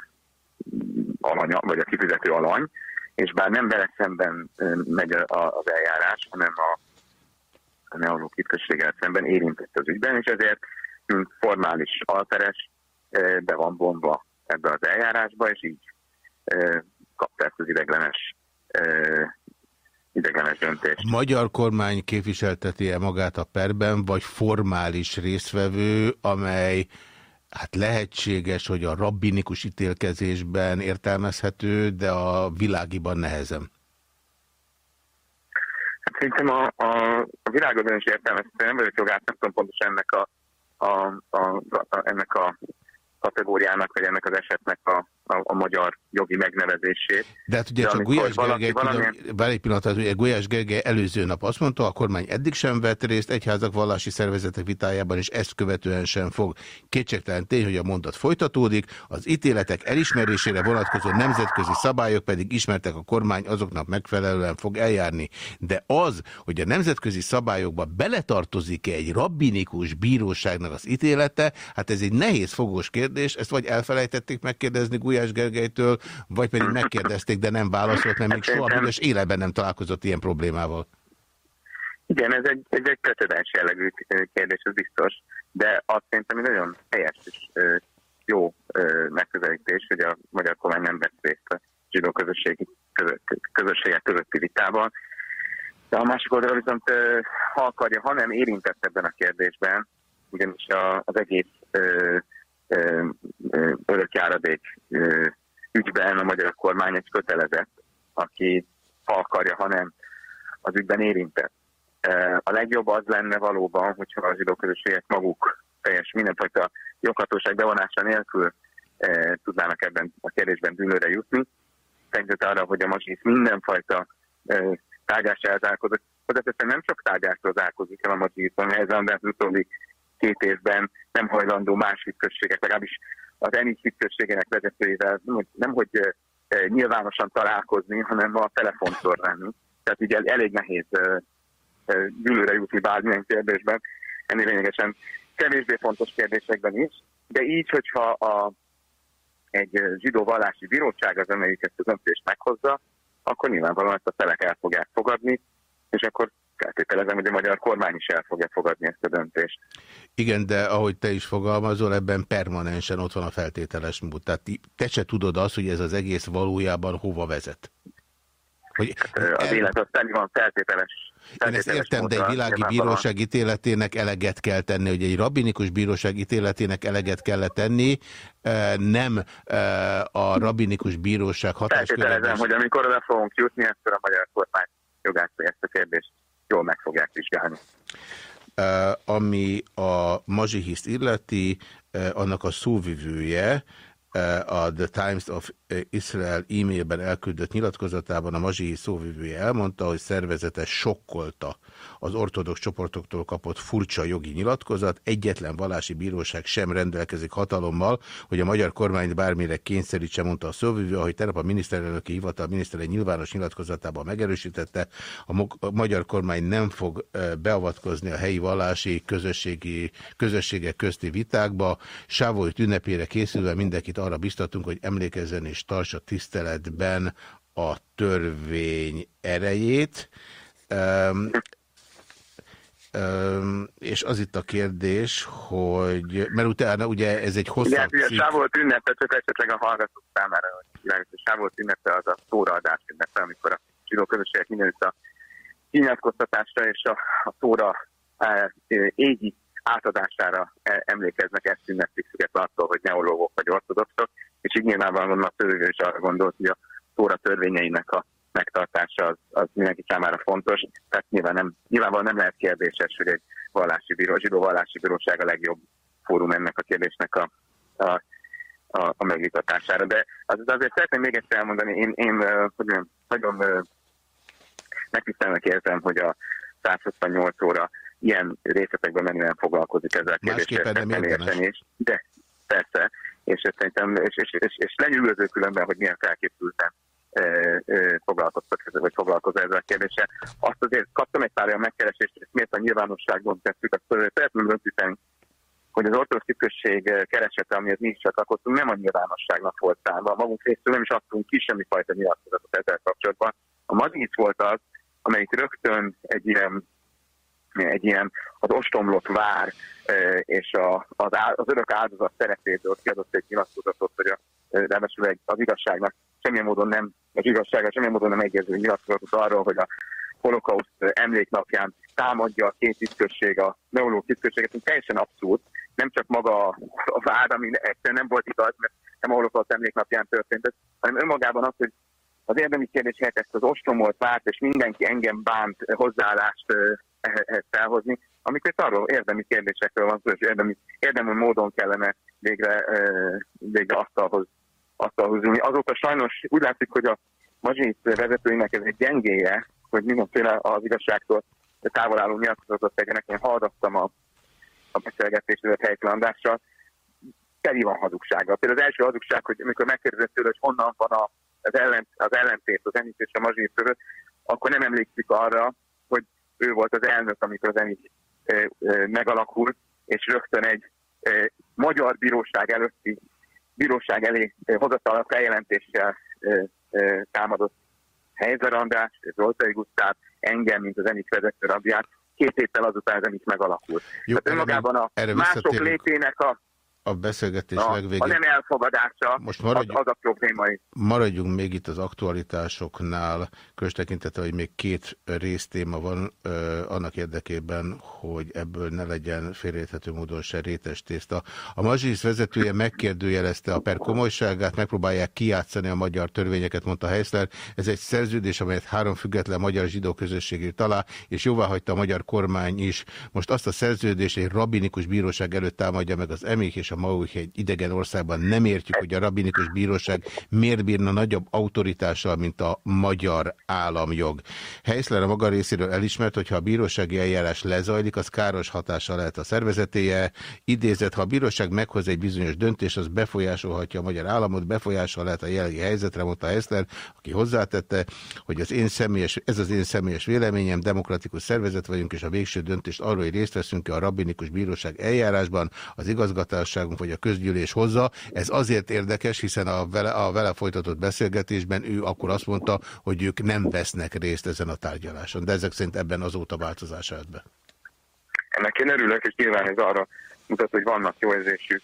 alanya, vagy a kifizető alany, és bár nem vele szemben megy az eljárás, hanem a, a neológ községgel szemben érintett az ügyben, és ezért formális alperes be van bomba ebbe az eljárásba, és így kapta ezt az ideglenes ideglenes döntés.
A magyar kormány képviselteti-e magát a perben, vagy formális részvevő, amely hát lehetséges, hogy a rabbinikus ítélkezésben értelmezhető, de a világiban nehezen?
Hát szerintem a, a, a világban is értelmezhető, nem vagyok jogát, nem tudom pontosan ennek a, a, a, a, ennek a kategóriának, vagy ennek az esetnek a, a, a magyar jogi megnevezését.
De hát ugye De csak Gulyás Gergely, valamilyen... egy pillanat, ugye Gulyás Gergely előző nap azt mondta, a kormány eddig sem vett részt egyházak vallási szervezetek vitájában, és ezt követően sem fog. Kétségtelen tény, hogy a mondat folytatódik, az ítéletek elismerésére vonatkozó nemzetközi szabályok pedig ismertek a kormány azoknak megfelelően fog eljárni. De az, hogy a nemzetközi szabályokba beletartozik-e egy rabbinikus bíróságnak az ítélete, hát ez egy nehéz fogós kérdés, ezt vagy elfelejtették megkérdezni Gulyás Gergelytől, vagy pedig megkérdezték, de nem válaszolt, mert még soha büdös életben nem találkozott ilyen problémával.
Igen, ez egy, ez egy precedens jellegű kérdés, ez biztos, de azt szerintem egy nagyon helyes és jó megközelítés, hogy a magyar kormány nem vett részt a zsidó közösségi, közösségek közötti vitában. De a másik oldalra viszont, ha akarja, ha nem érintett ebben a kérdésben, ugyanis az egész örökjáradék ügyben a magyar kormány egy kötelezett, aki ha akarja, hanem az ügyben érintett. A legjobb az lenne valóban, hogyha a zsidó közösségek maguk teljes mindenfajta joghatóság bevonása nélkül tudnának ebben a kérdésben dűlőre jutni. Tekintet arra, hogy a mazsisz mindenfajta tárgyás elzárkozott. Hozzáteszem nem csak tárgyásról zárkozik el a mazsisz, hanem ez az utóbbi két évben nem hajlandó más hitközségek, legalábbis az ENI hitközségének vezetőivel nem, hogy nyilvánosan találkozni, hanem a telefonszor lenni. Tehát így elég nehéz gyűlőre jutni bármilyen kérdésben, ennél lényegesen kevésbé fontos kérdésekben is, de így, hogyha a, egy zsidó vallási bíróság az, amelyik ezt a döntést meghozza, akkor nyilvánvalóan ezt a felek el fogják fogadni, és akkor feltételezem, hogy a magyar kormány is el fogja fogadni ezt a döntést.
Igen, de ahogy te is fogalmazol, ebben permanensen ott van a feltételes mód. Tehát te se tudod azt, hogy ez az egész valójában hova vezet.
Hogy hát, az el... élet az teli van feltételes.
Én ezt értem, de egy világi bíróság ítéletének eleget kell tenni, hogy egy rabinikus bíróság ítéletének eleget kell tenni, nem a rabinikus bíróság hatáskörében.
Feltételezem, hogy amikor oda fogunk jutni, akkor a magyar kormány jogászai ezt a kérdést jól meg fogják vizsgálni.
Uh, ami a mazsihiszt illeti, uh, annak a szóvivője, a The Times of Israel e-mailben elküldött nyilatkozatában a mazsihi szóvivője elmondta, hogy szervezete sokkolta az ortodox csoportoktól kapott furcsa jogi nyilatkozat. Egyetlen vallási bíróság sem rendelkezik hatalommal, hogy a magyar kormányt bármire kényszerítse, mondta a szóvivő, ahogy tegnap a miniszterelnöki hivatal minisztere nyilvános nyilatkozatában megerősítette, a magyar kormány nem fog beavatkozni a helyi vallási közösségi, közösségek közti vitákba. Sávolyt ünnepére készülve mindenkit arra biztatunk, hogy emlékezzen és tartsa tiszteletben a törvény erejét. Um, um, és az itt a kérdés, hogy, mert utána ugye ez egy hosszabb
Igen, cikk... Sávolt ünnepe, csak esetleg a hallgatók számára, hogy Sávolt ünnepe az a szóraadás ünnepe, amikor a zsidó közösségek mindenütt a kinyilatkoztatásra és a, a szóra e, égi átadására e, emlékeznek, ezt ünneplik függetlenül attól, hogy neológok vagy ortodoxok, és így nyilvánvalóan a törvény is arra gondolt, hogy a szóra törvényeinek a megtartása az, az mindenki számára fontos. Tehát nyilván nem, nyilvánvalóan nem lehet kérdéses, hogy egy vallási bíró, zsidó vallási bíróság a legjobb fórum ennek a kérdésnek a, a, a, a megvitatására. De az, azért szeretném még egyszer elmondani, én, én hogy nagyon, nagyon megtisztelnek érzem, hogy a 168 óra ilyen részletekben menően foglalkozik ezzel kérdéssel.
is.
De persze, és szerintem, és, és, és, és lenyűgöző különben, hogy milyen felkészülten e, foglalkoztak, vagy foglalkozó ezzel a kérdéssel. Azt azért kaptam egy pár olyan megkeresést, és miért a nyilvánosságban tettük, azt szeretném rögzíteni hogy az ortodox község keresete, amihez mi is csatlakoztunk, nem a nyilvánosságnak volt számva. Magunk részéről nem is adtunk ki semmifajta nyilatkozatot ezzel kapcsolatban. A Madrid volt az, amelyik rögtön egy ilyen, egy ilyen az ostomlott vár és a, az, az örök áldozat szerepétől kiadott egy nyilatkozatot, hogy a, ráadásul az igazságnak semmilyen módon nem, az igazsággal semmilyen módon nem egyező nyilatkozatot arról, hogy a holokauszt emléknapján támadja a két tisztközség, a neológ tisztközséget, teljesen abszurd. Nem csak maga a vád, ami egyszerűen nem volt igaz, mert nem a holokauszt emléknapján történt, hanem önmagában az, hogy az érdemi kérdés helyett ezt az ostromolt várt, és mindenki engem bánt hozzáállást ehhez felhozni, amikor arról érdemi kérdésekről van szó, és érdemi, érdemi módon kellene végre, végre asztalhoz, asztalhoz ülni. Azóta sajnos úgy látszik, hogy a mazsit vezetőinek ez egy gyengéje, hogy mindenféle az igazságtól távol álló nyilatkozatot tegyenek. Én hallgattam a, a beszélgetésről Helytelen Andrással, teli van hazugsága. Például az első hazugság, hogy amikor megkérdezett tőle, hogy honnan van a, az, ellen, az ellentét az Enit és a Mazsír között, akkor nem emlékszik arra, hogy ő volt az elnök, amikor az Enit e, e, megalakult, és rögtön egy e, magyar bíróság előtti bíróság elé hozatal a feljelentéssel támadott Helyzer András, Zoltai Gusztáv, engem, mint az Enit vezető rabját, két héttel azután az Enit megalakult. Jó, Tehát önmagában a mások létének a
a beszélgetés a, legvégén. A
nem elfogadása Most maradj, az, az a problémai.
Maradjunk még itt az aktualitásoknál, köztekintetve, hogy még két résztéma van ö, annak érdekében, hogy ebből ne legyen félreérthető módon se rétes tészta. A Mazsisz vezetője megkérdőjelezte a per komolyságát, megpróbálják kijátszani a magyar törvényeket, mondta Heisler. Ez egy szerződés, amelyet három független magyar zsidó közösség írt alá, és jóvá hagyta a magyar kormány is. Most azt a szerződést egy rabinikus bíróság előtt támadja meg az emék és a Mauch egy idegen országban nem értjük, hogy a rabinikus bíróság miért bírna nagyobb autoritással, mint a magyar államjog. Heisler a maga részéről elismert, hogy ha a bírósági eljárás lezajlik, az káros hatással lehet a szervezetéje. Idézett, ha a bíróság meghoz egy bizonyos döntést, az befolyásolhatja a magyar államot, befolyásol lehet a jelenlegi helyzetre, mondta Heisler, aki hozzátette, hogy az én személyes, ez az én személyes véleményem, demokratikus szervezet vagyunk, és a végső döntést arról, hogy részt veszünk -e a rabinikus bíróság eljárásban, az igazgatás bizottságunk vagy a közgyűlés hozza. Ez azért érdekes, hiszen a vele, a vele folytatott beszélgetésben ő akkor azt mondta, hogy ők nem vesznek részt ezen a tárgyaláson. De ezek szerint ebben azóta változás állt be.
Ennek én örülök, és nyilván ez arra mutat, hogy vannak jó érzésű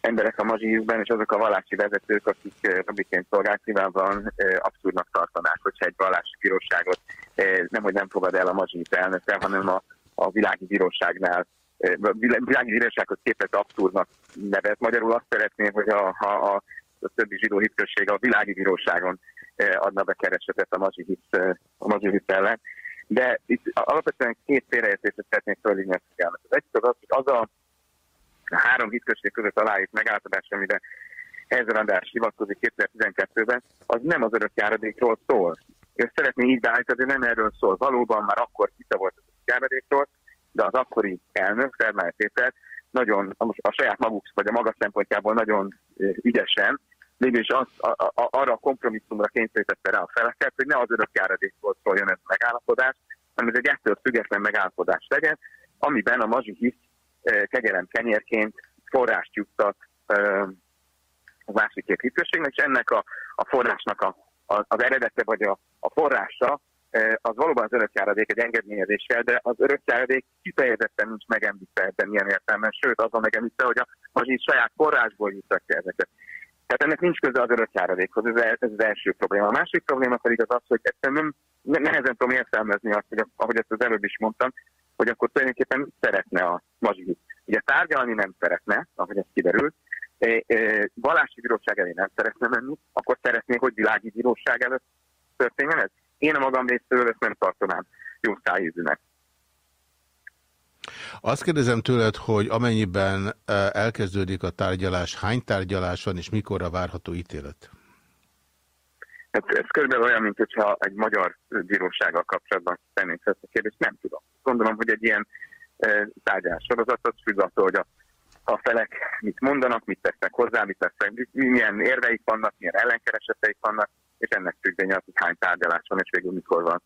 emberek a mazsízben, és azok a vallási vezetők, akik eh, rabiként szolgált, nyilvánvalóan eh, abszurdnak tartanák, hogyha egy vallási bíróságot eh, nem, hogy nem fogad el a mazsíz elnöke, hanem a, a világi bíróságnál világi bírósághoz képest abszurdnak nevet. Magyarul azt szeretné, hogy a, a, a, a többi zsidó hitközség a világi bíróságon e, adna be keresetet a mazsihit, e, ellen. De itt alapvetően két félreértést szeretnék fölhívni a figyelmet. Az egyik az az, hogy az a három hitközség között aláírt megállapodás, amire Ezer András hivatkozik 2012-ben, az nem az örökjáradékról szól. Ő szeretné így beállítani, de nem erről szól. Valóban már akkor vita volt az örökjáradékról, de az akkori elnök, Péter, nagyon a, saját maguk, vagy a maga szempontjából nagyon ügyesen, mégis az, a, a, arra a kompromisszumra kényszerítette rá a feleket, hogy ne az örök járadékból szóljon ez a megállapodás, hanem ez egy ettől független megállapodás legyen, amiben a mazsi hisz e, kegyelem kenyérként forrást juttat a másik két hitközségnek, és ennek a, a forrásnak a, a, az eredete vagy a, a forrása az valóban az örökjáradék egy engedményezéssel, de az örökjáradék kifejezetten nincs megemlítve ebben ilyen értelemben, sőt az van megemlítve, hogy a mazsit saját forrásból jutatja ezeket. Tehát ennek nincs köze az örökjáradékhoz, ez, ez az első probléma. A másik probléma pedig az az, hogy egyszerűen nem, nehezen tudom értelmezni azt, hogy ahogy ezt az előbb is mondtam, hogy akkor tulajdonképpen szeretne a mazsit. Ugye tárgyalni nem szeretne, ahogy ez kiderült, vallási bíróság elé nem szeretne menni, akkor szeretné, hogy világi bíróság előtt történjen ez? Én a magam részéről ezt nem tartanám jó szájízűnek.
Azt kérdezem tőled, hogy amennyiben elkezdődik a tárgyalás, hány tárgyalás van, és mikorra várható ítélet?
Hát ez körülbelül olyan, mint hogyha egy magyar bírósággal kapcsolatban tennénk ezt a kérdést, nem tudom. Gondolom, hogy egy ilyen tárgyalás sorozatot függ attól, hogy a, a felek mit mondanak, mit tesznek hozzá, mit tesznek, milyen érveik vannak, milyen ellenkereseteik vannak, és ennek függvénye az, hogy hány tárgyalás van, és végül mikor van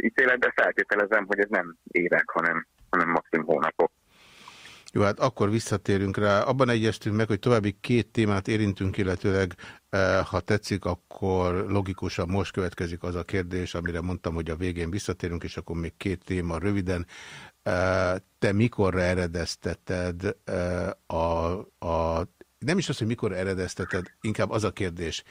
ítélet, de feltételezem, hogy ez nem évek, hanem, hanem maximum hónapok.
Jó, hát akkor visszatérünk rá. Abban egyeztünk meg, hogy további két témát érintünk, illetőleg eh, ha tetszik, akkor logikusan most következik az a kérdés, amire mondtam, hogy a végén visszatérünk, és akkor még két téma röviden. Eh, te mikorra eredezteted eh, a, a nem is az, hogy mikor eredezteted, inkább az a kérdés,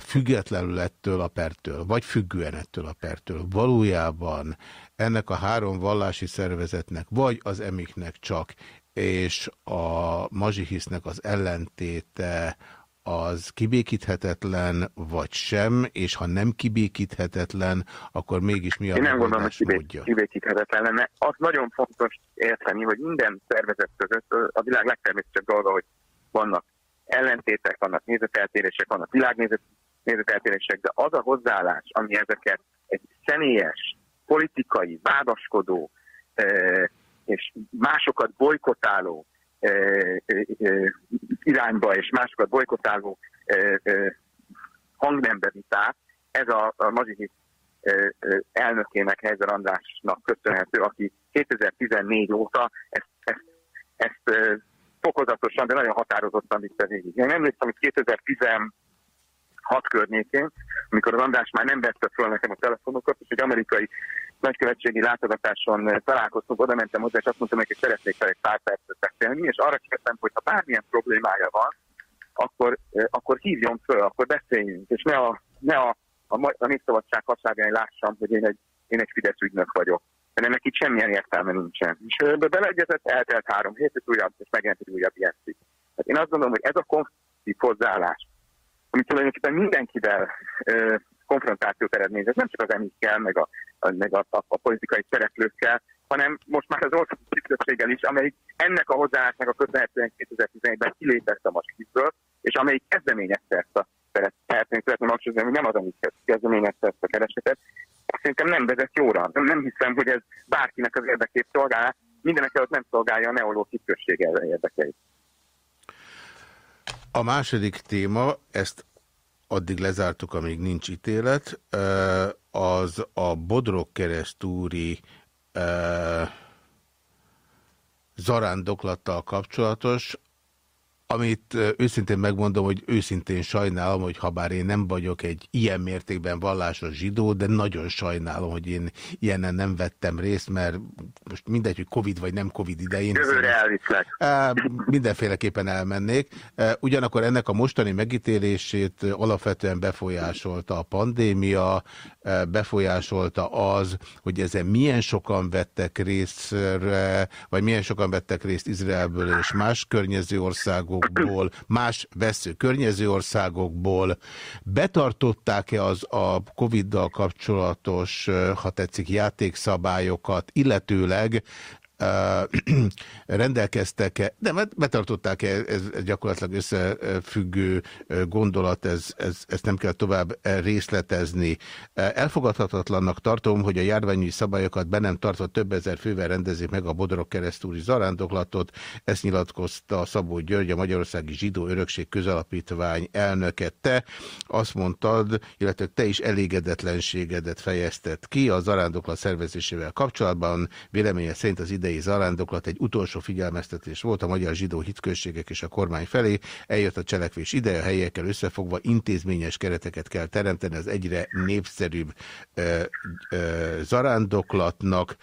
függetlenül ettől a pertől, vagy függően ettől a pertől, valójában ennek a három vallási szervezetnek, vagy az emiknek csak, és a mazsihisznek az ellentéte az kibékíthetetlen, vagy sem, és ha nem kibékíthetetlen, akkor mégis mi a
Én nem gondolom, hogy kibé kibékíthetetlen lenne. Az nagyon fontos érteni, hogy minden szervezet között a világ legtermészetesebb dolga, hogy vannak ellentétek, vannak nézeteltérések, vannak világnézeteltérések, de az a hozzáállás, ami ezeket egy személyes, politikai, vádaskodó és másokat bolykotáló irányba és másokat bolykotáló hangnembe vitát, ez a, a Mazsihi elnökének, Helyzer Andrásnak köszönhető, aki 2014 óta ezt, ezt, ezt fokozatosan, de nagyon határozottan vitte végig. Én emlékszem, hogy 2016 környékén, amikor az András már nem vette föl nekem a telefonokat, és egy amerikai nagykövetségi látogatáson találkoztunk, oda mentem hozzá, és azt mondtam neki, hogy szeretnék fel egy pár percet beszélni, és arra kértem, hogy ha bármilyen problémája van, akkor, akkor hívjon föl, akkor beszéljünk, és ne a, ne a, a, a Népszabadság haságány lássam, hogy én egy, én egy Fidesz ügynök vagyok de ennek itt semmilyen értelme nincsen. És beleegyezett, eltelt három hét, és újabb, és megjelent egy újabb ilyen. Hát én azt gondolom, hogy ez a konfliktív hozzáállás, ami tulajdonképpen mindenkivel ö, konfrontációt eredményez, nem csak az emikkel, meg a, a, meg a, a, a politikai szereplőkkel, hanem most már az országos közösséggel is, amelyik ennek a hozzáállásnak a köszönhetően 2011-ben kilépett a maskizből, és amelyik kezdeményezte ezt a szeretnénk szeretném hangsúlyozni, hogy nem az, amit kezdeményezte ezt a keresetet, szerintem nem vezet jóra. Nem, hiszem, hogy ez bárkinek az érdekét szolgál, mindenek előtt nem szolgálja a neológ község érdekeit.
A második téma, ezt addig lezártuk, amíg nincs ítélet, az a Bodrog keresztúri zarándoklattal kapcsolatos, amit őszintén megmondom, hogy őszintén sajnálom, hogy ha bár én nem vagyok egy ilyen mértékben vallásos zsidó, de nagyon sajnálom, hogy én ilyenen nem vettem részt, mert most mindegy, hogy Covid vagy nem Covid idején.
Jövőre elviszlek.
Mindenféleképpen elmennék. Ugyanakkor ennek a mostani megítélését alapvetően befolyásolta a pandémia, befolyásolta az, hogy ezen milyen sokan vettek részre, vagy milyen sokan vettek részt Izraelből és más környező országokból, más vesző környező országokból. Betartották-e az a Covid-dal kapcsolatos, ha tetszik, játékszabályokat, illetőleg [CLEARS THROAT] rendelkeztek-e, de betartották-e, ez, ez gyakorlatilag összefüggő gondolat, ez, ez, ezt nem kell tovább részletezni. Elfogadhatatlannak tartom, hogy a járványi szabályokat be nem tartva több ezer fővel rendezik meg a Bodorok keresztúri zarándoklatot. Ezt nyilatkozta Szabó György, a Magyarországi Zsidó Örökség Közalapítvány elnöke. Te azt mondtad, illetve te is elégedetlenségedet fejezted ki a zarándoklat szervezésével kapcsolatban. Véleménye szerint az idei idei zarándoklat egy utolsó figyelmeztetés volt a magyar zsidó hitközségek és a kormány felé. Eljött a cselekvés ideje, a helyekkel összefogva intézményes kereteket kell teremteni az egyre népszerűbb ö, ö, zarándoklatnak.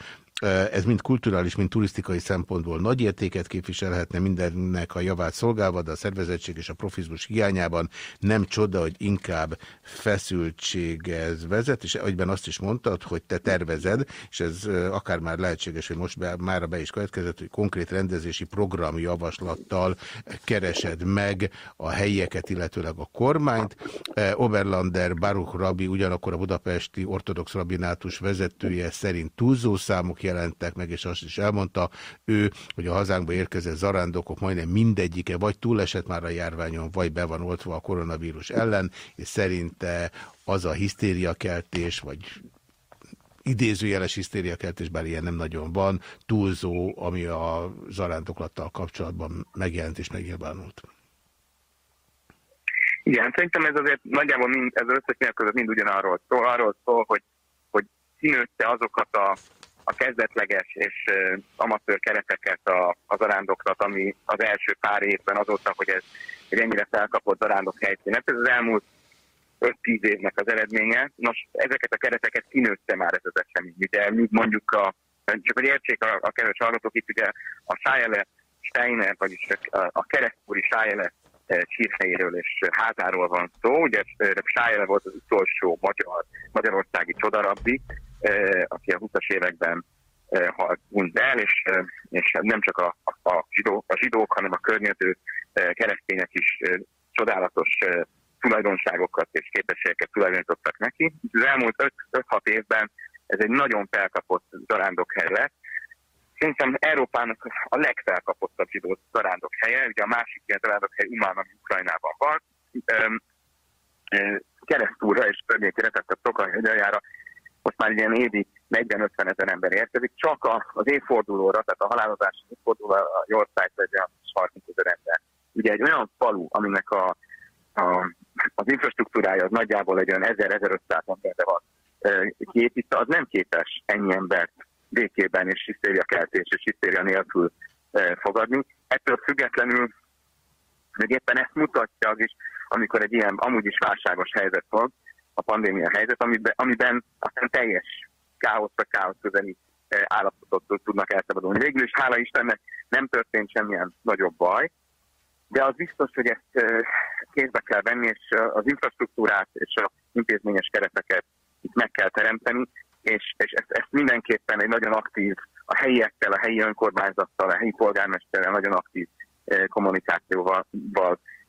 Ez mind kulturális, mind turisztikai szempontból nagy értéket képviselhetne mindennek a javát szolgálva, de a szervezettség és a profizmus hiányában nem csoda, hogy inkább feszültséghez vezet, és egyben azt is mondtad, hogy te tervezed, és ez akár már lehetséges, hogy most már be is következett, hogy konkrét rendezési programjavaslattal keresed meg a helyieket, illetőleg a kormányt. Oberlander Baruch Rabi ugyanakkor a budapesti ortodox rabinátus vezetője szerint túlzó számok jelentek meg, és azt is elmondta ő, hogy a hazánkba érkezett zarándokok majdnem mindegyike vagy túlesett már a járványon, vagy be van oltva a koronavírus ellen, és szerinte az a hisztériakeltés, vagy idézőjeles hisztériakeltés, bár ilyen nem nagyon van, túlzó, ami a zarándoklattal kapcsolatban megjelent és megnyilvánult.
Igen, szerintem ez azért nagyjából mind, ez az összes között mind ugyanarról szól, arról szól, hogy, hogy kinőtte azokat a a kezdetleges és amatőr kereteket a, a zarándoknak, ami az első pár évben azóta, hogy ez egy ennyire felkapott zarándok helyszínet. Ez az elmúlt 5-10 évnek az eredménye. Nos, ezeket a kereteket kinőtte már ez az esemény. Ugye mondjuk a, csak hogy értsék a, a kedves hallgatók itt, ugye a Sájele Steiner, vagyis a, a keresztúri Sájele sírhelyéről és házáról van szó. Ugye Sájele volt az utolsó magyar, magyarországi csodarabbi, aki a 20-as években halt el, és, és nem csak a, a, zsidó, a zsidók, hanem a környező keresztények is csodálatos tulajdonságokat és képességeket tulajdonítottak neki. Az elmúlt 5-6 évben ez egy nagyon felkapott zarándokhely lett. Szerintem Európának a legfelkapottabb zsidó zarándokhely, ugye a másik ilyen zarándokhely Umán, ami Ukrajnában van. Keresztúra és környékére, tehát a Tokaj hegyaljára most már ilyen évi 40-50 ezer ember érkezik, csak az évfordulóra, tehát a halálozás évfordulóra a Yorkshire egy 30 ezer ember. Ugye egy olyan falu, aminek a, a, az infrastruktúrája az nagyjából egy olyan 1000-1500 emberre van kiépítve, az nem képes ennyi embert békében és hisztériakeltés és hisztéria nélkül fogadni. Ettől függetlenül még éppen ezt mutatja az is, amikor egy ilyen amúgy is válságos helyzet van, a pandémia helyzet, amiben, amiben aztán teljes káosz vagy káosz közeli állapotot tudnak elszabadulni. Végül is hála Istennek nem történt semmilyen nagyobb baj, de az biztos, hogy ezt kézbe kell venni, és az infrastruktúrát és az intézményes kereteket itt meg kell teremteni, és, és ezt, ezt mindenképpen egy nagyon aktív, a helyiekkel, a helyi önkormányzattal, a helyi polgármesterrel nagyon aktív kommunikációval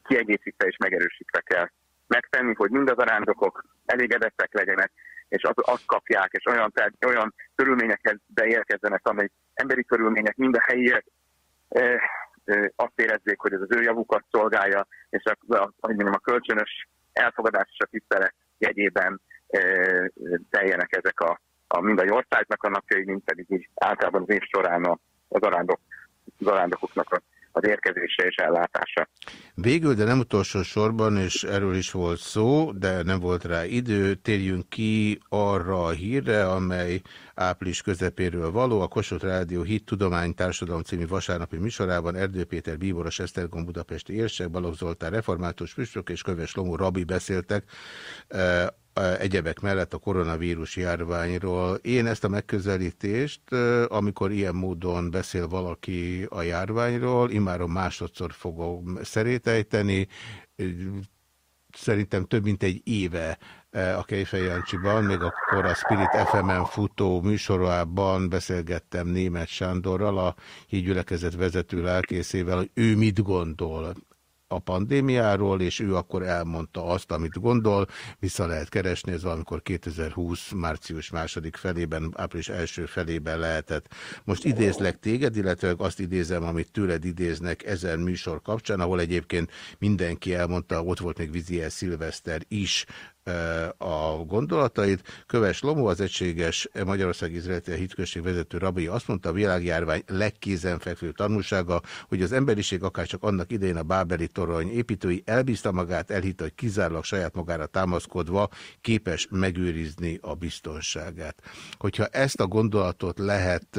kiegészítve és megerősítve kell megtenni, hogy mind az arándokok elégedettek legyenek, és az, azt kapják, és olyan, tehát, olyan körülményekhez beérkezzenek, amely emberi körülmények mind a helyiek e, e, azt érezzék, hogy ez az ő javukat szolgálja, és a, a, a, a kölcsönös elfogadás és a tisztelet jegyében e, teljenek ezek a, a mind a Yorkszájtnak a napjai, mind pedig így általában az év során az, arándok, az arándokoknak a az érkezése és ellátása.
Végül, de nem utolsó sorban, és erről is volt szó, de nem volt rá idő, térjünk ki arra a hírre, amely április közepéről való. A Kossuth Rádió Hit Tudomány Társadalom című vasárnapi műsorában Erdő Péter Bíboros Esztergom Budapesti érsek, Balogh Zoltán református püspök és Köves Lomó Rabi beszéltek eh, egyebek mellett a koronavírus járványról. Én ezt a megközelítést, amikor ilyen módon beszél valaki a járványról, imáron másodszor fogom szerétejteni, szerintem több mint egy éve a Kejfej Jancsiban, még akkor a Spirit FM-en futó műsorában beszélgettem német Sándorral, a hídgyülekezet vezető lelkészével, hogy ő mit gondol a pandémiáról, és ő akkor elmondta azt, amit gondol, vissza lehet keresni, ez valamikor 2020 március második felében, április első felében lehetett. Most idézlek téged, illetve azt idézem, amit tőled idéznek ezen műsor kapcsán, ahol egyébként mindenki elmondta, ott volt még Viziel Szilveszter is, a gondolatait. Köves Lomó, az egységes Magyarország Izraeli hitközség vezető rabi azt mondta, a világjárvány legkézenfekvő tanulsága, hogy az emberiség akár csak annak idején a Bábeli torony építői elbízta magát, elhitte, hogy kizárólag saját magára támaszkodva képes megőrizni a biztonságát. Hogyha ezt a gondolatot lehet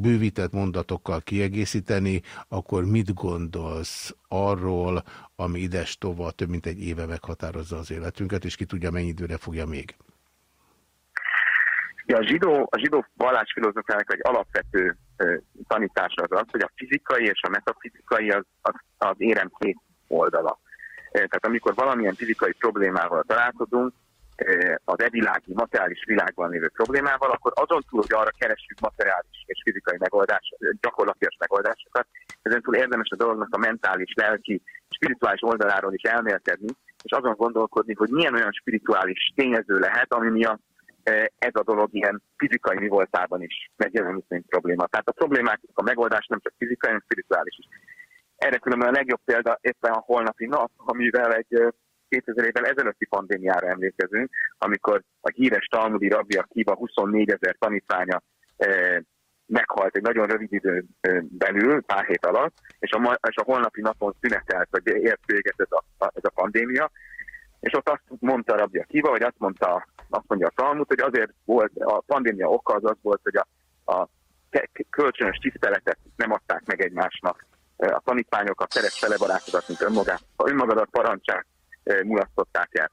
bővített mondatokkal kiegészíteni, akkor mit gondolsz arról, ami ides tova több mint egy éve meghatározza az életünket, és ki tudja, mennyi időre fogja még.
Ja, a zsidó, a zsidó vallásfilozófiának egy alapvető tanítása az az, hogy a fizikai és a metafizikai az, az, az érem két oldala. Tehát amikor valamilyen fizikai problémával találkozunk, az evilági, materiális világban lévő problémával, akkor azon túl, hogy arra keressük materiális és fizikai megoldás, gyakorlatilag megoldásokat, ezen túl érdemes a dolognak a mentális, lelki, spirituális oldaláról is elmélkedni, és azon gondolkodni, hogy milyen olyan spirituális tényező lehet, ami miatt ez a dolog ilyen fizikai mi voltában is megjelenik, mint probléma. Tehát a problémák, a megoldás nem csak fizikai, hanem spirituális is. Erre különben a legjobb példa éppen a holnapi nap, amivel egy 2000 évvel ezelőtti pandémiára emlékezünk, amikor a híres Talmudi rabbi Akiva 24 ezer tanítványa eh, meghalt egy nagyon rövid idő belül, pár hét alatt, és a, és a holnapi napon szünetelt, vagy ért véget ez a, a, ez a pandémia, és ott azt mondta Rabbi Akiva, vagy azt mondta azt mondja a Talmud, hogy azért volt, a pandémia oka az az volt, hogy a a kölcsönös tiszteletet nem adták meg egymásnak, a tanítványok a keres felebarátodat, mint önmagát, a önmagadat parancsát mulasztották el.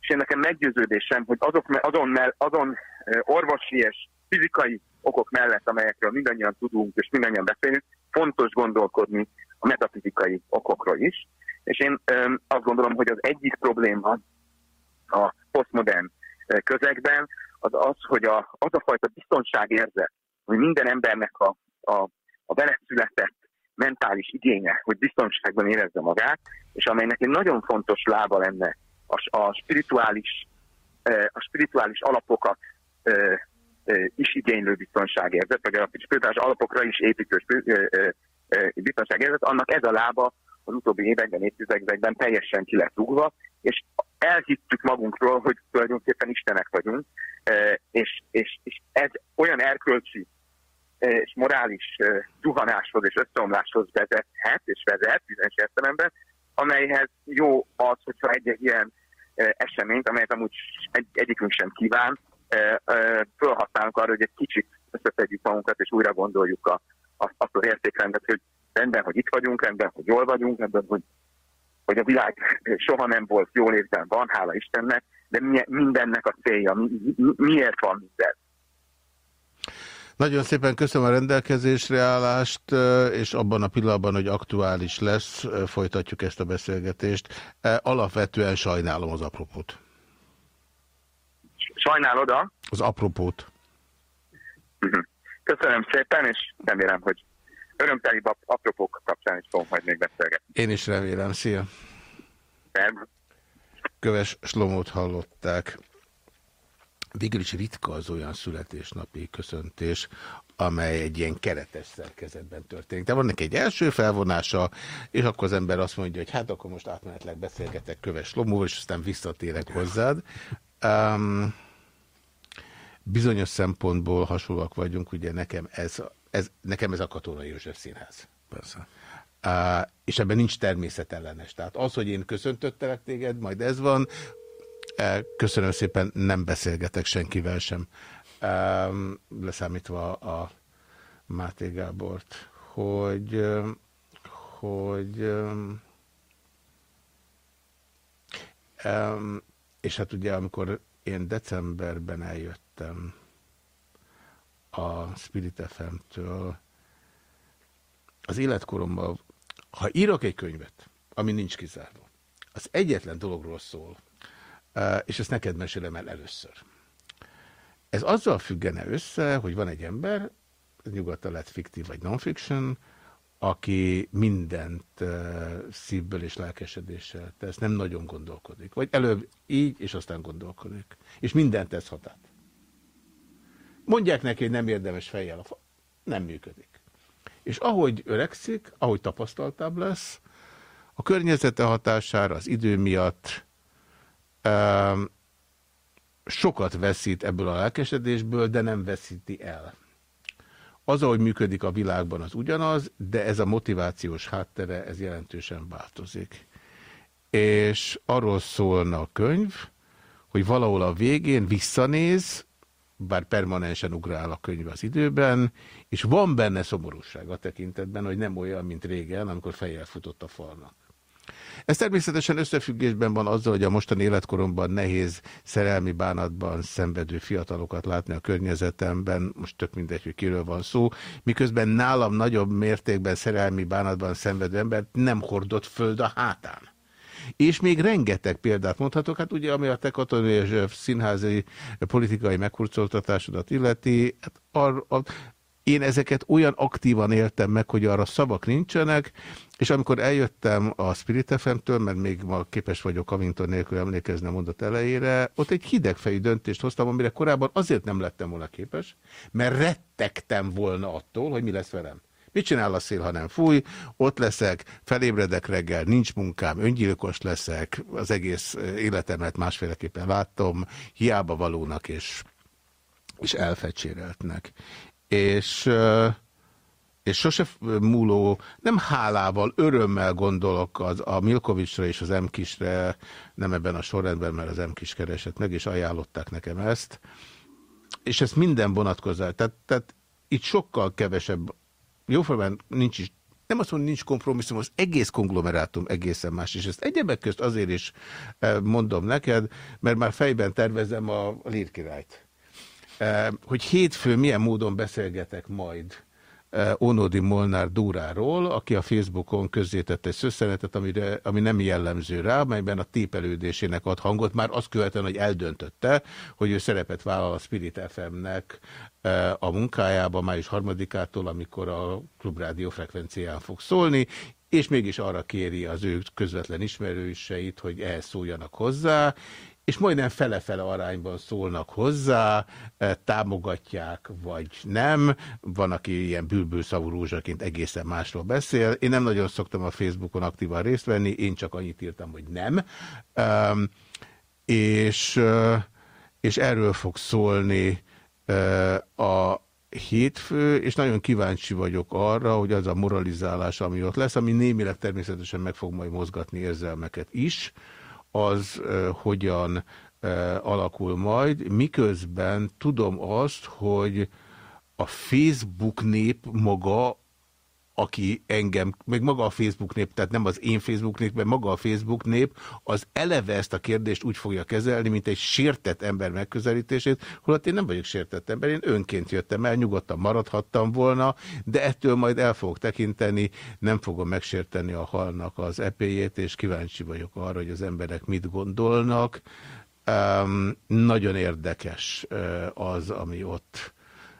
És én nekem meggyőződésem, hogy azok, azon, azon orvosi és fizikai okok mellett, amelyekről mindannyian tudunk és mindannyian beszélünk, fontos gondolkodni a metafizikai okokról is. És én azt gondolom, hogy az egyik probléma a posztmodern közegben az az, hogy a, az a fajta biztonságérzet, hogy minden embernek a, a, a beleszületett mentális igénye, hogy biztonságban érezze magát, és amelynek egy nagyon fontos lába lenne a, a, spirituális, a spirituális alapokat is igénylő biztonságérzet, vagy a spirituális alapokra is építő biztonságérzet, annak ez a lába az utóbbi években, évtizedekben teljesen ki lett rúgva, és elhittük magunkról, hogy tulajdonképpen Istenek vagyunk, és, és, és ez olyan erkölcsi és morális zuhanáshoz és összeomláshoz vezethet, és vezet bizonyos értelemben, amelyhez jó az, hogyha egy, ilyen eseményt, amelyet amúgy egy, egyikünk sem kíván, felhasználunk arra, hogy egy kicsit összetegyük magunkat, és újra gondoljuk a, azt az értékrendet, hogy rendben, hogy itt vagyunk, rendben, hogy jól vagyunk, rendben, hogy, hogy a világ soha nem volt jól évben van, hála Istennek, de mindennek a célja, mi, miért van minden.
Nagyon szépen köszönöm a rendelkezésre állást, és abban a pillanatban, hogy aktuális lesz, folytatjuk ezt a beszélgetést. Alapvetően sajnálom az apropót.
Sajnálod a?
Az apropót.
Mhm. Köszönöm szépen, és remélem, hogy örömteli apropók kapcsán is fogunk majd még beszélgetni.
Én is remélem. Szia!
Nem.
Köves Slomót hallották végül is ritka az olyan születésnapi köszöntés, amely egy ilyen keretes szerkezetben történik. De van neki egy első felvonása, és akkor az ember azt mondja, hogy hát akkor most átmenetleg beszélgetek köves lomóval, és aztán visszatérek hozzád. Um, bizonyos szempontból hasonlóak vagyunk, ugye nekem ez, ez, nekem ez a Katonai József Színház. Persze. Uh, és ebben nincs természetellenes. Tehát az, hogy én köszöntöttelek téged, majd ez van, Köszönöm szépen, nem beszélgetek senkivel sem, leszámítva a Máté Gábort, hogy, hogy és hát ugye amikor én decemberben eljöttem a Spirit FM-től, az életkoromban, ha írok egy könyvet, ami nincs kizárva, az egyetlen dologról szól, és ezt neked mesélem el először. Ez azzal függene össze, hogy van egy ember, nyugodtan lett fiktív vagy non-fiction, aki mindent szívből és lelkesedéssel tesz, nem nagyon gondolkodik. Vagy előbb így, és aztán gondolkodik. És mindent tesz hatát. Mondják neki, hogy nem érdemes fejjel a fa. Nem működik. És ahogy öregszik, ahogy tapasztaltabb lesz, a környezete hatására, az idő miatt, sokat veszít ebből a lelkesedésből, de nem veszíti el. Az, ahogy működik a világban, az ugyanaz, de ez a motivációs háttere, ez jelentősen változik. És arról szólna a könyv, hogy valahol a végén visszanéz, bár permanensen ugrál a könyv az időben, és van benne szomorúság a tekintetben, hogy nem olyan, mint régen, amikor fejjel futott a falnak. Ez természetesen összefüggésben van azzal, hogy a mostani életkoromban nehéz szerelmi bánatban szenvedő fiatalokat látni a környezetemben, most tök mindegy, hogy kiről van szó, miközben nálam nagyobb mértékben szerelmi bánatban szenvedő embert nem hordott föld a hátán. És még rengeteg példát mondhatok, hát ugye ami a te katonai és színházi politikai meghurcoltatásodat illeti, hát ar, ar, én ezeket olyan aktívan éltem meg, hogy arra szavak nincsenek, és amikor eljöttem a Spirit FM-től, mert még ma képes vagyok Covington nélkül emlékezni a mondat elejére, ott egy hidegfejű döntést hoztam, amire korábban azért nem lettem volna képes, mert rettegtem volna attól, hogy mi lesz velem. Mit csinál a szél, ha nem fúj? Ott leszek, felébredek reggel, nincs munkám, öngyilkos leszek, az egész életemet másféleképpen láttam, hiába valónak és, és elfecséreltnek és, és sose múló, nem hálával, örömmel gondolok az, a Milkovicsra és az Emkisre, nem ebben a sorrendben, mert az Emkis keresett meg, és ajánlották nekem ezt, és ezt minden vonatkozás. Tehát, tehát itt sokkal kevesebb, jóformán nincs is nem azt mondom, nincs kompromisszum, az egész konglomerátum egészen más, és ezt egyebek közt azért is mondom neked, mert már fejben tervezem a Lírkirályt. Hogy hétfő milyen módon beszélgetek majd Onodi Molnár Dúráról, aki a Facebookon közzétett egy szösszenetet, amire, ami nem jellemző rá, amelyben a tépelődésének ad hangot, már azt követően, hogy eldöntötte, hogy ő szerepet vállal a Spirit FM-nek a munkájába május harmadikától, amikor a klubrádió frekvencián fog szólni, és mégis arra kéri az ő közvetlen ismerőseit, hogy ehhez szóljanak hozzá, és majdnem fele-fele arányban szólnak hozzá, e, támogatják, vagy nem. Van, aki ilyen bülbülszavú rózsaként egészen másról beszél. Én nem nagyon szoktam a Facebookon aktívan részt venni, én csak annyit írtam, hogy nem. Um, és, uh, és erről fog szólni uh, a hétfő, és nagyon kíváncsi vagyok arra, hogy az a moralizálás, ami ott lesz, ami némileg természetesen meg fog majd mozgatni érzelmeket is, az hogyan alakul majd, miközben tudom azt, hogy a Facebook nép maga aki engem, még maga a Facebook nép, tehát nem az én Facebook nép, mert maga a Facebook nép, az eleve ezt a kérdést úgy fogja kezelni, mint egy sértett ember megközelítését, holott én nem vagyok sértett ember, én önként jöttem el, nyugodtan maradhattam volna, de ettől majd el fogok tekinteni, nem fogom megsérteni a halnak az epéjét, és kíváncsi vagyok arra, hogy az emberek mit gondolnak. Um, nagyon érdekes az, ami ott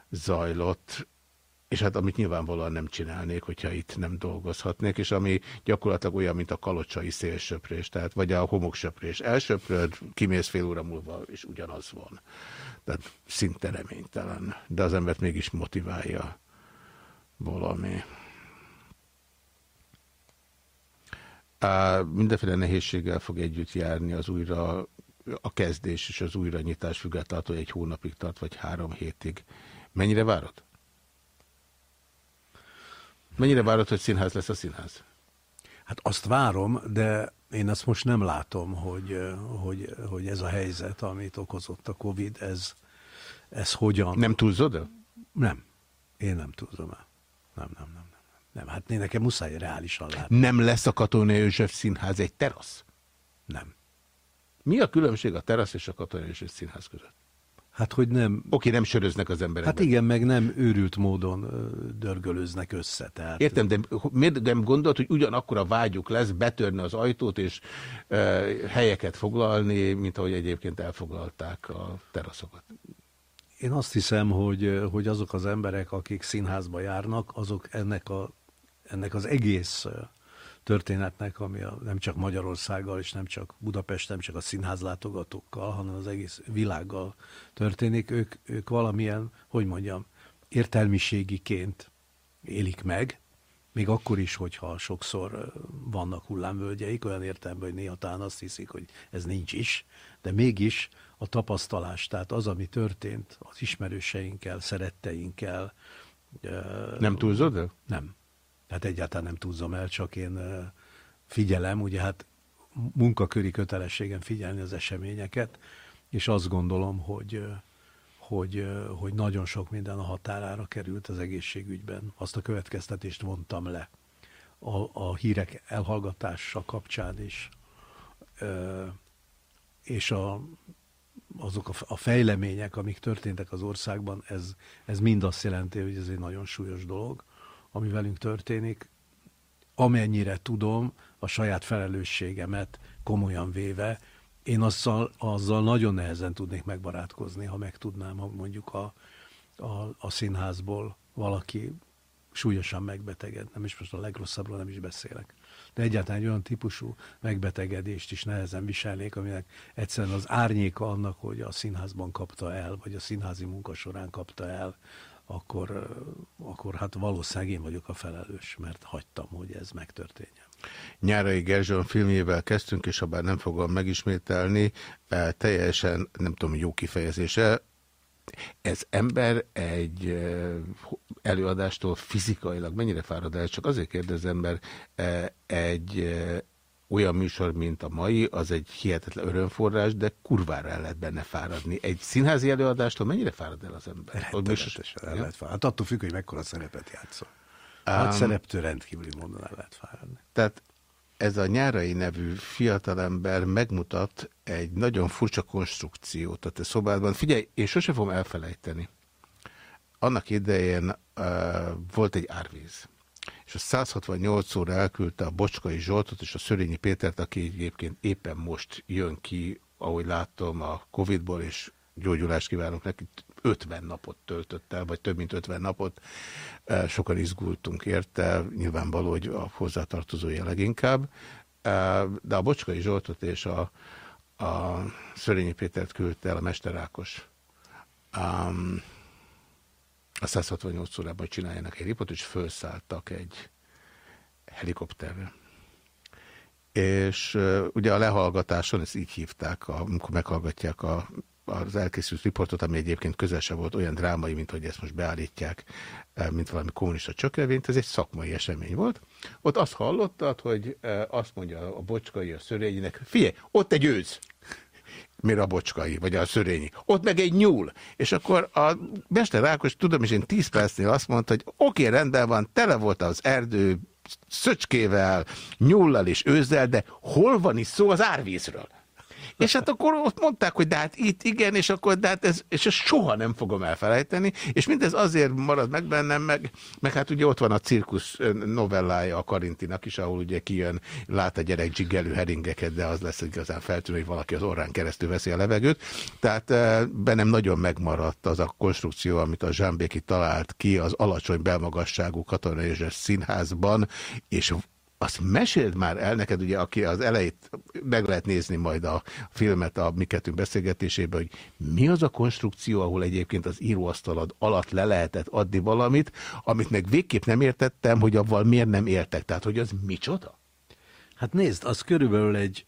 zajlott és hát amit nyilvánvalóan nem csinálnék, hogyha itt nem dolgozhatnék, és ami gyakorlatilag olyan, mint a kalocsai szélsöprés, tehát vagy a homoksöprés. Elsöpröd, kimész fél óra múlva, és ugyanaz van. Tehát szinte reménytelen. De az embert mégis motiválja valami. Mindenféle nehézséggel fog együtt járni az újra a kezdés és az újranyitás függetlenül, hogy egy hónapig tart, vagy három hétig. Mennyire várod? Mennyire várod, hogy színház lesz a színház?
Hát azt várom, de én azt most nem látom, hogy, hogy, hogy ez a helyzet, amit okozott a Covid, ez, ez hogyan...
Nem túlzod el?
Nem. Én nem túlzom el. Nem, nem, nem. Nem, nem. hát én nekem muszáj reálisan látni.
Nem lesz a Katonai József Színház egy terasz?
Nem.
Mi a különbség a terasz és a Katonai József Színház között?
Hát, hogy nem...
Oké, nem söröznek az emberek.
Hát igen, meg nem őrült módon dörgölőznek össze. Tehát...
Értem, de miért nem gondolt, hogy ugyanakkor a vágyuk lesz betörni az ajtót és e, helyeket foglalni, mint ahogy egyébként elfoglalták a teraszokat?
Én azt hiszem, hogy, hogy azok az emberek, akik színházba járnak, azok ennek, a, ennek az egész történetnek, ami a, nem csak Magyarországgal, és nem csak Budapest, nem csak a színházlátogatókkal, hanem az egész világgal történik. Ők, ők valamilyen, hogy mondjam, értelmiségiként élik meg, még akkor is, hogyha sokszor vannak hullámvölgyeik, olyan értelemben, hogy néha talán azt hiszik, hogy ez nincs is, de mégis a tapasztalás, tehát az, ami történt az ismerőseinkkel, szeretteinkkel.
Nem túlzod
Nem hát egyáltalán nem túlzom el, csak én figyelem, ugye hát munkaköri kötelességem figyelni az eseményeket, és azt gondolom, hogy, hogy, hogy nagyon sok minden a határára került az egészségügyben. Azt a következtetést vontam le a, a hírek elhallgatása kapcsán is, és a, azok a, a fejlemények, amik történtek az országban, ez, ez mind azt jelenti, hogy ez egy nagyon súlyos dolog ami velünk történik, amennyire tudom, a saját felelősségemet komolyan véve, én azzal, azzal nagyon nehezen tudnék megbarátkozni, ha megtudnám, ha mondjuk a, a, a színházból valaki súlyosan megbeteged. Nem is most a legrosszabbról nem is beszélek. De egyáltalán egy olyan típusú megbetegedést is nehezen viselnék, aminek egyszerűen az árnyéka annak, hogy a színházban kapta el, vagy a színházi munka során kapta el akkor, akkor hát valószínűleg én vagyok a felelős, mert hagytam, hogy ez megtörténjen.
Nyárai Gerzson filmjével kezdtünk, és ha bár nem fogom megismételni, teljesen, nem tudom, jó kifejezése, ez ember egy előadástól fizikailag mennyire fárad el? Csak azért kérdezem, mert egy olyan műsor, mint a mai, az egy hihetetlen örömforrás, de kurvára el lehet benne fáradni. Egy színházi előadástól mennyire fárad el az ember?
Rettenetesen el lehet fáradni. Hát attól függ, hogy mekkora szerepet játszol. Um, szereptől rendkívüli módon el lehet fáradni.
Tehát ez a Nyárai nevű fiatalember megmutat egy nagyon furcsa konstrukciót a te szobádban. Figyelj, én sose fogom elfelejteni. Annak idején uh, volt egy árvíz és a 168 óra elküldte a Bocskai Zsoltot és a Szörényi Pétert, aki egyébként éppen most jön ki, ahogy látom, a Covid-ból, és gyógyulást kívánok neki, 50 napot töltött el, vagy több mint 50 napot. Sokan izgultunk érte, nyilvánvaló, hogy a hozzátartozója leginkább. De a Bocskai Zsoltot és a, a Szörényi Pétert küldte el a Mester Ákos. Um, a 168 órában csináljanak egy ripot, és felszálltak egy helikopterre. És ugye a lehallgatáson, ezt így hívták, amikor meghallgatják a, az elkészült riportot, ami egyébként közel sem volt olyan drámai, mint hogy ezt most beállítják, mint valami kommunista csökkevényt, ez egy szakmai esemény volt. Ott azt hallottad, hogy azt mondja a bocskai a szörénynek, figyelj, ott egy őz a bocskai, vagy a szörényi. Ott meg egy nyúl. És akkor a Mester Ákos, tudom is, én tíz percnél azt mondta, hogy oké, okay, rendben van, tele volt az erdő szöcskével, nyúllal és őzzel, de hol van is szó az árvízről? És hát akkor ott mondták, hogy de hát itt igen, és akkor de hát ez, és ezt soha nem fogom elfelejteni, és mindez azért marad meg bennem, meg, meg hát ugye ott van a cirkusz novellája a Karintinak is, ahol ugye kijön, lát a gyerek dzsigelő heringeket, de az lesz igazán feltűnő, hogy valaki az orrán keresztül veszi a levegőt. Tehát bennem nagyon megmaradt az a konstrukció, amit a Zsámbéki talált ki az alacsony belmagasságú katonai színházban, és azt meséld már el neked, ugye, aki az elejét meg lehet nézni majd a filmet a mi kettőnk beszélgetésében, hogy mi az a konstrukció, ahol egyébként az íróasztalad alatt le lehetett adni valamit, amit meg végképp nem értettem, hogy avval miért nem értek. Tehát, hogy az micsoda?
Hát nézd, az körülbelül egy,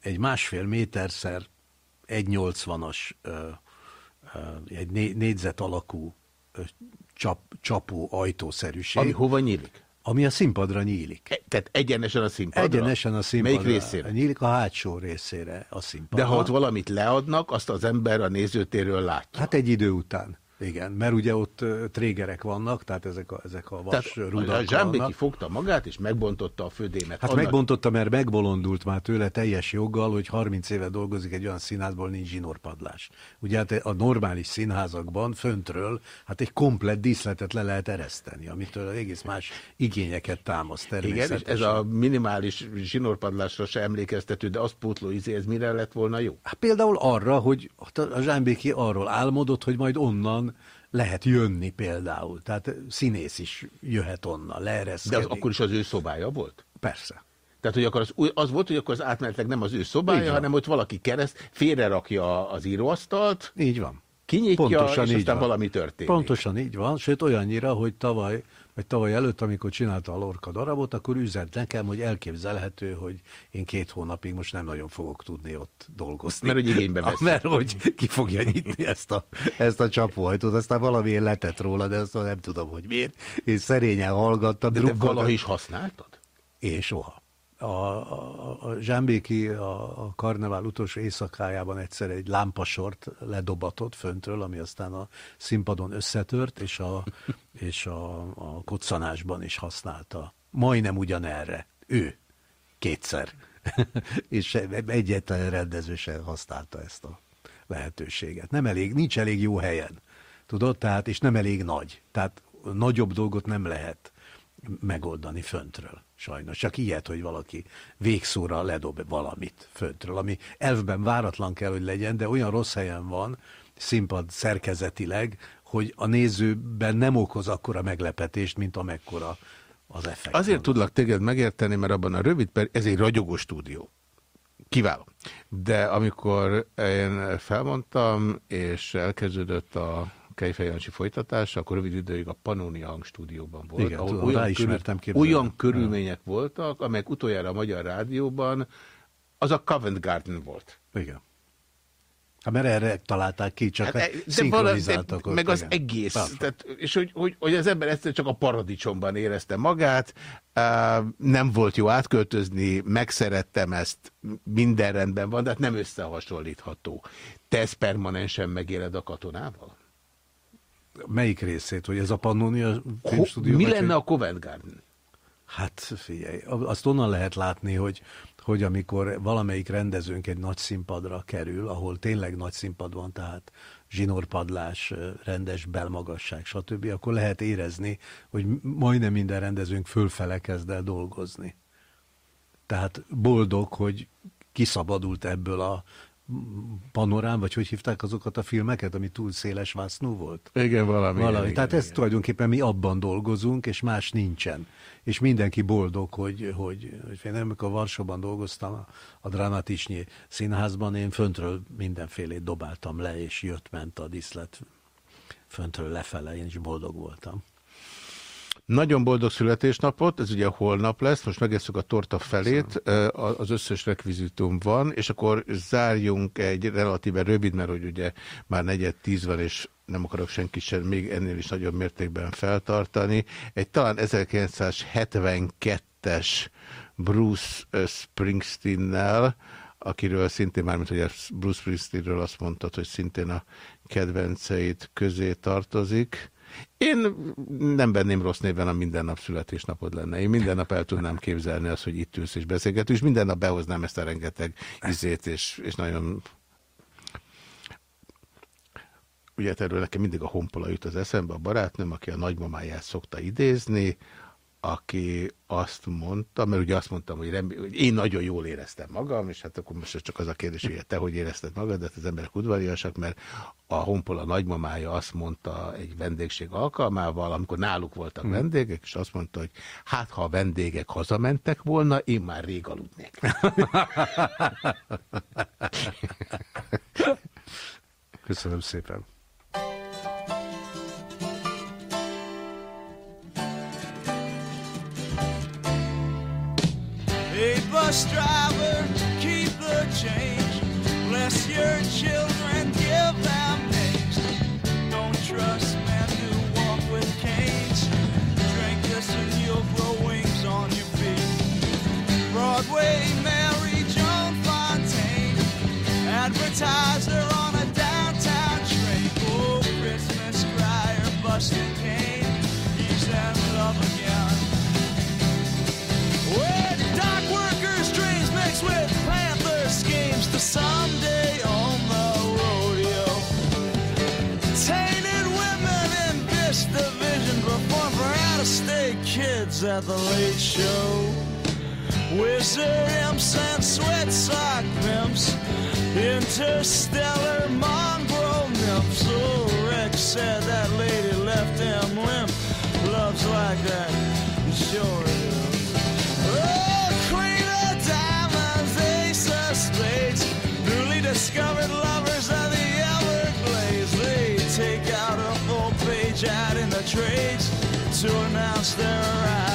egy másfél méterszer 1,80-as egy négyzet alakú csap, csapó ajtószerűség.
Ami hova nyílik?
Ami a színpadra nyílik.
E, tehát egyenesen a színpadra?
Egyenesen a színpadra.
Melyik részére?
Nyílik a hátsó részére a színpadra.
De ha ott valamit leadnak, azt az ember a nézőtéről látja.
Hát egy idő után. Igen, mert ugye ott trégerek vannak, tehát ezek a, ezek a vas tehát rudak A
Zsámbéki fogta magát, és megbontotta a födémet.
Hát annak... megbontotta, mert megbolondult már tőle teljes joggal, hogy 30 éve dolgozik egy olyan színházból, nincs zsinórpadlás. Ugye hát a normális színházakban föntről hát egy komplet díszletet le lehet ereszteni, amitől egész más igényeket támaszt
Igen, és ez a minimális zsinórpadlásra se emlékeztető, de az pótló izé, ez mire lett volna jó?
Hát például arra, hogy a Zsámbéki arról álmodott, hogy majd onnan lehet jönni például. Tehát színész is jöhet onnan, leereszkedik.
De az akkor is az ő szobája volt?
Persze.
Tehát, hogy akkor az, az volt, hogy akkor az átmenetleg nem az ő szobája, hanem hogy valaki kereszt, félrerakja az íróasztalt.
Így van.
Kinyitja, Pontosan és aztán van. valami történik.
Pontosan így van, sőt olyannyira, hogy tavaly vagy tavaly előtt, amikor csinálta a Lorca darabot, akkor üzent nekem, hogy elképzelhető, hogy én két hónapig most nem nagyon fogok tudni ott dolgozni.
Mert hogy igénybe vesz.
Mert hogy ki fogja nyitni ezt a, ezt a csapóhajtót, aztán valami letett róla, de azt nem tudom, hogy miért. Én szerényen hallgattam.
De te valahogy is használtad?
Én soha a, a, a Zsámbéki a, a karnevál utolsó éjszakájában egyszer egy lámpasort ledobatott föntről, ami aztán a színpadon összetört, és a, [LAUGHS] és a, a koccanásban is használta. Majdnem ugyanerre. Ő. Kétszer. [LAUGHS] és egyetlen rendező sem használta ezt a lehetőséget. Nem elég, nincs elég jó helyen. Tudod? Tehát, és nem elég nagy. Tehát nagyobb dolgot nem lehet megoldani föntről. Sajnos. Csak ilyet, hogy valaki végszóra ledob valamit föntről, ami elvben váratlan kell, hogy legyen, de olyan rossz helyen van, színpad szerkezetileg, hogy a nézőben nem okoz akkora meglepetést, mint amekkora az effekt.
Azért tudlak téged megérteni, mert abban a rövid ez egy ragyogó stúdió. Kiváló. De amikor én felmondtam, és elkezdődött a Kejfej Jancsi folytatása, akkor rövid időig a Pannonia hangstúdióban volt.
Igen, ahol tudom, olyan,
körül, olyan körülmények ja. voltak, amelyek utoljára a Magyar Rádióban, az a Covent Garden volt.
Igen.
Hát mert erre találták ki, csak hát,
e- de. De, meg az igen. egész, tehát, és hogy, hogy, hogy az ember ezt csak a paradicsomban érezte magát, uh, nem volt jó átköltözni, megszerettem ezt, minden rendben van, de hát nem összehasonlítható. Te ezt permanensen megéled a katonával?
Melyik részét, hogy ez a Pannonia
filmstúdió? Mi lenne a Covent Garden?
Hát figyelj, azt onnan lehet látni, hogy hogy amikor valamelyik rendezőnk egy nagy színpadra kerül, ahol tényleg nagy színpad van, tehát zsinórpadlás, rendes belmagasság, stb., akkor lehet érezni, hogy majdnem minden rendezőnk fölfele kezd el dolgozni. Tehát boldog, hogy kiszabadult ebből a panorám, vagy hogy hívták azokat a filmeket, ami túl széles vásznú volt?
Igen, valami. valami.
Igen, Tehát igen. ez tulajdonképpen mi abban dolgozunk, és más nincsen. És mindenki boldog, hogy, hogy, hogy én amikor Varsóban dolgoztam a, a Dramatisnyi színházban, én föntről mindenfélét dobáltam le, és jött-ment a diszlet föntről lefele, én is boldog voltam.
Nagyon boldog születésnapot, ez ugye holnap lesz, most megesszük a torta felét, az összes rekvizitum van, és akkor zárjunk egy relatíve rövid, mert hogy ugye már negyed tíz van, és nem akarok senki sem még ennél is nagyobb mértékben feltartani. Egy talán 1972-es Bruce Springsteen-nel, akiről szintén már, mint hogy Bruce Springsteenről azt mondtad, hogy szintén a kedvenceit közé tartozik. Én nem venném rossz néven, a minden nap születésnapod lenne. Én minden nap el tudnám képzelni azt, hogy itt ülsz és beszélgetünk, és minden nap behoznám ezt a rengeteg izét, és, és nagyon... Ugye erről nekem mindig a honpola jut az eszembe, a barátnőm, aki a nagymamáját szokta idézni, aki azt mondta, mert ugye azt mondtam, hogy, remé, hogy én nagyon jól éreztem magam, és hát akkor most csak az a kérdés, hogy te hogy érezted magad, de hát az emberek udvariasak, mert a Honpola nagymamája azt mondta egy vendégség alkalmával, amikor náluk voltak hmm. vendégek, és azt mondta, hogy hát ha a vendégek hazamentek volna, én már rég aludnék. [LAUGHS]
Köszönöm szépen. Bus driver, keep the change. Bless your children, give them names. Don't trust men who walk with canes. Drink this and you'll grow wings on your feet. Broadway Mary Joan Fontaine, advertiser on a downtown train. Oh, Christmas crier, busted kids at the late show. Wizard imps and sweat sock pimps, interstellar mongrel nymphs. Oh, Rex said that lady left him limp. Loves like that, sure is. Oh! discovered lovers of the Everglades. They take out a full page ad in the trades to announce their arrival.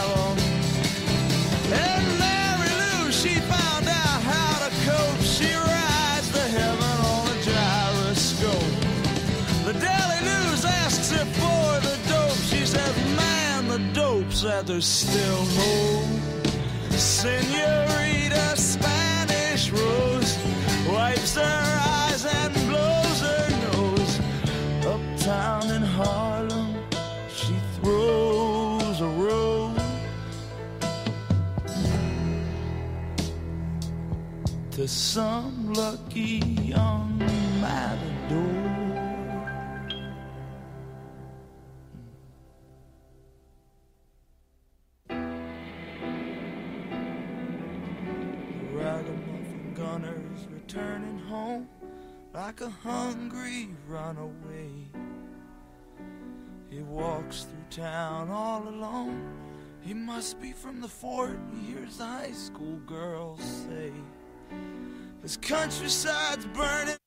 There's still hope. Senorita Spanish Rose wipes her eyes and blows her nose. Uptown in Harlem, she throws a rose to some lucky like a hungry runaway. He walks through town all alone. He must be from the fort, he hears the high school girls say. His countryside's burning.